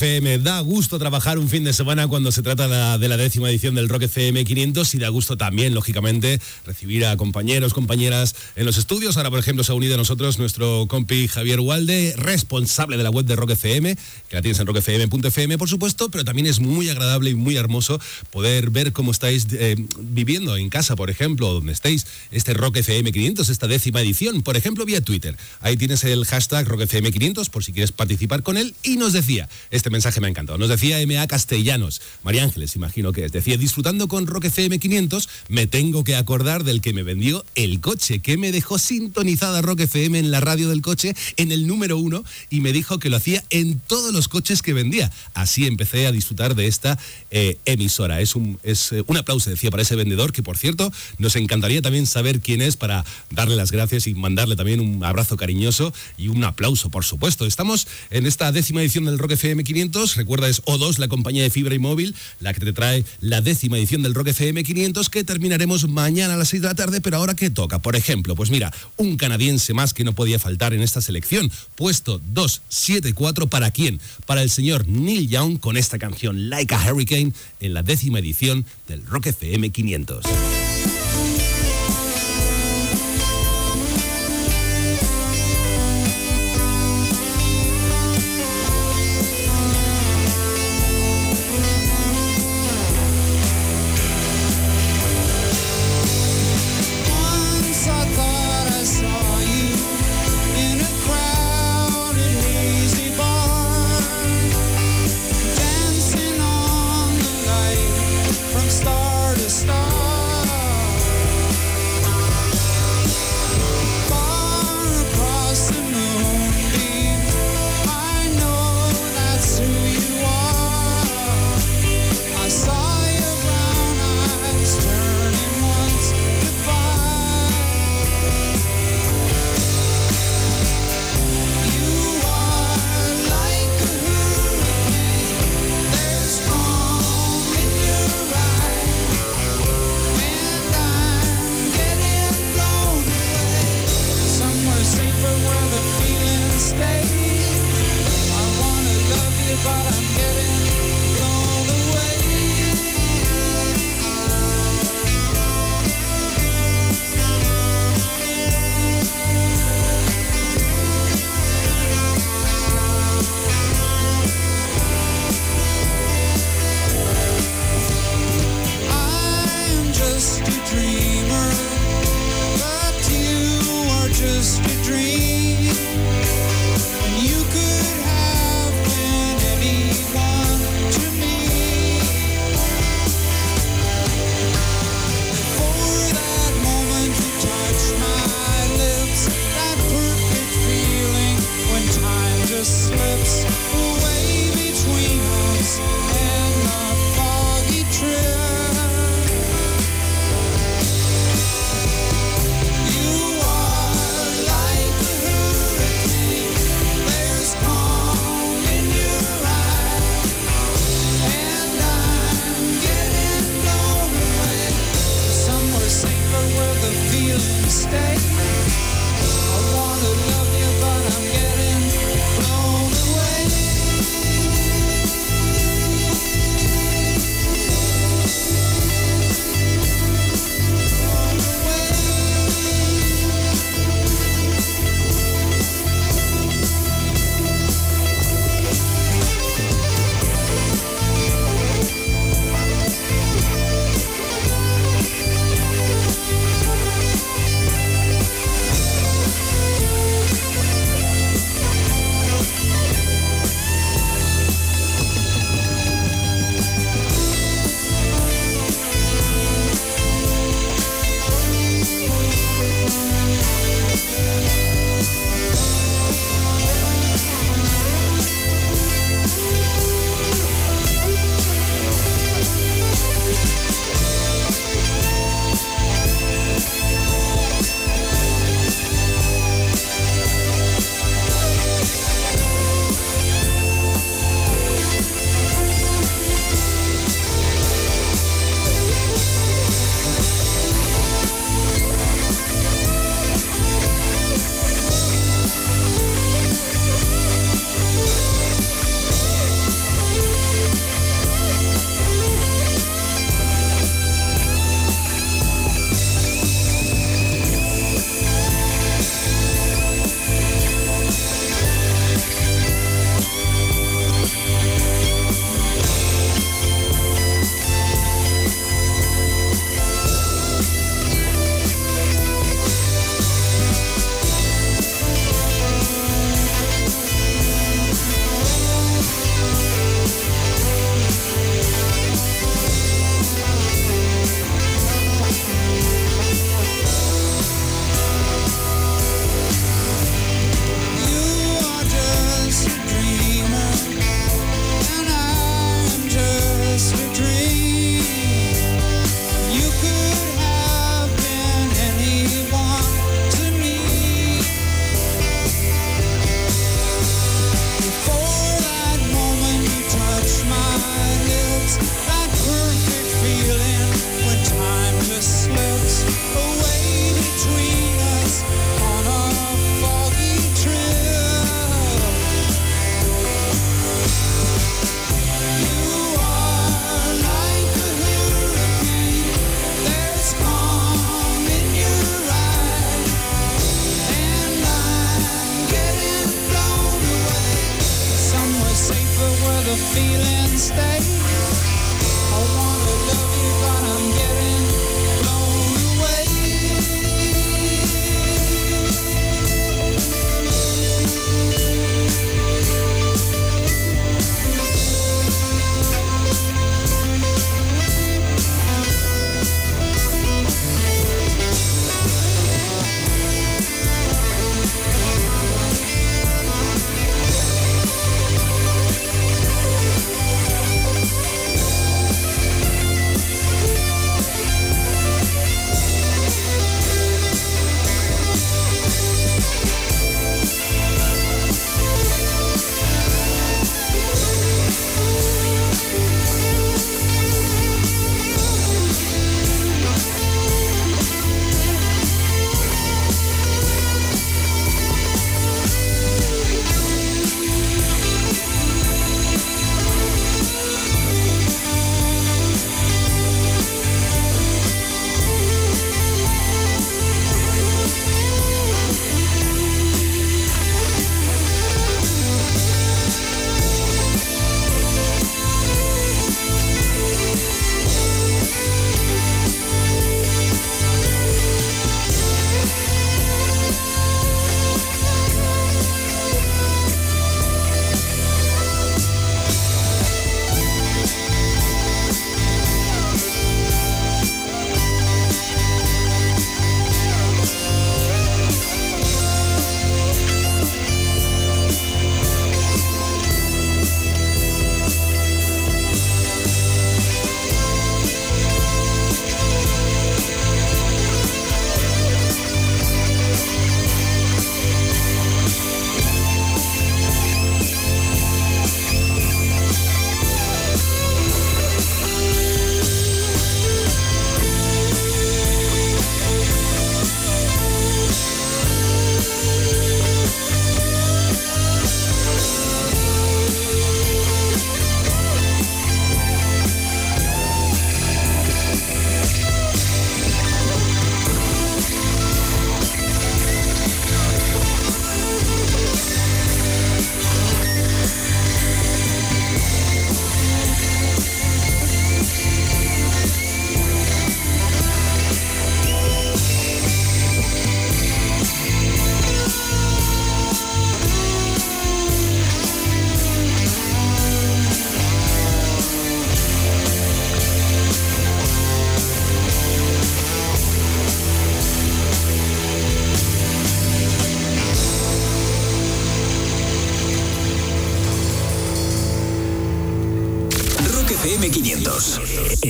FM. Da gusto trabajar un fin de semana cuando se trata de la décima edición del Rock FM 500 y da gusto también, lógicamente, recibir a compañeros, compañeras en los estudios. Ahora, por ejemplo, se ha unido a nosotros nuestro compi Javier Walde, responsable de la web de Rock FM, que la tienes en rockfm.fm, por supuesto, pero también es muy agradable y muy hermoso poder ver cómo estáis eh, viviendo en casa, por ejemplo, donde estéis, este Rock FM 500, esta décima edición, por ejemplo, vía Twitter. Ahí tienes el hashtag Rock FM 500 por si quieres participar con él y nos decía este mensaje me ha encantado. Nos decía MA Castellanos, María Ángeles, imagino que es. Decía, disfrutando con Rock FM 500, me tengo que acordar del que me vendió el coche, que me dejó sintonizada Rock FM en la radio del coche en el número uno y me dijo que lo hacía en todos los coches que vendía. Así empecé a disfrutar de esta eh, emisora. Es, un, es eh, un aplauso, decía, para ese vendedor, que por cierto, nos encantaría también saber quién es para darle las gracias y mandarle también un abrazo cariñoso y un aplauso, por supuesto. Estamos en esta décima edición del Rock FM 500. Recuerda, es O2, la compañía de fibra y móvil, la que te trae la décima edición del Rock FM 500, que terminaremos mañana a las 6 de la tarde, pero ahora ¿qué toca? Por ejemplo, pues mira, un canadiense más que no podía faltar en esta selección, puesto 274 para quién? Para el señor Neil Young con esta canción Like a Hurricane en la décima edición del Rock FM 500.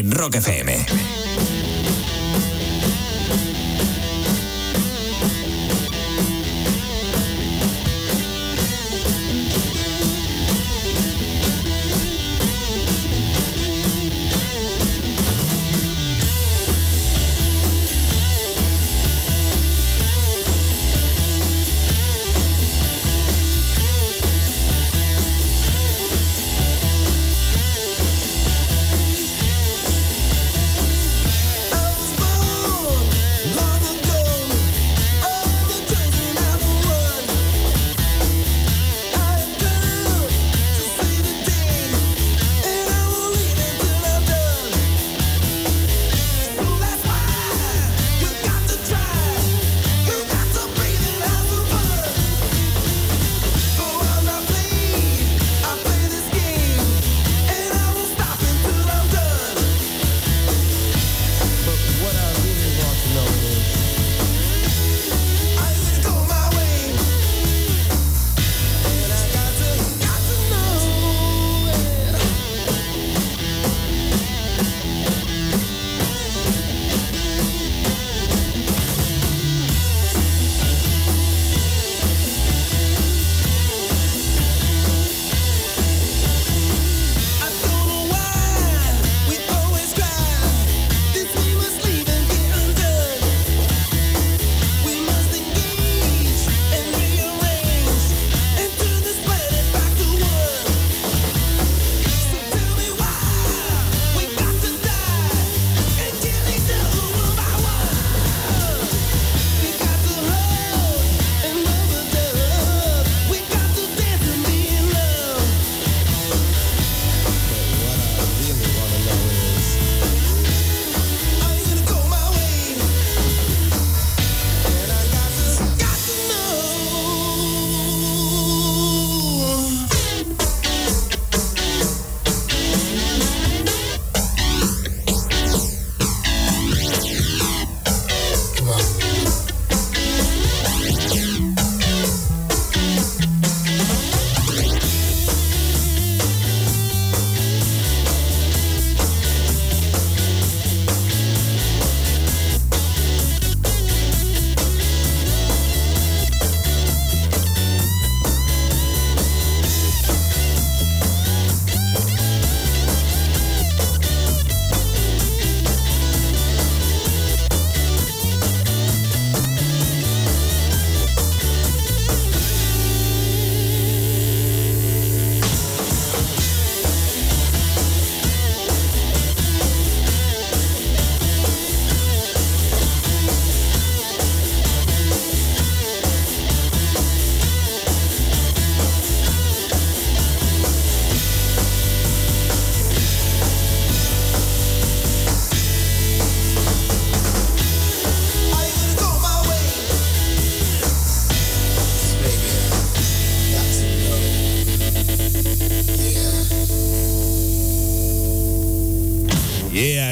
En Rock FM.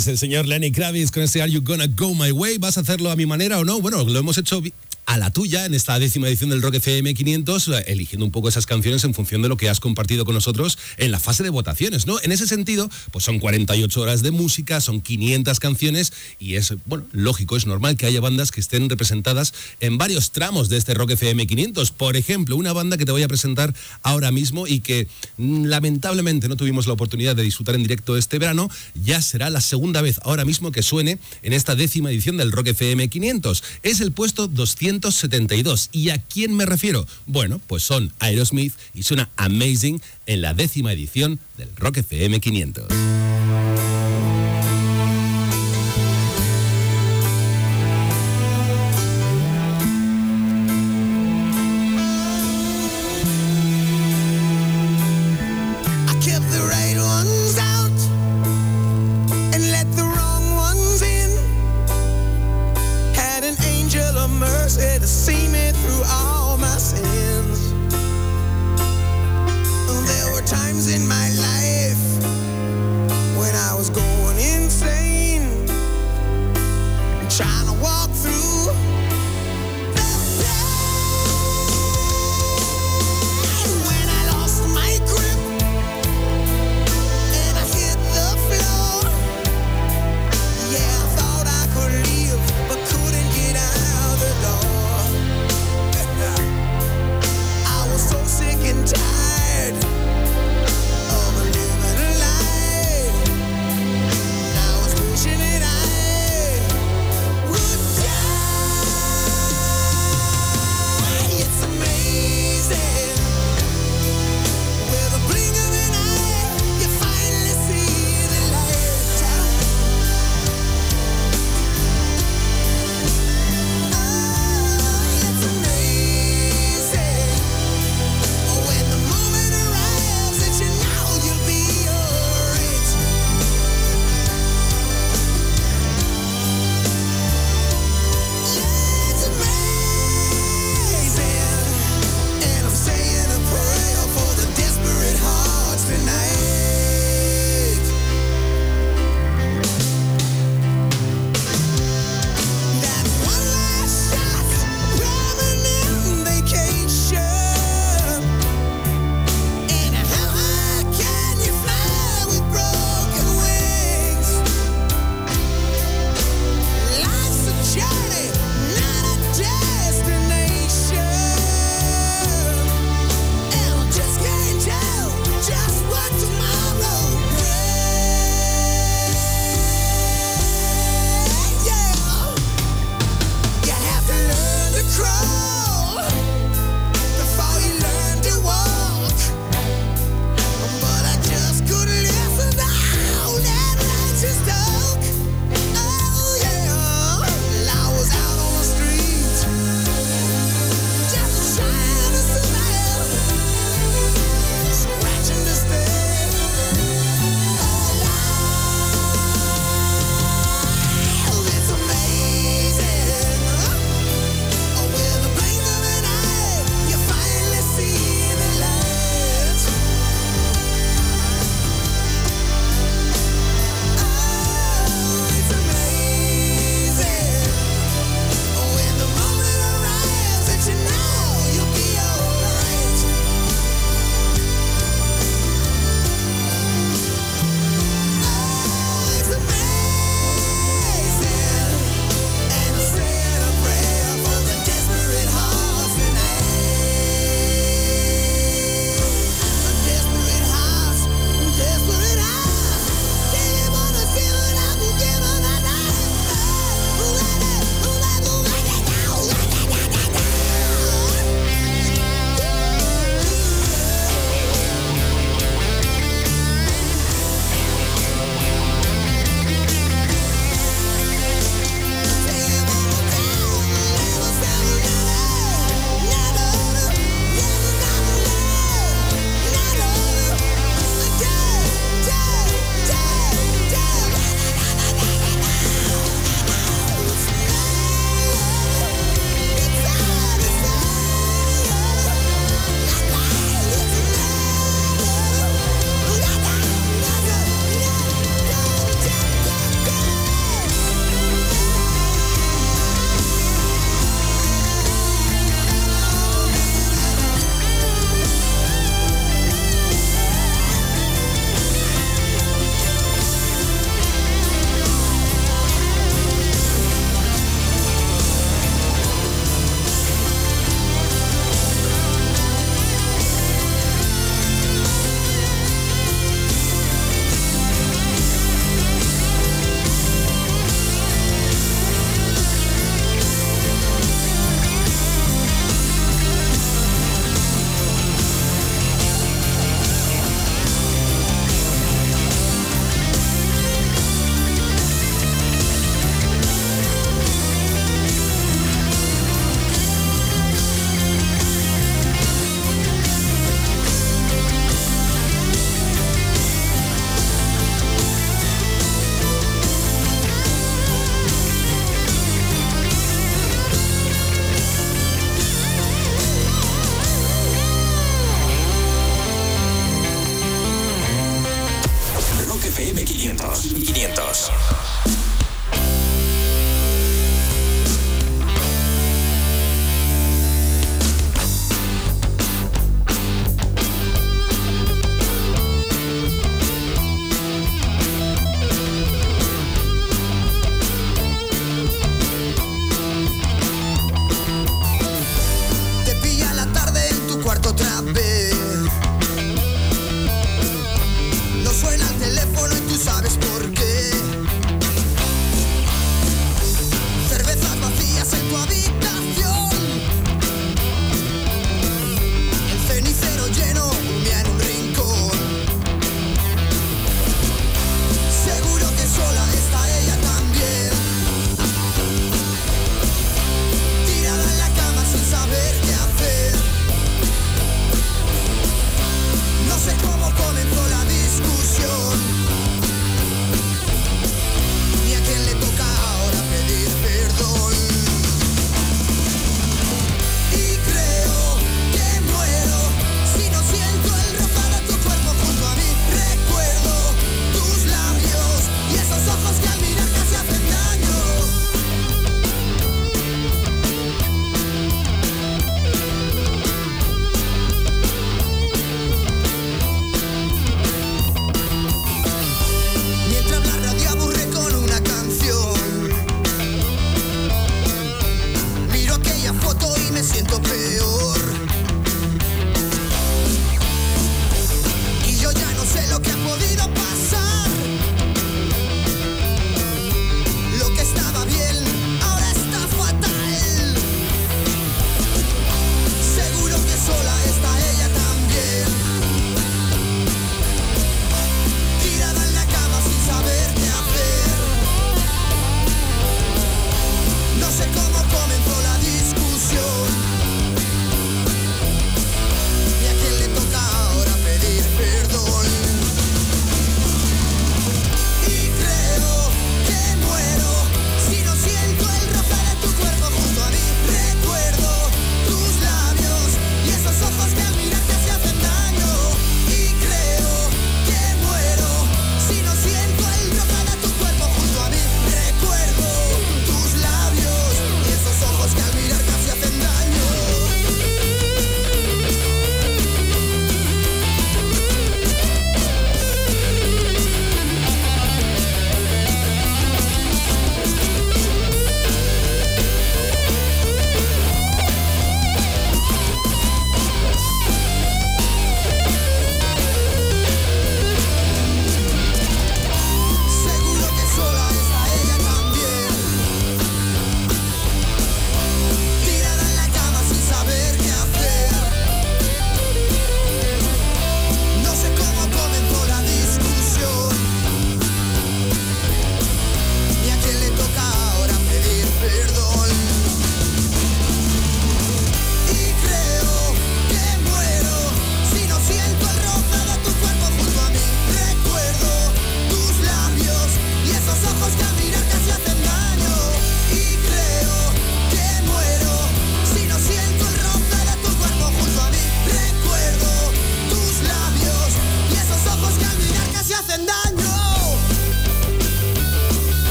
Es el señor Lenny Kravitz con este Are You Gonna Go My Way. ¿Vas a hacerlo a mi manera o no? Bueno, lo hemos hecho a la tuya en esta décima edición del Rock FM 500, eh, eligiendo un poco esas canciones en función de lo que has compartido con nosotros en la fase de votaciones, ¿no? En ese sentido, pues son 48 horas de música, son 500 canciones y es, bueno, lógico, es normal que haya bandas que estén representadas en varios tramos de este Rock FM 500. Por ejemplo, una banda que te voy a presentar ahora mismo y que lamentablemente no tuvimos la oportunidad de disfrutar en directo este verano, ya será la segunda vez ahora mismo que suene en esta décima edición del Rock FM 500. Es el puesto 272. ¿Y a quién me refiero? Bueno, pues son Aerosmith y suena Amazing en la décima edición del Rock FM 500.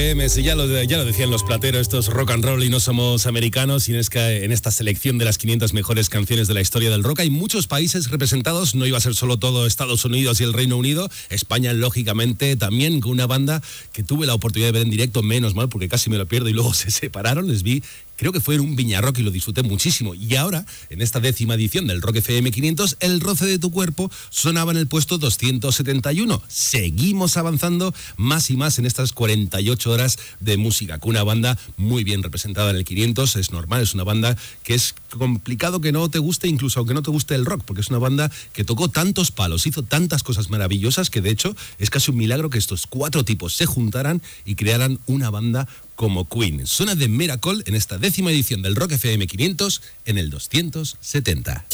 Ya lo, decían los plateros, esto es rock and roll y no somos americanos. Y en esta, en esta selección de las 500 mejores canciones de la historia del rock hay muchos países representados. No iba a ser solo todo Estados Unidos y el Reino Unido. España, lógicamente, también con una banda que tuve la oportunidad de ver en directo, menos mal, porque casi me lo pierdo y luego (laughs) se separaron. Les vi creo que fue en un Viñarrock y lo disfruté muchísimo. Y ahora, en esta décima edición del Rock FM 500, El roce de tu cuerpo sonaba en el puesto 271. Seguimos avanzando más y más en estas 48 horas de música, con una banda muy bien representada en el 500. Es normal, es una banda que es complicado que no te guste, incluso aunque no te guste el rock, porque es una banda que tocó tantos palos, hizo tantas cosas maravillosas que de hecho es casi un milagro que estos cuatro tipos se juntaran y crearan una banda como Queen. Zona de Miracle en esta décima edición del Rock FM 500 en el 270.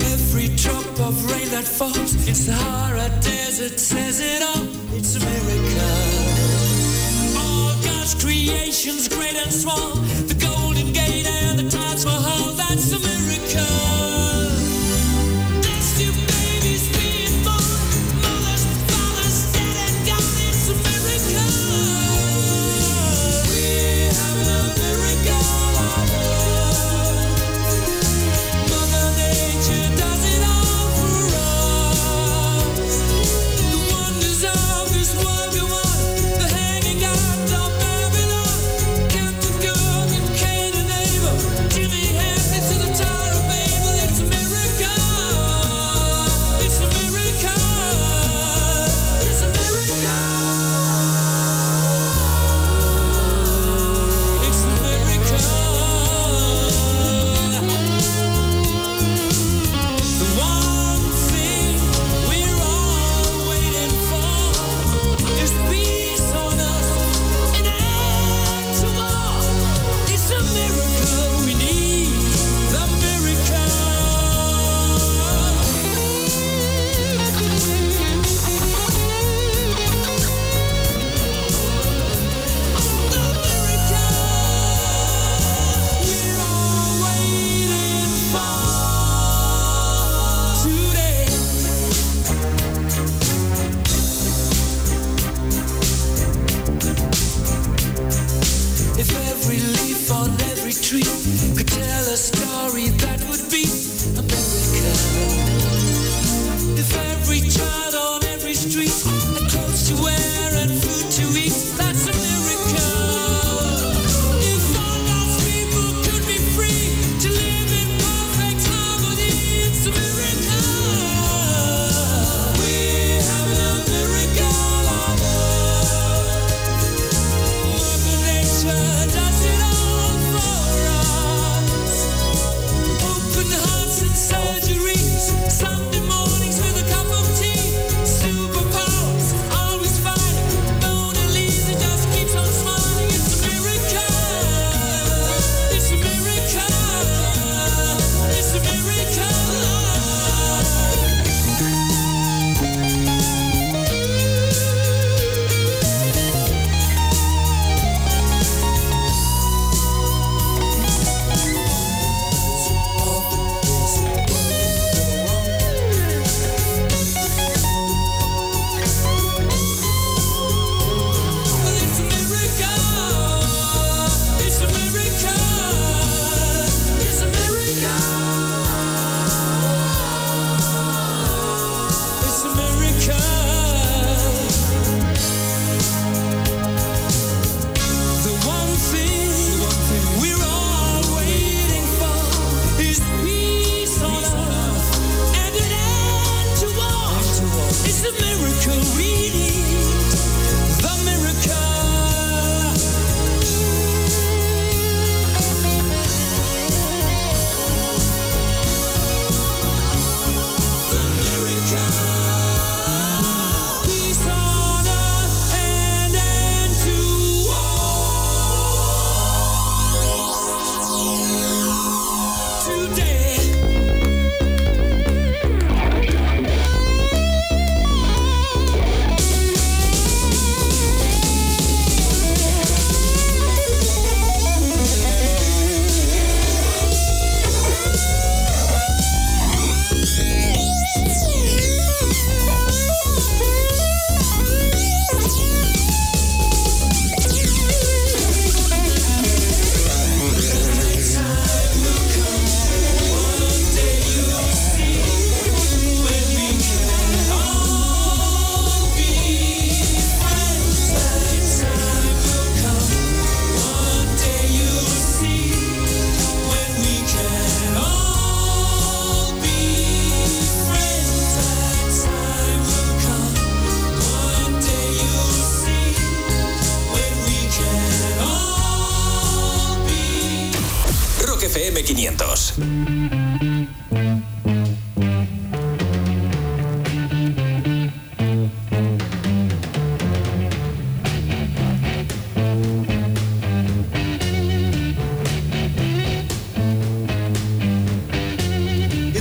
Every drop of Desert says it all. It's a miracle. All God's creations, great and small.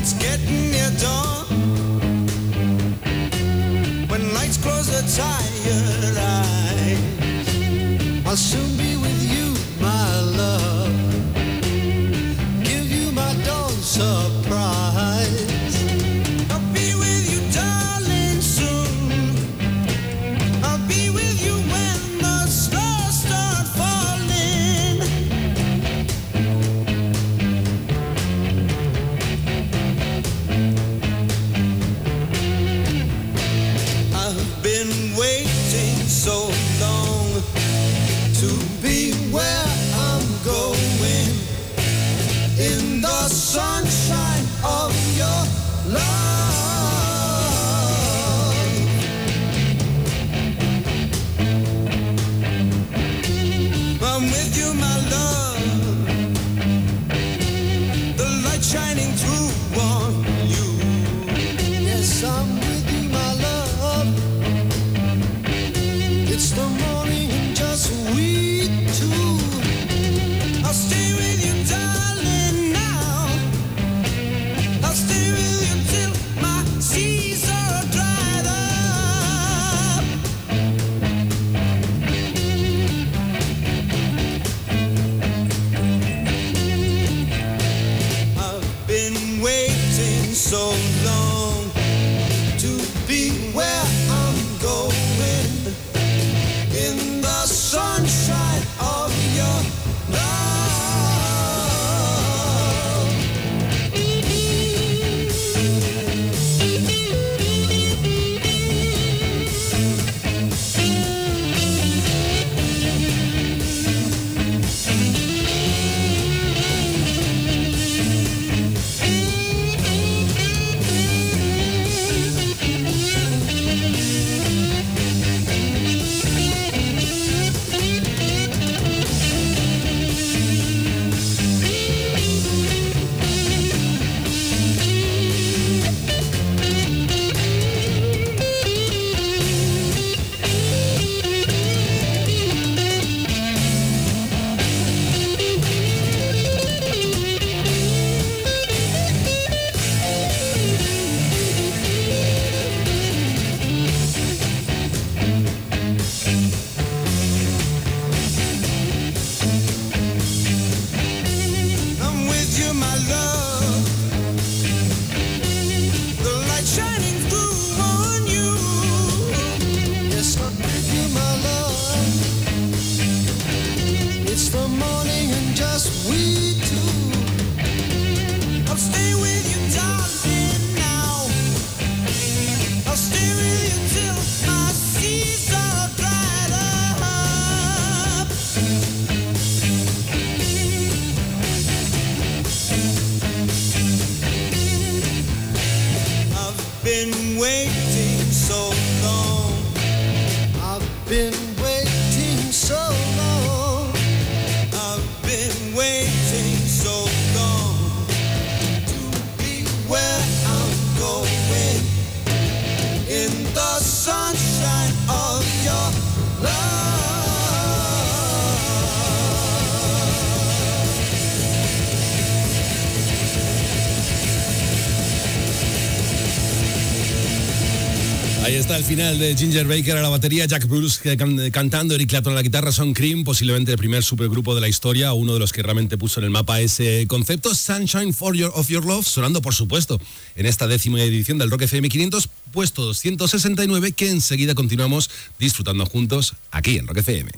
It's getting near dawn. When lights close the tired eyes, I'll soon be. El final de Ginger Baker a la batería, Jack Bruce cantando, Eric Clapton a la guitarra, Son Cream, posiblemente el primer supergrupo de la historia, uno de los que realmente puso en el mapa ese concepto, Sunshine for your, of Your Love, sonando por supuesto en esta décima edición del Rock FM 500, puesto 269, que enseguida continuamos disfrutando juntos aquí en Rock FM.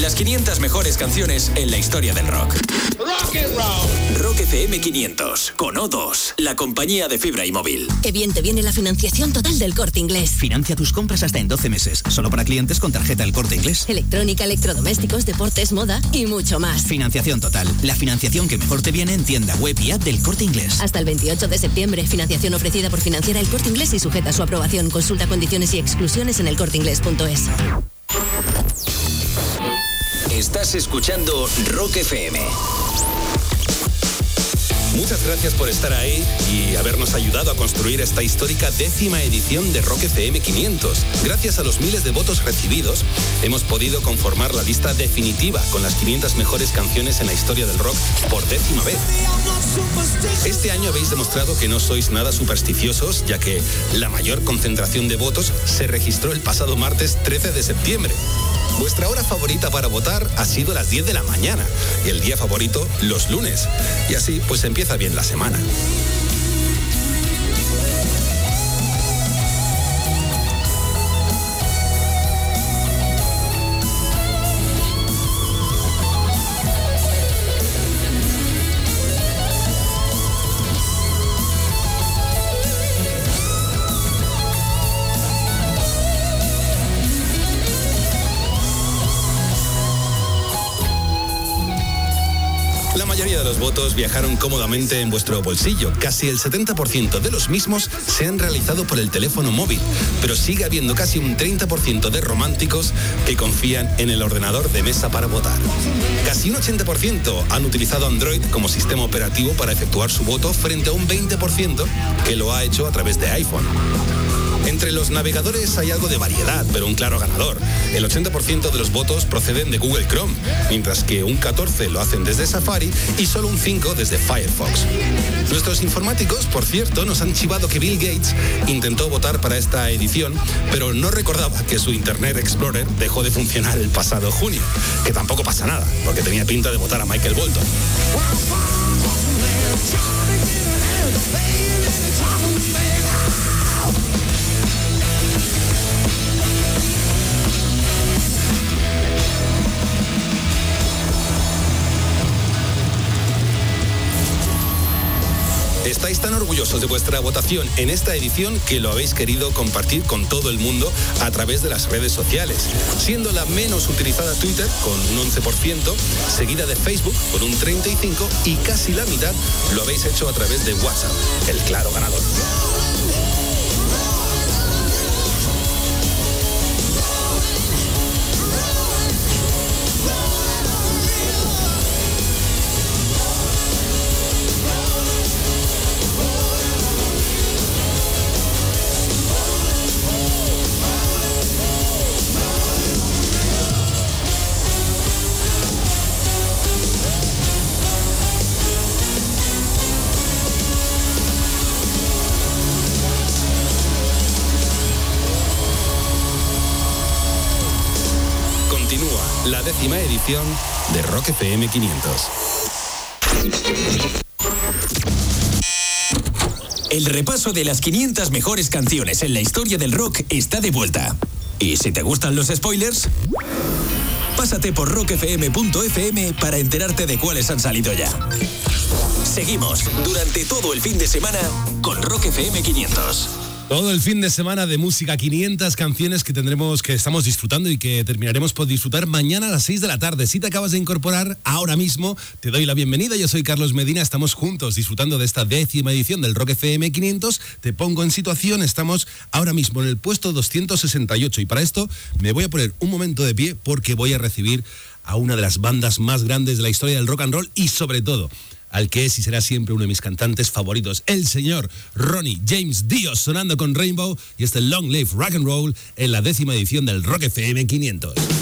Las 500 mejores canciones en la historia del rock. Rock and roll. Rock FM 500 con O2, la compañía de fibra y móvil. Qué bien te viene la financiación total del corte inglés. Financia tus compras hasta en 12 meses, solo para clientes con tarjeta El Corte Inglés. Electrónica, electrodomésticos, deportes, moda y mucho más. Financiación total, la financiación que mejor te viene en tienda web y app del Corte Inglés. Hasta el 28 de septiembre, financiación ofrecida por Financiera El Corte Inglés y sujeta a su aprobación. Consulta condiciones y exclusiones en elcorteinglés.es. Estás escuchando Rock FM. Muchas gracias por estar ahí y habernos ayudado a construir esta histórica décima edición de Rock FM 500. Gracias a los miles de votos recibidos, hemos podido conformar la lista definitiva con las 500 mejores canciones en la historia del rock por décima vez. Este año habéis demostrado que no sois nada supersticiosos, ya que la mayor concentración de votos se registró el pasado martes 13 de septiembre. Vuestra hora favorita para votar ha sido las 10 de la mañana y el día favorito los lunes. Y así pues empieza bien la semana. Viajaron cómodamente en vuestro bolsillo. Casi el 70% de los mismos se han realizado por el teléfono móvil, pero sigue habiendo casi un 30% de románticos que confían en el ordenador de mesa para votar. Casi un 80% han utilizado Android como sistema operativo para efectuar su voto frente a un 20% que lo ha hecho a través de iPhone. Entre los navegadores hay algo de variedad, pero un claro ganador. El 80% de los votos proceden de Google Chrome, mientras que un 14% lo hacen desde Safari y solo un 5% desde Firefox. Nuestros informáticos, por cierto, nos han chivado que Bill Gates intentó votar para esta edición, pero no recordaba que su Internet Explorer dejó de funcionar el pasado junio, que tampoco pasa nada, porque tenía pinta de votar a Michael Bolton. Estáis tan orgullosos de vuestra votación en esta edición que lo habéis querido compartir con todo el mundo a través de las redes sociales, siendo la menos utilizada Twitter con un 11%, seguida de Facebook con un 35% y casi la mitad lo habéis hecho a través de WhatsApp, el claro ganador. Décima edición de Rock FM 500. El repaso de las 500 mejores canciones en la historia del rock está de vuelta. Y si te gustan los spoilers, pásate por rockfm.fm para enterarte de cuáles han salido ya. Seguimos durante todo el fin de semana con Rock FM 500. Todo el fin de semana de música, 500 canciones que tendremos, que estamos disfrutando y que terminaremos por disfrutar mañana a las 6 de la tarde. Si te acabas de incorporar ahora mismo, te doy la bienvenida. Yo soy Carlos Medina, estamos juntos disfrutando de esta décima edición del Rock FM 500. Te pongo en situación, estamos ahora mismo en el puesto 268 y para esto me voy a poner un momento de pie porque voy a recibir a una de las bandas más grandes de la historia del rock and roll y sobre todo al que es y será siempre uno de mis cantantes favoritos, el señor Ronnie James Dio, sonando con Rainbow y este Long Live Rock and Roll en la décima edición del Rock FM 500.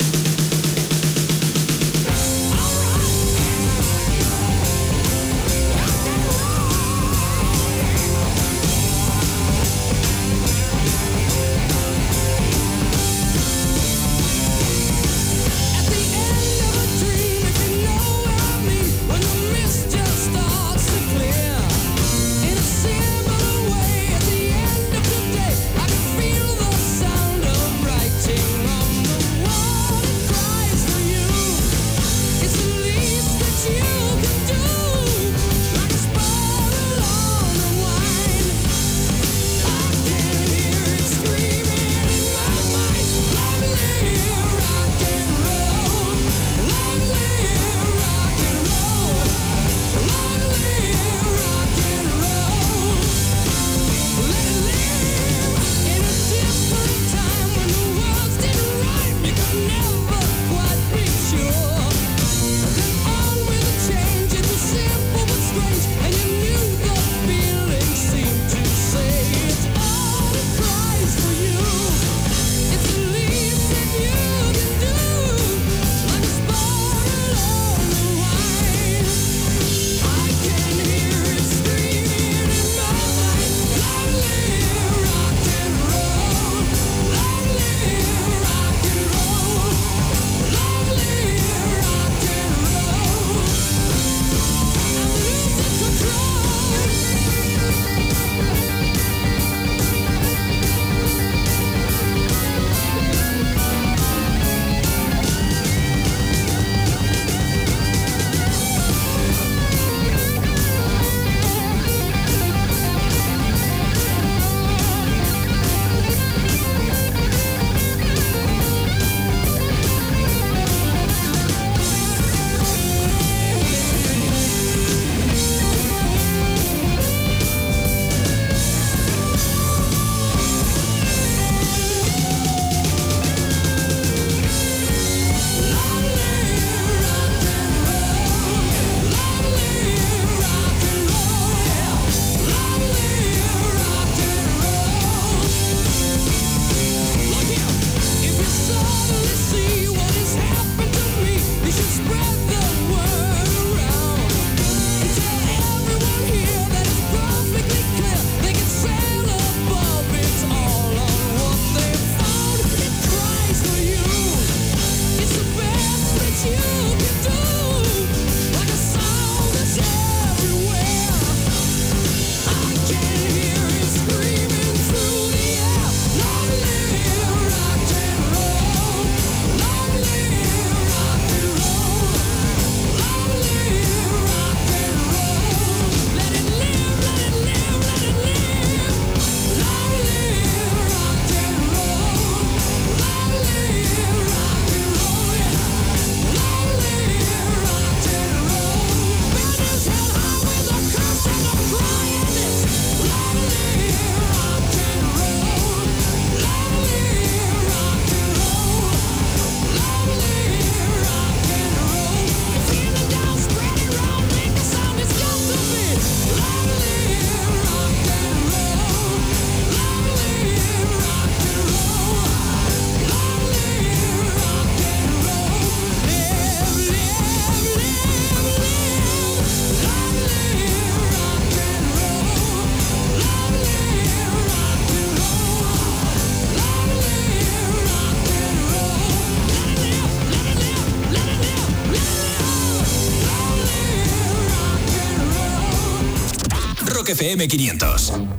FM 500.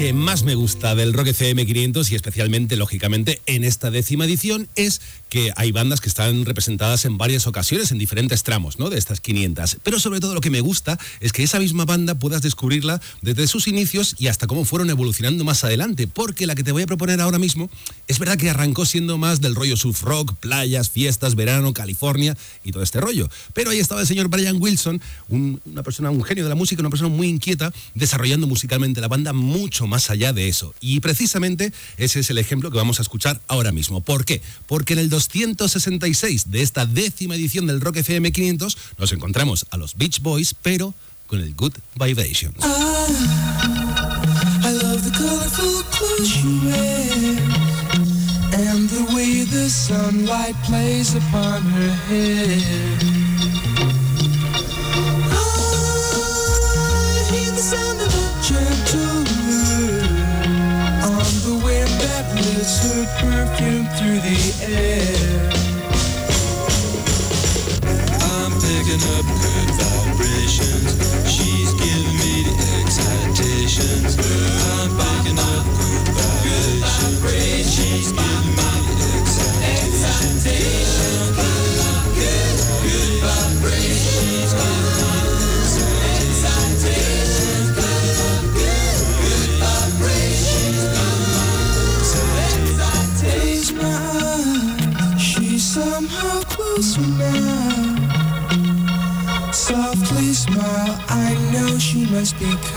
Que más me gusta del Rock FM 500 y especialmente, lógicamente, en esta décima edición es que hay bandas que están representadas en varias ocasiones, en diferentes tramos, ¿no? De estas 500. Pero sobre todo lo que me gusta es que esa misma banda puedas descubrirla desde sus inicios y hasta cómo fueron evolucionando más adelante, porque la que te voy a proponer ahora mismo es verdad que arrancó siendo más del rollo surf rock, playas, fiestas, verano, California y todo este rollo. Pero ahí estaba el señor Brian Wilson, un- una persona, un genio de la música, una persona muy inquieta, desarrollando musicalmente la banda mucho más allá de eso. Y precisamente ese es el ejemplo que vamos a escuchar ahora mismo. ¿Por qué? Porque en el 266 de esta décima edición del Rock FM 500 nos encontramos a los Beach Boys, pero con el Good Vibrations. And the way the sunlight plays upon her hair. I hear the sound of a gentle on the wind that lifts her perfume through the air. I'm picking up good vibrations.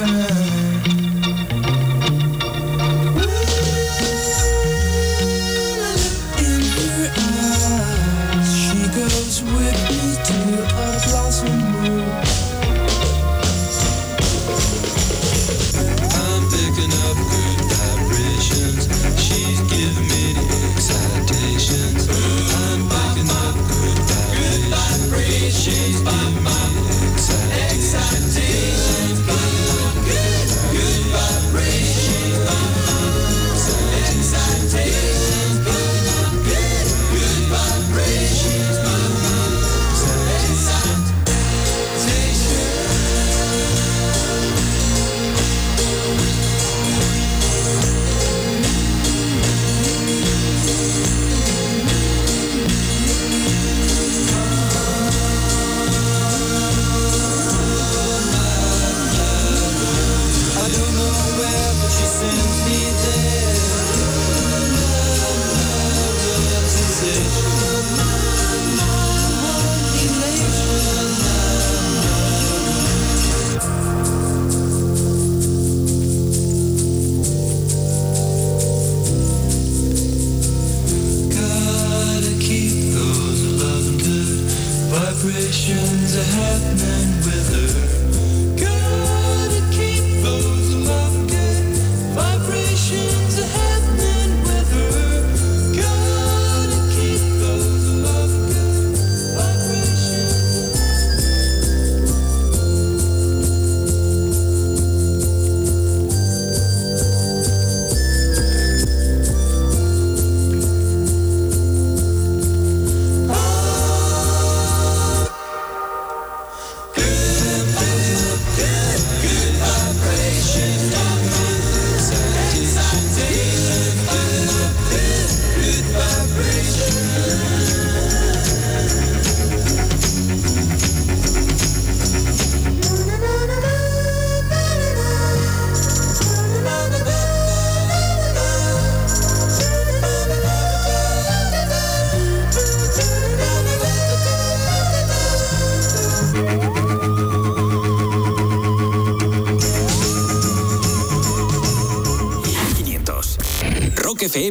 Amen.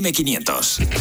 FM500.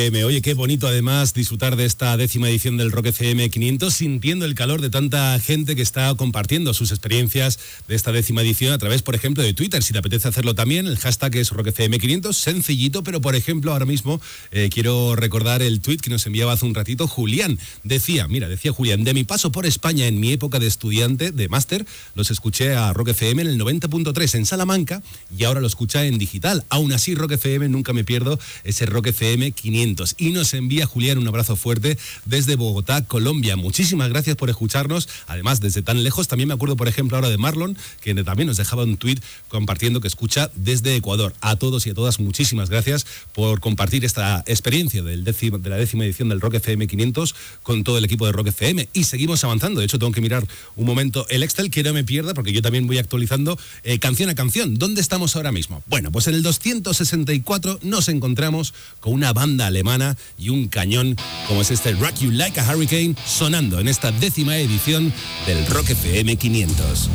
Oye, qué bonito además disfrutar de esta décima edición del Rock FM 500 sintiendo el calor de tanta gente que está compartiendo sus experiencias de esta décima edición a través, por ejemplo, de Twitter. Si te apetece hacerlo también, el hashtag es Rock FM 500, sencillito, pero por ejemplo, ahora mismo eh, quiero recordar el tweet que nos enviaba hace un ratito Julián. Decía, mira, decía Julián, de mi paso por España en mi época de estudiante de máster, los escuché a Rock FM en el 90.3 en Salamanca y ahora lo escucha en digital. Aún así, Rock FM nunca me pierdo ese Rock FM 500. Y nos envía Julián un abrazo fuerte desde Bogotá, Colombia. Muchísimas gracias por escucharnos. Además, desde tan lejos, también me acuerdo, por ejemplo, ahora de Marlon, que también nos dejaba un tweet compartiendo que escucha desde Ecuador. A todos y a todas, muchísimas gracias por compartir esta experiencia del de la décima edición del Rock FM 500 con todo el equipo de Rock FM. Y seguimos avanzando. De hecho, tengo que mirar un momento el Excel, que no me pierda, porque yo también voy actualizando eh, canción a canción. ¿Dónde estamos ahora mismo? Bueno, pues en el 264 nos encontramos con una banda alemana y un cañón como es este Rock You Like a Hurricane sonando en esta décima edición del Rock FM 500.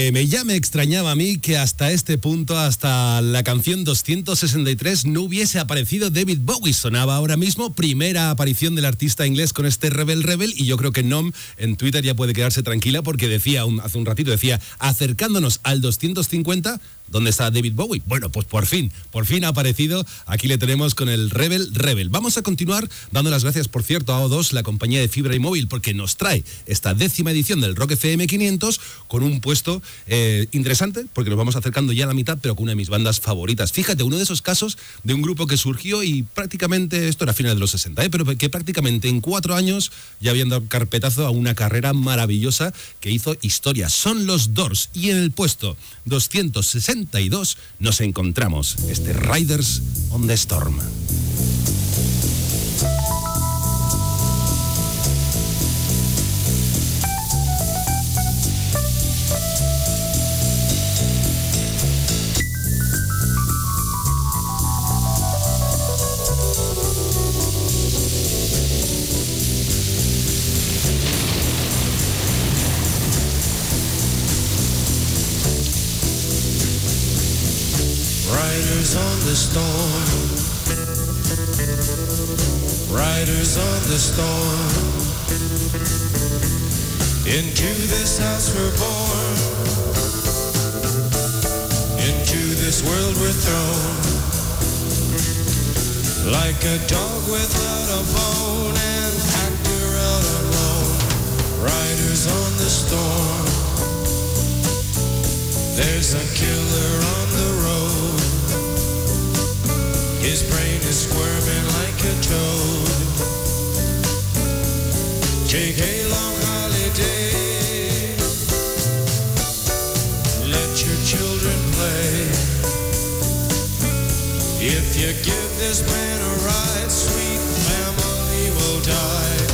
Ya me extrañaba a mí que hasta este punto, hasta la canción 263, no hubiese aparecido David Bowie. Sonaba ahora mismo primera aparición del artista inglés con este Rebel Rebel y yo creo que Nom en Twitter ya puede quedarse tranquila porque decía un, hace un ratito, decía, acercándonos al 250, ¿Dónde está David Bowie? Bueno, pues por fin, por fin ha aparecido. Aquí le tenemos con el Rebel Rebel. Vamos a continuar dando las gracias, por cierto, a O2, la compañía de fibra y móvil, porque nos trae esta décima edición del Rock FM 500 con un puesto eh, interesante, porque nos vamos acercando ya a la mitad, pero con una de mis bandas favoritas. Fíjate, uno de esos casos de un grupo que surgió y prácticamente, esto era a finales de los 60, ¿eh? pero que prácticamente en cuatro años ya habían dado carpetazo a una carrera maravillosa que hizo historia. Son los Doors y en el puesto 262 nos encontramos este Riders on the Storm. The storm. Riders on the storm. Into this house we're born. Into this world we're thrown. Like a dog without a bone and actor out alone. Riders on the storm. There's a killer on the road. His brain is squirming like a toad. Take a long holiday. Let your children play. If you give this man a ride, sweet family will die.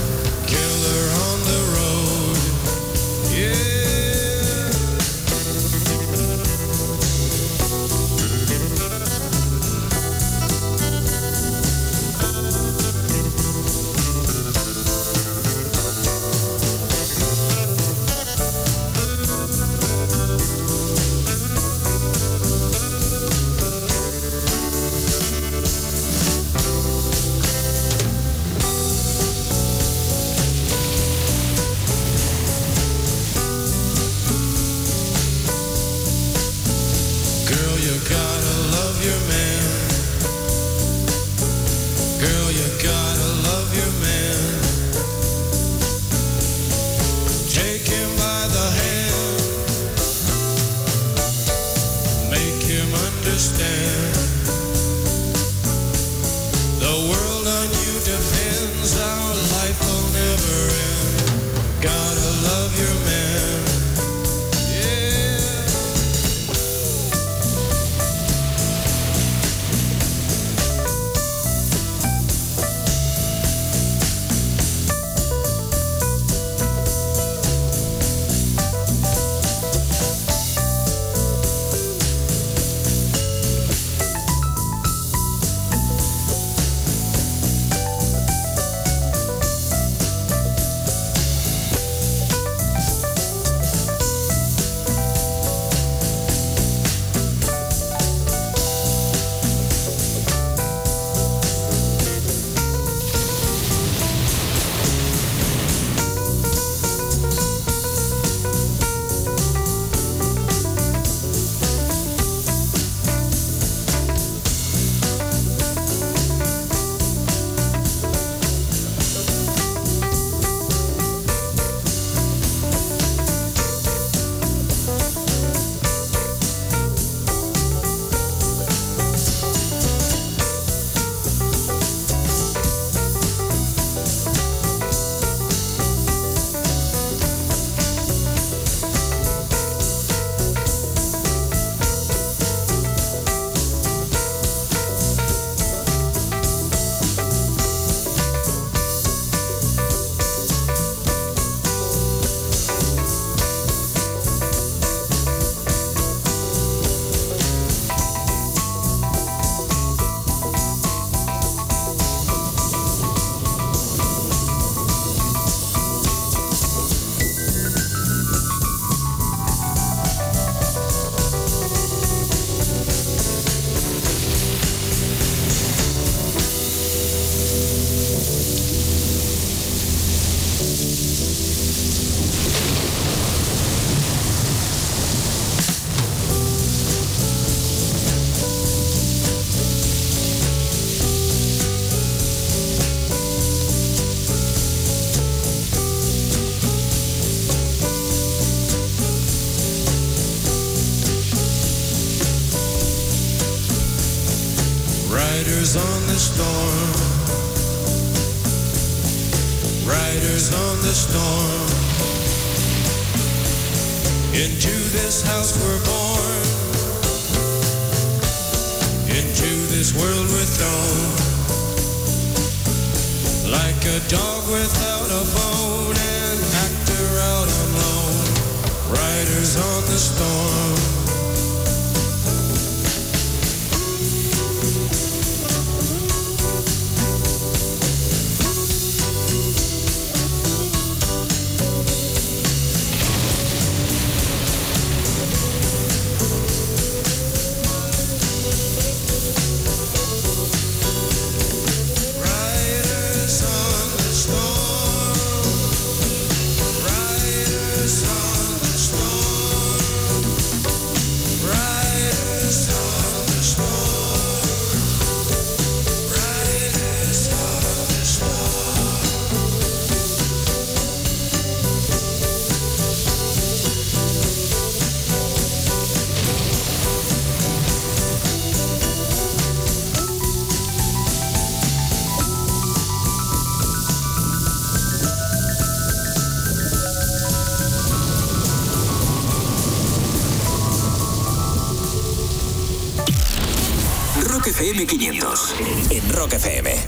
FM500 en Rock FM.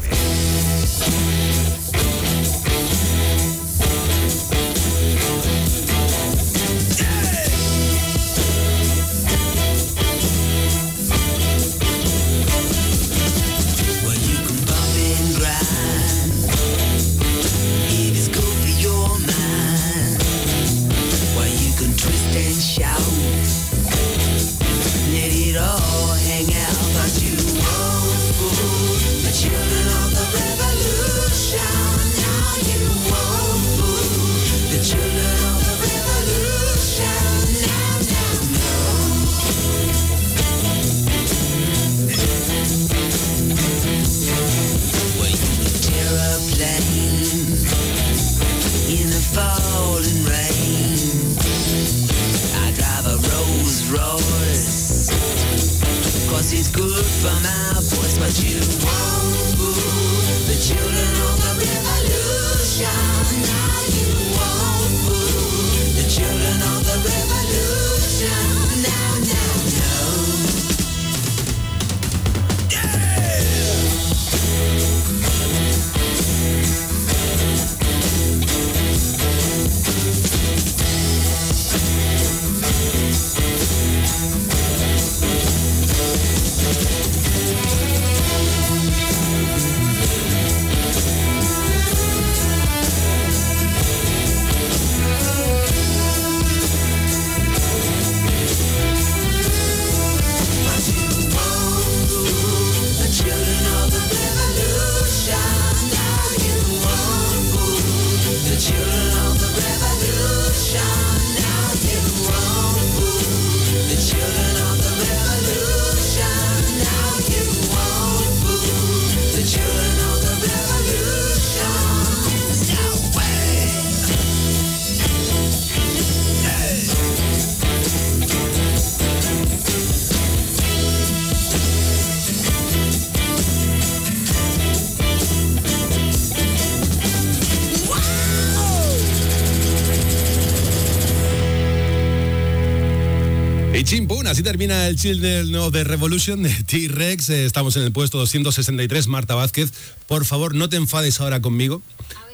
Así termina el Children of the Revolution de T-Rex. Eh, Estamos en el puesto 263, Marta Vázquez. Por favor, no te enfades ahora conmigo,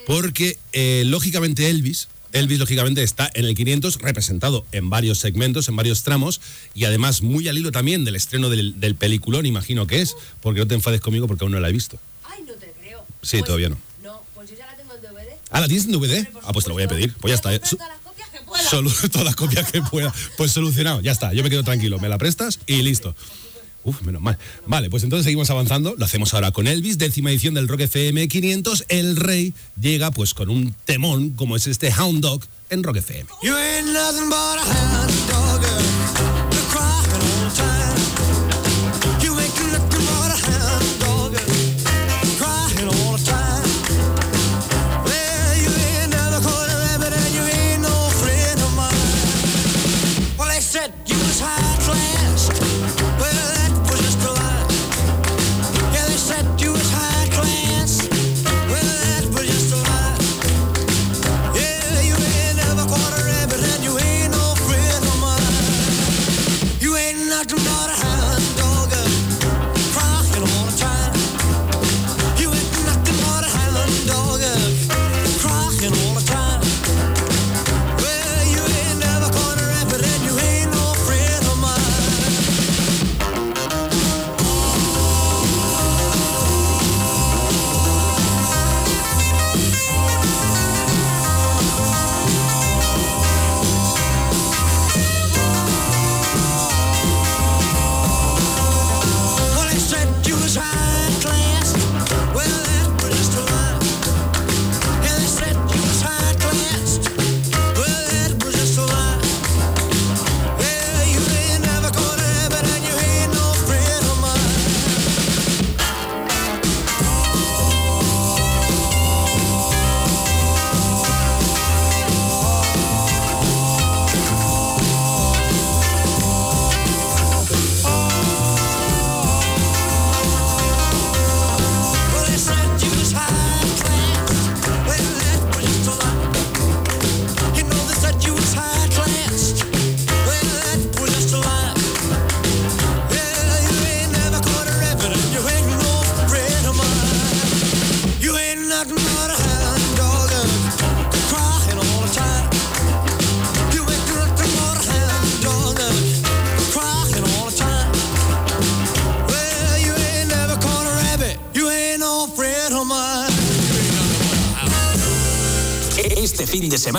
porque eh, lógicamente Elvis, Elvis lógicamente está en el 500 representado en varios segmentos, en varios tramos, y además muy al hilo también del estreno del, del peliculón, imagino que es, porque no te enfades conmigo porque aún no la he visto. Ay, no te creo. Sí, todavía no. No, pues yo ya la tengo en DVD. Ah, ¿la tienes en DVD? Ah, pues te lo voy a pedir. Pues ya está. eh. (laughs) Todas las copias que pueda. Pues solucionado, ya está. Yo me quedo tranquilo. Me la prestas y listo. Uf, menos mal. Vale, pues entonces seguimos avanzando. Lo hacemos ahora con Elvis, décima edición del Rock FM 500. El Rey llega pues con un temón como es este Hound Dog en Rock FM.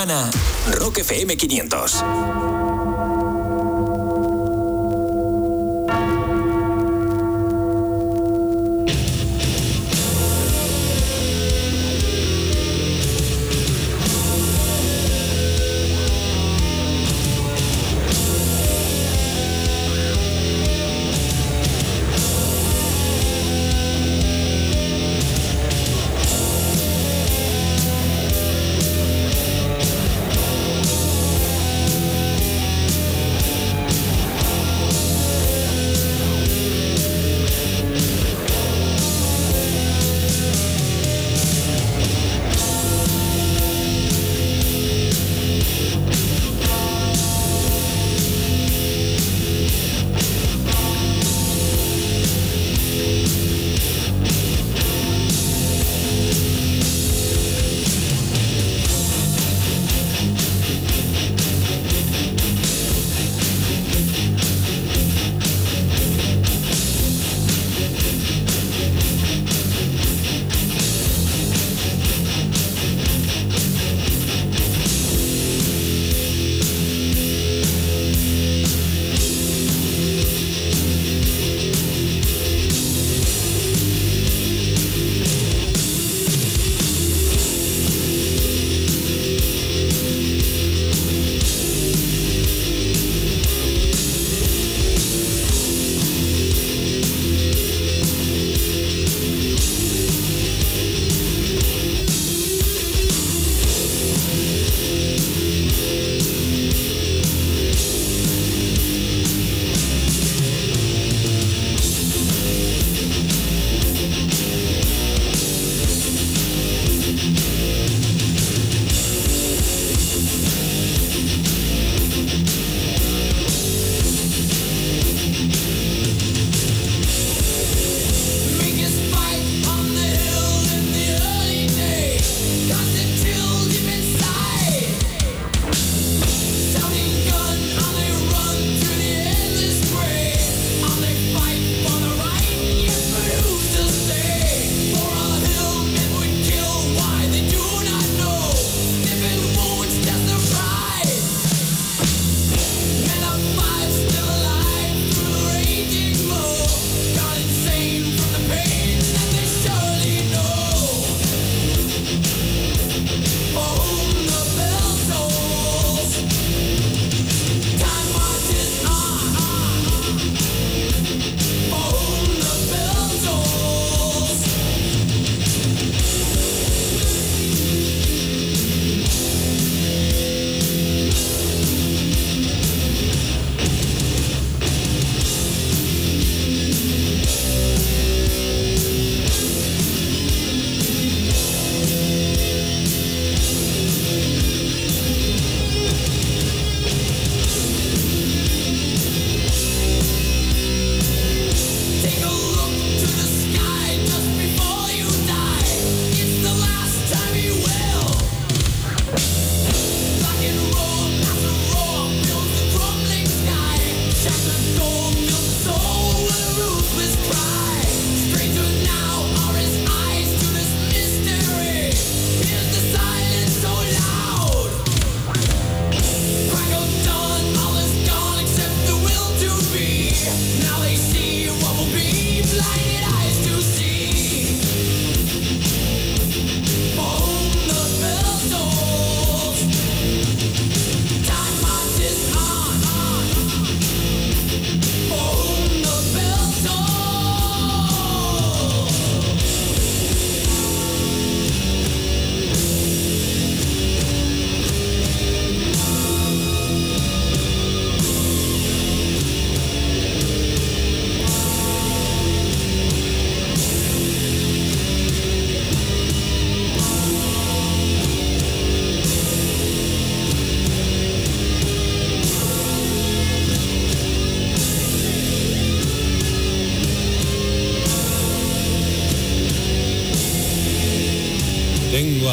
Semana, Rock FM 500.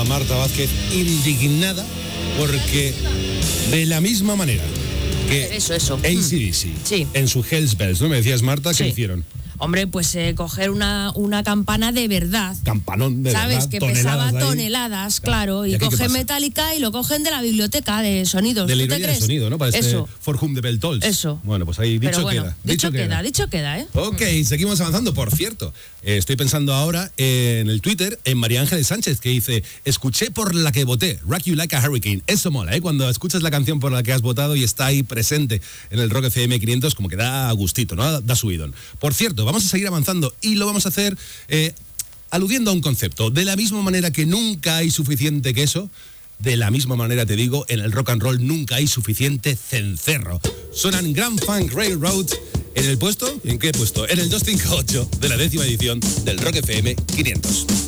Marta Vázquez indignada porque de la misma manera que Eso, eso. ACDC Sí. en su Hells Bells, ¿no? Me decías, Marta, ¿qué Sí. hicieron? Hombre, pues eh, coger una, una campana de verdad. Campanón de ¿Sabes? verdad, que toneladas pesaba toneladas, claro. ¿Y Y, cogen? Metallica y lo cogen de la biblioteca de sonidos. De ¿Tú la te de sonido, ¿no? Para este Eso. For Whom the Bell Tolls. Eso. Bueno, pues ahí dicho bueno, queda. dicho, queda, dicho queda, ¿eh? Ok, seguimos avanzando. Por cierto, eh, estoy pensando ahora en el Twitter en María Ángeles Sánchez que dice, escuché por la que voté, Rock You Like a Hurricane. Eso mola, ¿eh? Cuando escuchas la canción por la que has votado y está ahí presente en el Rock FM 500, como que da gustito, ¿no? Da subidón. Por cierto, vamos a seguir avanzando y lo vamos a hacer eh, aludiendo a un concepto. De la misma manera que nunca hay suficiente queso, de la misma manera te digo, en el rock and roll nunca hay suficiente cencerro. Suenan Grand Funk Railroad en el puesto, ¿en qué puesto? En el 258 de la décima edición del Rock FM 500.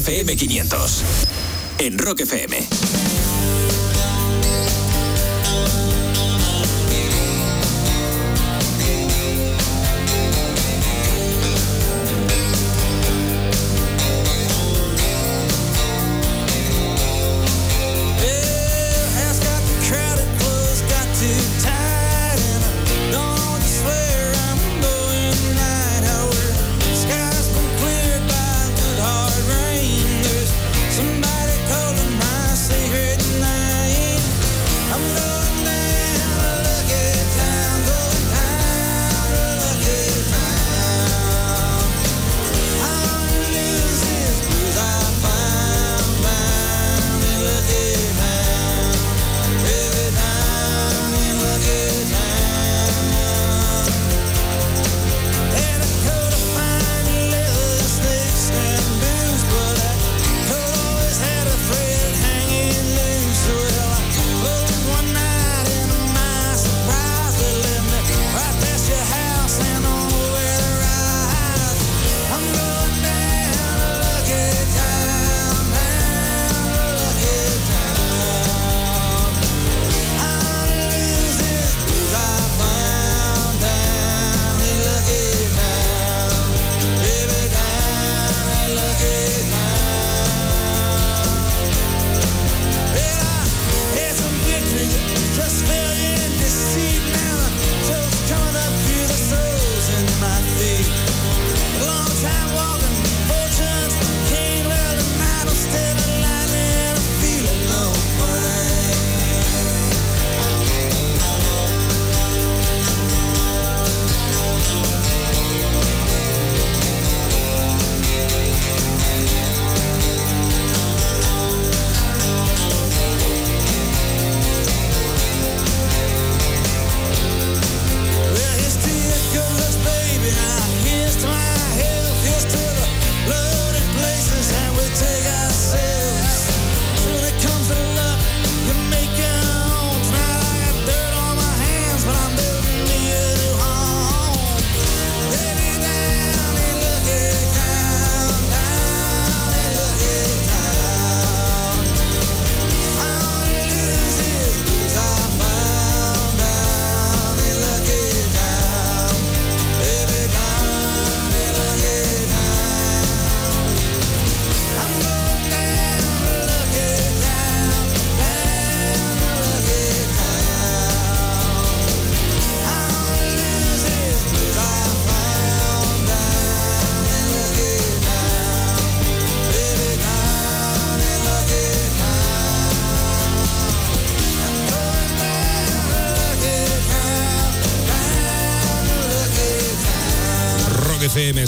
FM 500. En Rock FM.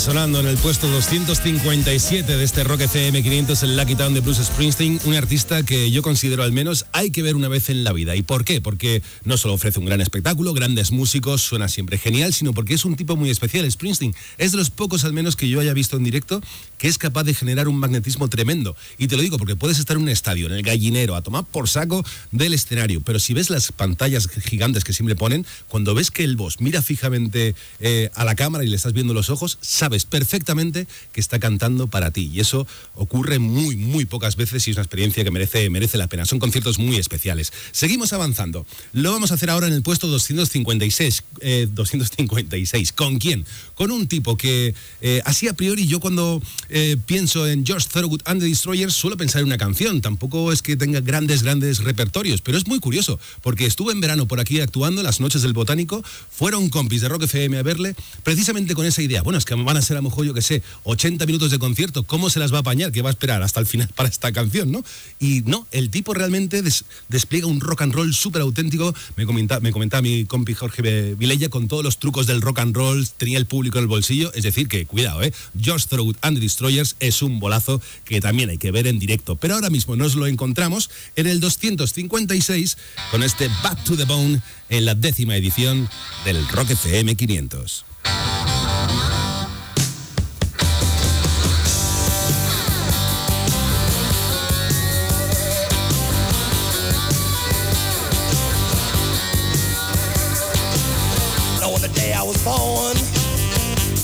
Sonando en el puesto 257 de este Rock FM 500 el Lucky Town de Bruce Springsteen, un artista que yo considero al menos hay que ver una vez en la vida. ¿Y por qué? Porque no solo ofrece un gran espectáculo, grandes músicos, suena siempre genial, sino porque es un tipo muy especial. Springsteen es de los pocos al menos que yo haya visto en directo que es capaz de generar un magnetismo tremendo. Y te lo digo porque puedes estar en un estadio, en el gallinero, a tomar por saco del escenario, pero si ves las pantallas gigantes que siempre ponen, cuando ves que el boss mira fijamente eh, a la cámara y le estás viendo los ojos, sabes perfectamente que está cantando para ti. Y eso ocurre muy, muy pocas veces y es una experiencia que merece, merece la pena. Son conciertos muy especiales. Seguimos avanzando. Lo vamos a hacer ahora en el puesto 256. eh, 256. ¿Con quién? Con un tipo que eh, así a priori yo cuando eh, pienso en George Thorogood and the Destroyers suelo pensar en una canción. Tampoco es que tenga grandes, grandes repertorios, pero es muy curioso porque estuve en verano por aquí actuando las noches del Botánico. Fueron compis de Rock FM a verle precisamente con esa idea. Bueno, es que van a ser a lo mejor, yo que sé, 80 minutos de concierto. ¿Cómo se las va a apañar? Que va a esperar hasta el final para esta canción, ¿no? Y no, el tipo realmente des- despliega un rock and roll súper auténtico. Me, comenta, me comentaba mi compi Jorge Vilella con todos los trucos del rock and roll, tenía el público en el bolsillo. Es decir, que cuidado, ¿eh? George Thorogood and the Destroyers es un bolazo que también hay que ver en directo. Pero ahora mismo nos lo encontramos en el 256 con este Back to the Bone en la décima edición del Rock FM 500.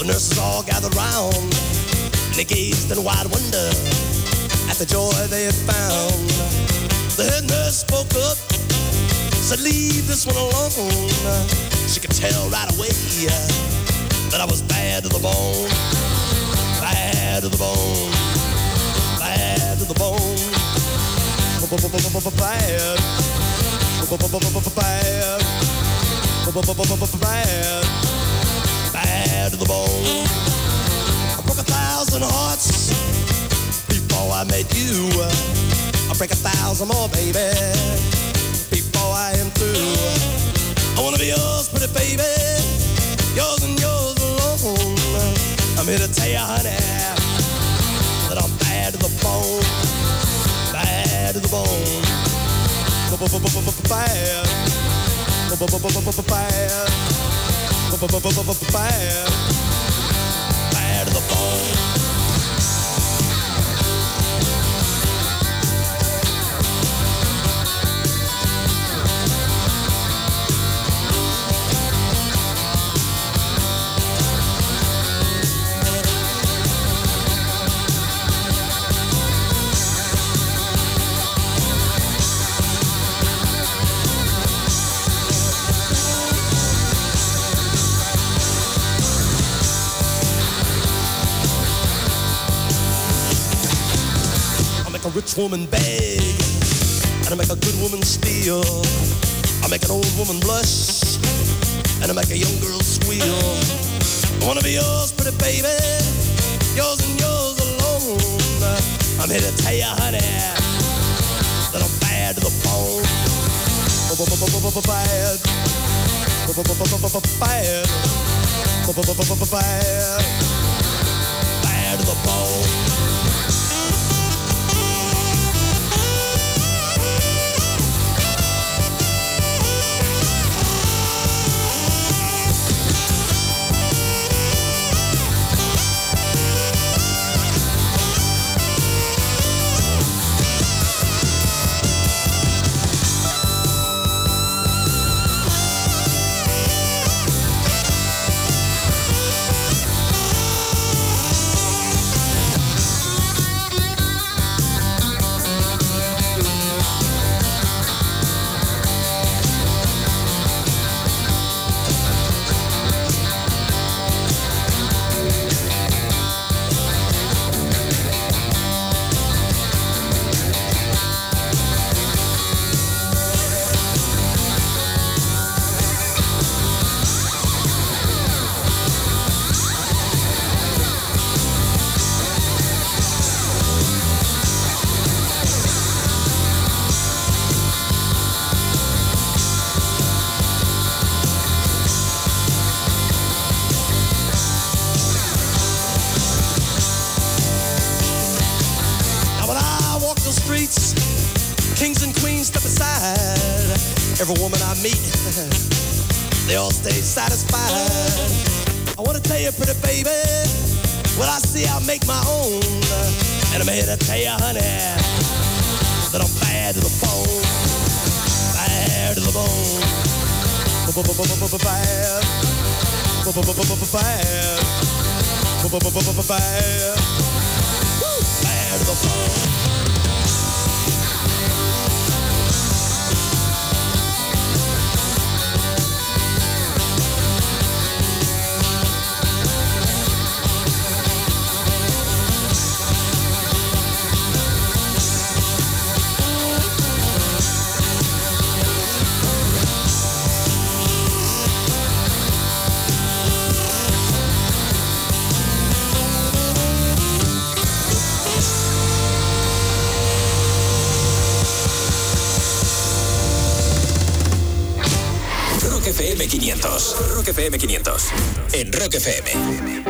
Nurses all gathered round. They gazed in wide wonder at the joy they had found. The head nurse spoke up, said, Leave this one alone. She could tell right away that I was bad to the bone. Bad to the bone. Bad to the bone. Bad. Bad. Bad. Bad to the bone. I broke a thousand hearts before I met you. I break a thousand more, baby, before I am through. I wanna be yours, pretty baby, yours and yours alone. I'm here to tell you, honey, that I'm bad to the bone, bad to the bone, bad, bad, bad, bad to the bone. Woman beg, and I make a good woman steal. I make an old woman blush, and I make a young girl squeal. I wanna be yours, pretty baby, yours and yours alone. I'm here to tell you, honey, that I'm bad to the bone. Bad. Bad. Bad. To the bone. stay satisfied. I wanna tell you, pretty baby, when I see I make my own. And I'm here to tell you, honey, that I'm bad to the bone. Bad to the bone. Bad. Bad. Bad to the bone. FM 500. En Rock FM.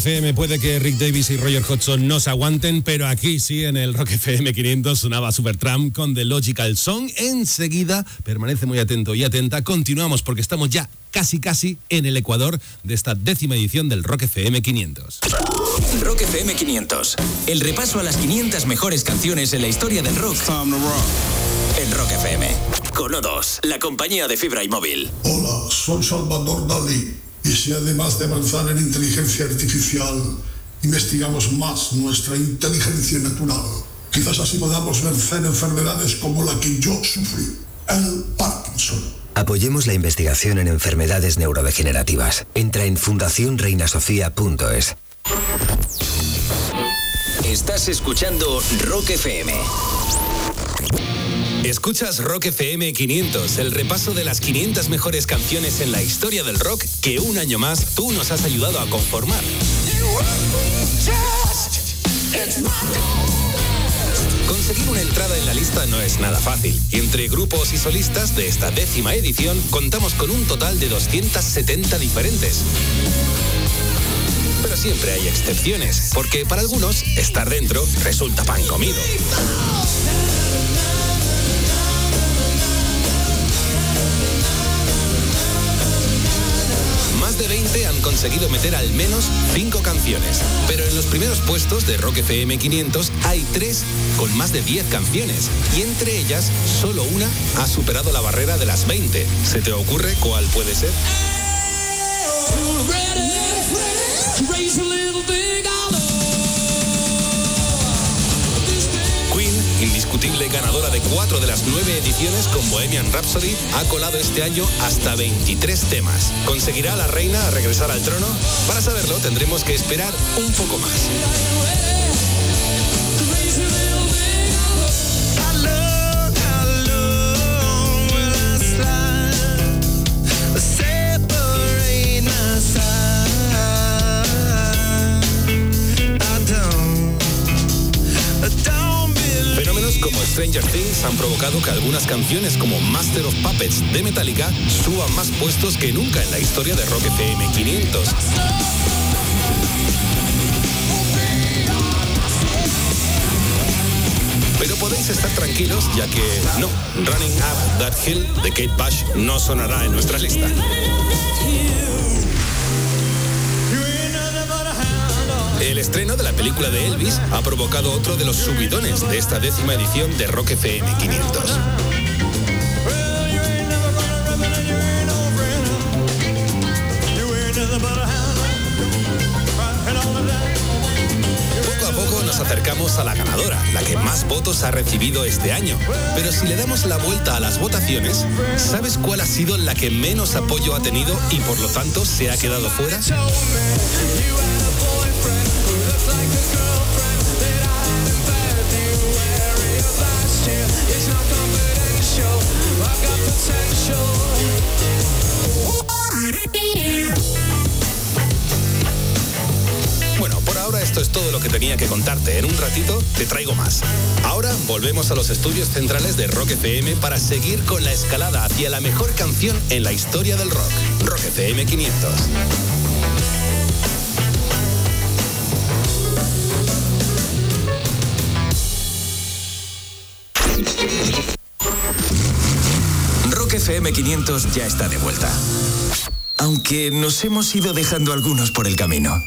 FM puede que Rick Davis y Roger Hodgson no se aguanten, pero aquí sí, en el Rock FM 500 sonaba Supertramp con The Logical Song. Enseguida, permanece muy atento y atenta, continuamos porque estamos ya casi casi en el Ecuador de esta décima edición del Rock FM 500. Rock FM 500. El repaso a las 500 mejores canciones en la historia del rock. En Rock FM. Con O2, la compañía de fibra y móvil. Hola, soy Salvador Dalí. Y si además de avanzar en inteligencia artificial, investigamos más nuestra inteligencia natural, quizás así podamos vencer enfermedades como la que yo sufrí, el Parkinson. Apoyemos la investigación en enfermedades neurodegenerativas. Entra en fundacionreinasofía.es. Estás escuchando Rock FM. Escuchas Rock FM 500, el repaso de las 500 mejores canciones en la historia del rock que un año más tú nos has ayudado a conformar. Conseguir una entrada en la lista no es nada fácil. Entre grupos y solistas de esta décima edición contamos con un total de 270 diferentes. Pero siempre hay excepciones, porque para algunos estar dentro resulta pan comido. Más de 20 han conseguido meter al menos 5 canciones. Pero en los primeros puestos de Rock FM 500 hay 3 con más de 10 canciones. Y entre ellas, solo una ha superado la barrera de las 20. ¿Se te ocurre cuál puede ser? Ganadora de cuatro de las nueve ediciones con Bohemian Rhapsody, ha colado este año hasta 23 temas. ¿Conseguirá la reina regresar al trono? Para saberlo tendremos que esperar un poco más. Como Stranger Things han provocado que algunas canciones como Master of Puppets de Metallica suban más puestos que nunca en la historia de Rock FM 500. Pero podéis estar tranquilos ya que no, Running Up That Hill de Kate Bush no sonará en nuestra lista. El estreno de la película de Elvis ha provocado otro de los subidones de esta décima edición de Rock FM 500. Poco a poco nos acercamos a la ganadora, la que más votos ha recibido este año. Pero si le damos la vuelta a las votaciones, ¿sabes cuál ha sido la que menos apoyo ha tenido y por lo tanto se ha quedado fuera? Volvemos a los estudios centrales de Rock FM para seguir con la escalada hacia la mejor canción en la historia del rock. Rock FM 500. Rock FM 500 ya está de vuelta. Aunque nos hemos ido dejando algunos por el camino.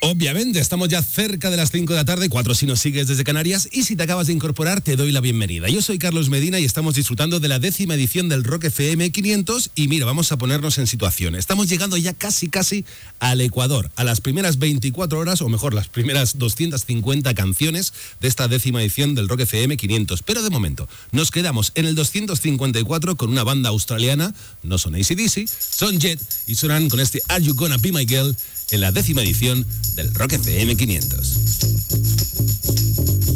Obviamente, estamos ya cerca de las 5 de la tarde, 4 si nos sigues desde Canarias y si te acabas de incorporar te doy la bienvenida. Yo soy Carlos Medina y estamos disfrutando de la décima edición del Rock FM 500 y mira, vamos a ponernos en situación. Estamos llegando ya casi casi al Ecuador, a las primeras 24 horas o mejor las primeras 250 canciones de esta décima edición del Rock FM 500. Pero de momento nos quedamos en el 254 con una banda australiana, no son ACDC, son Jet y suenan con este Are You Gonna Be My Girl en la décima edición del Rock FM 500.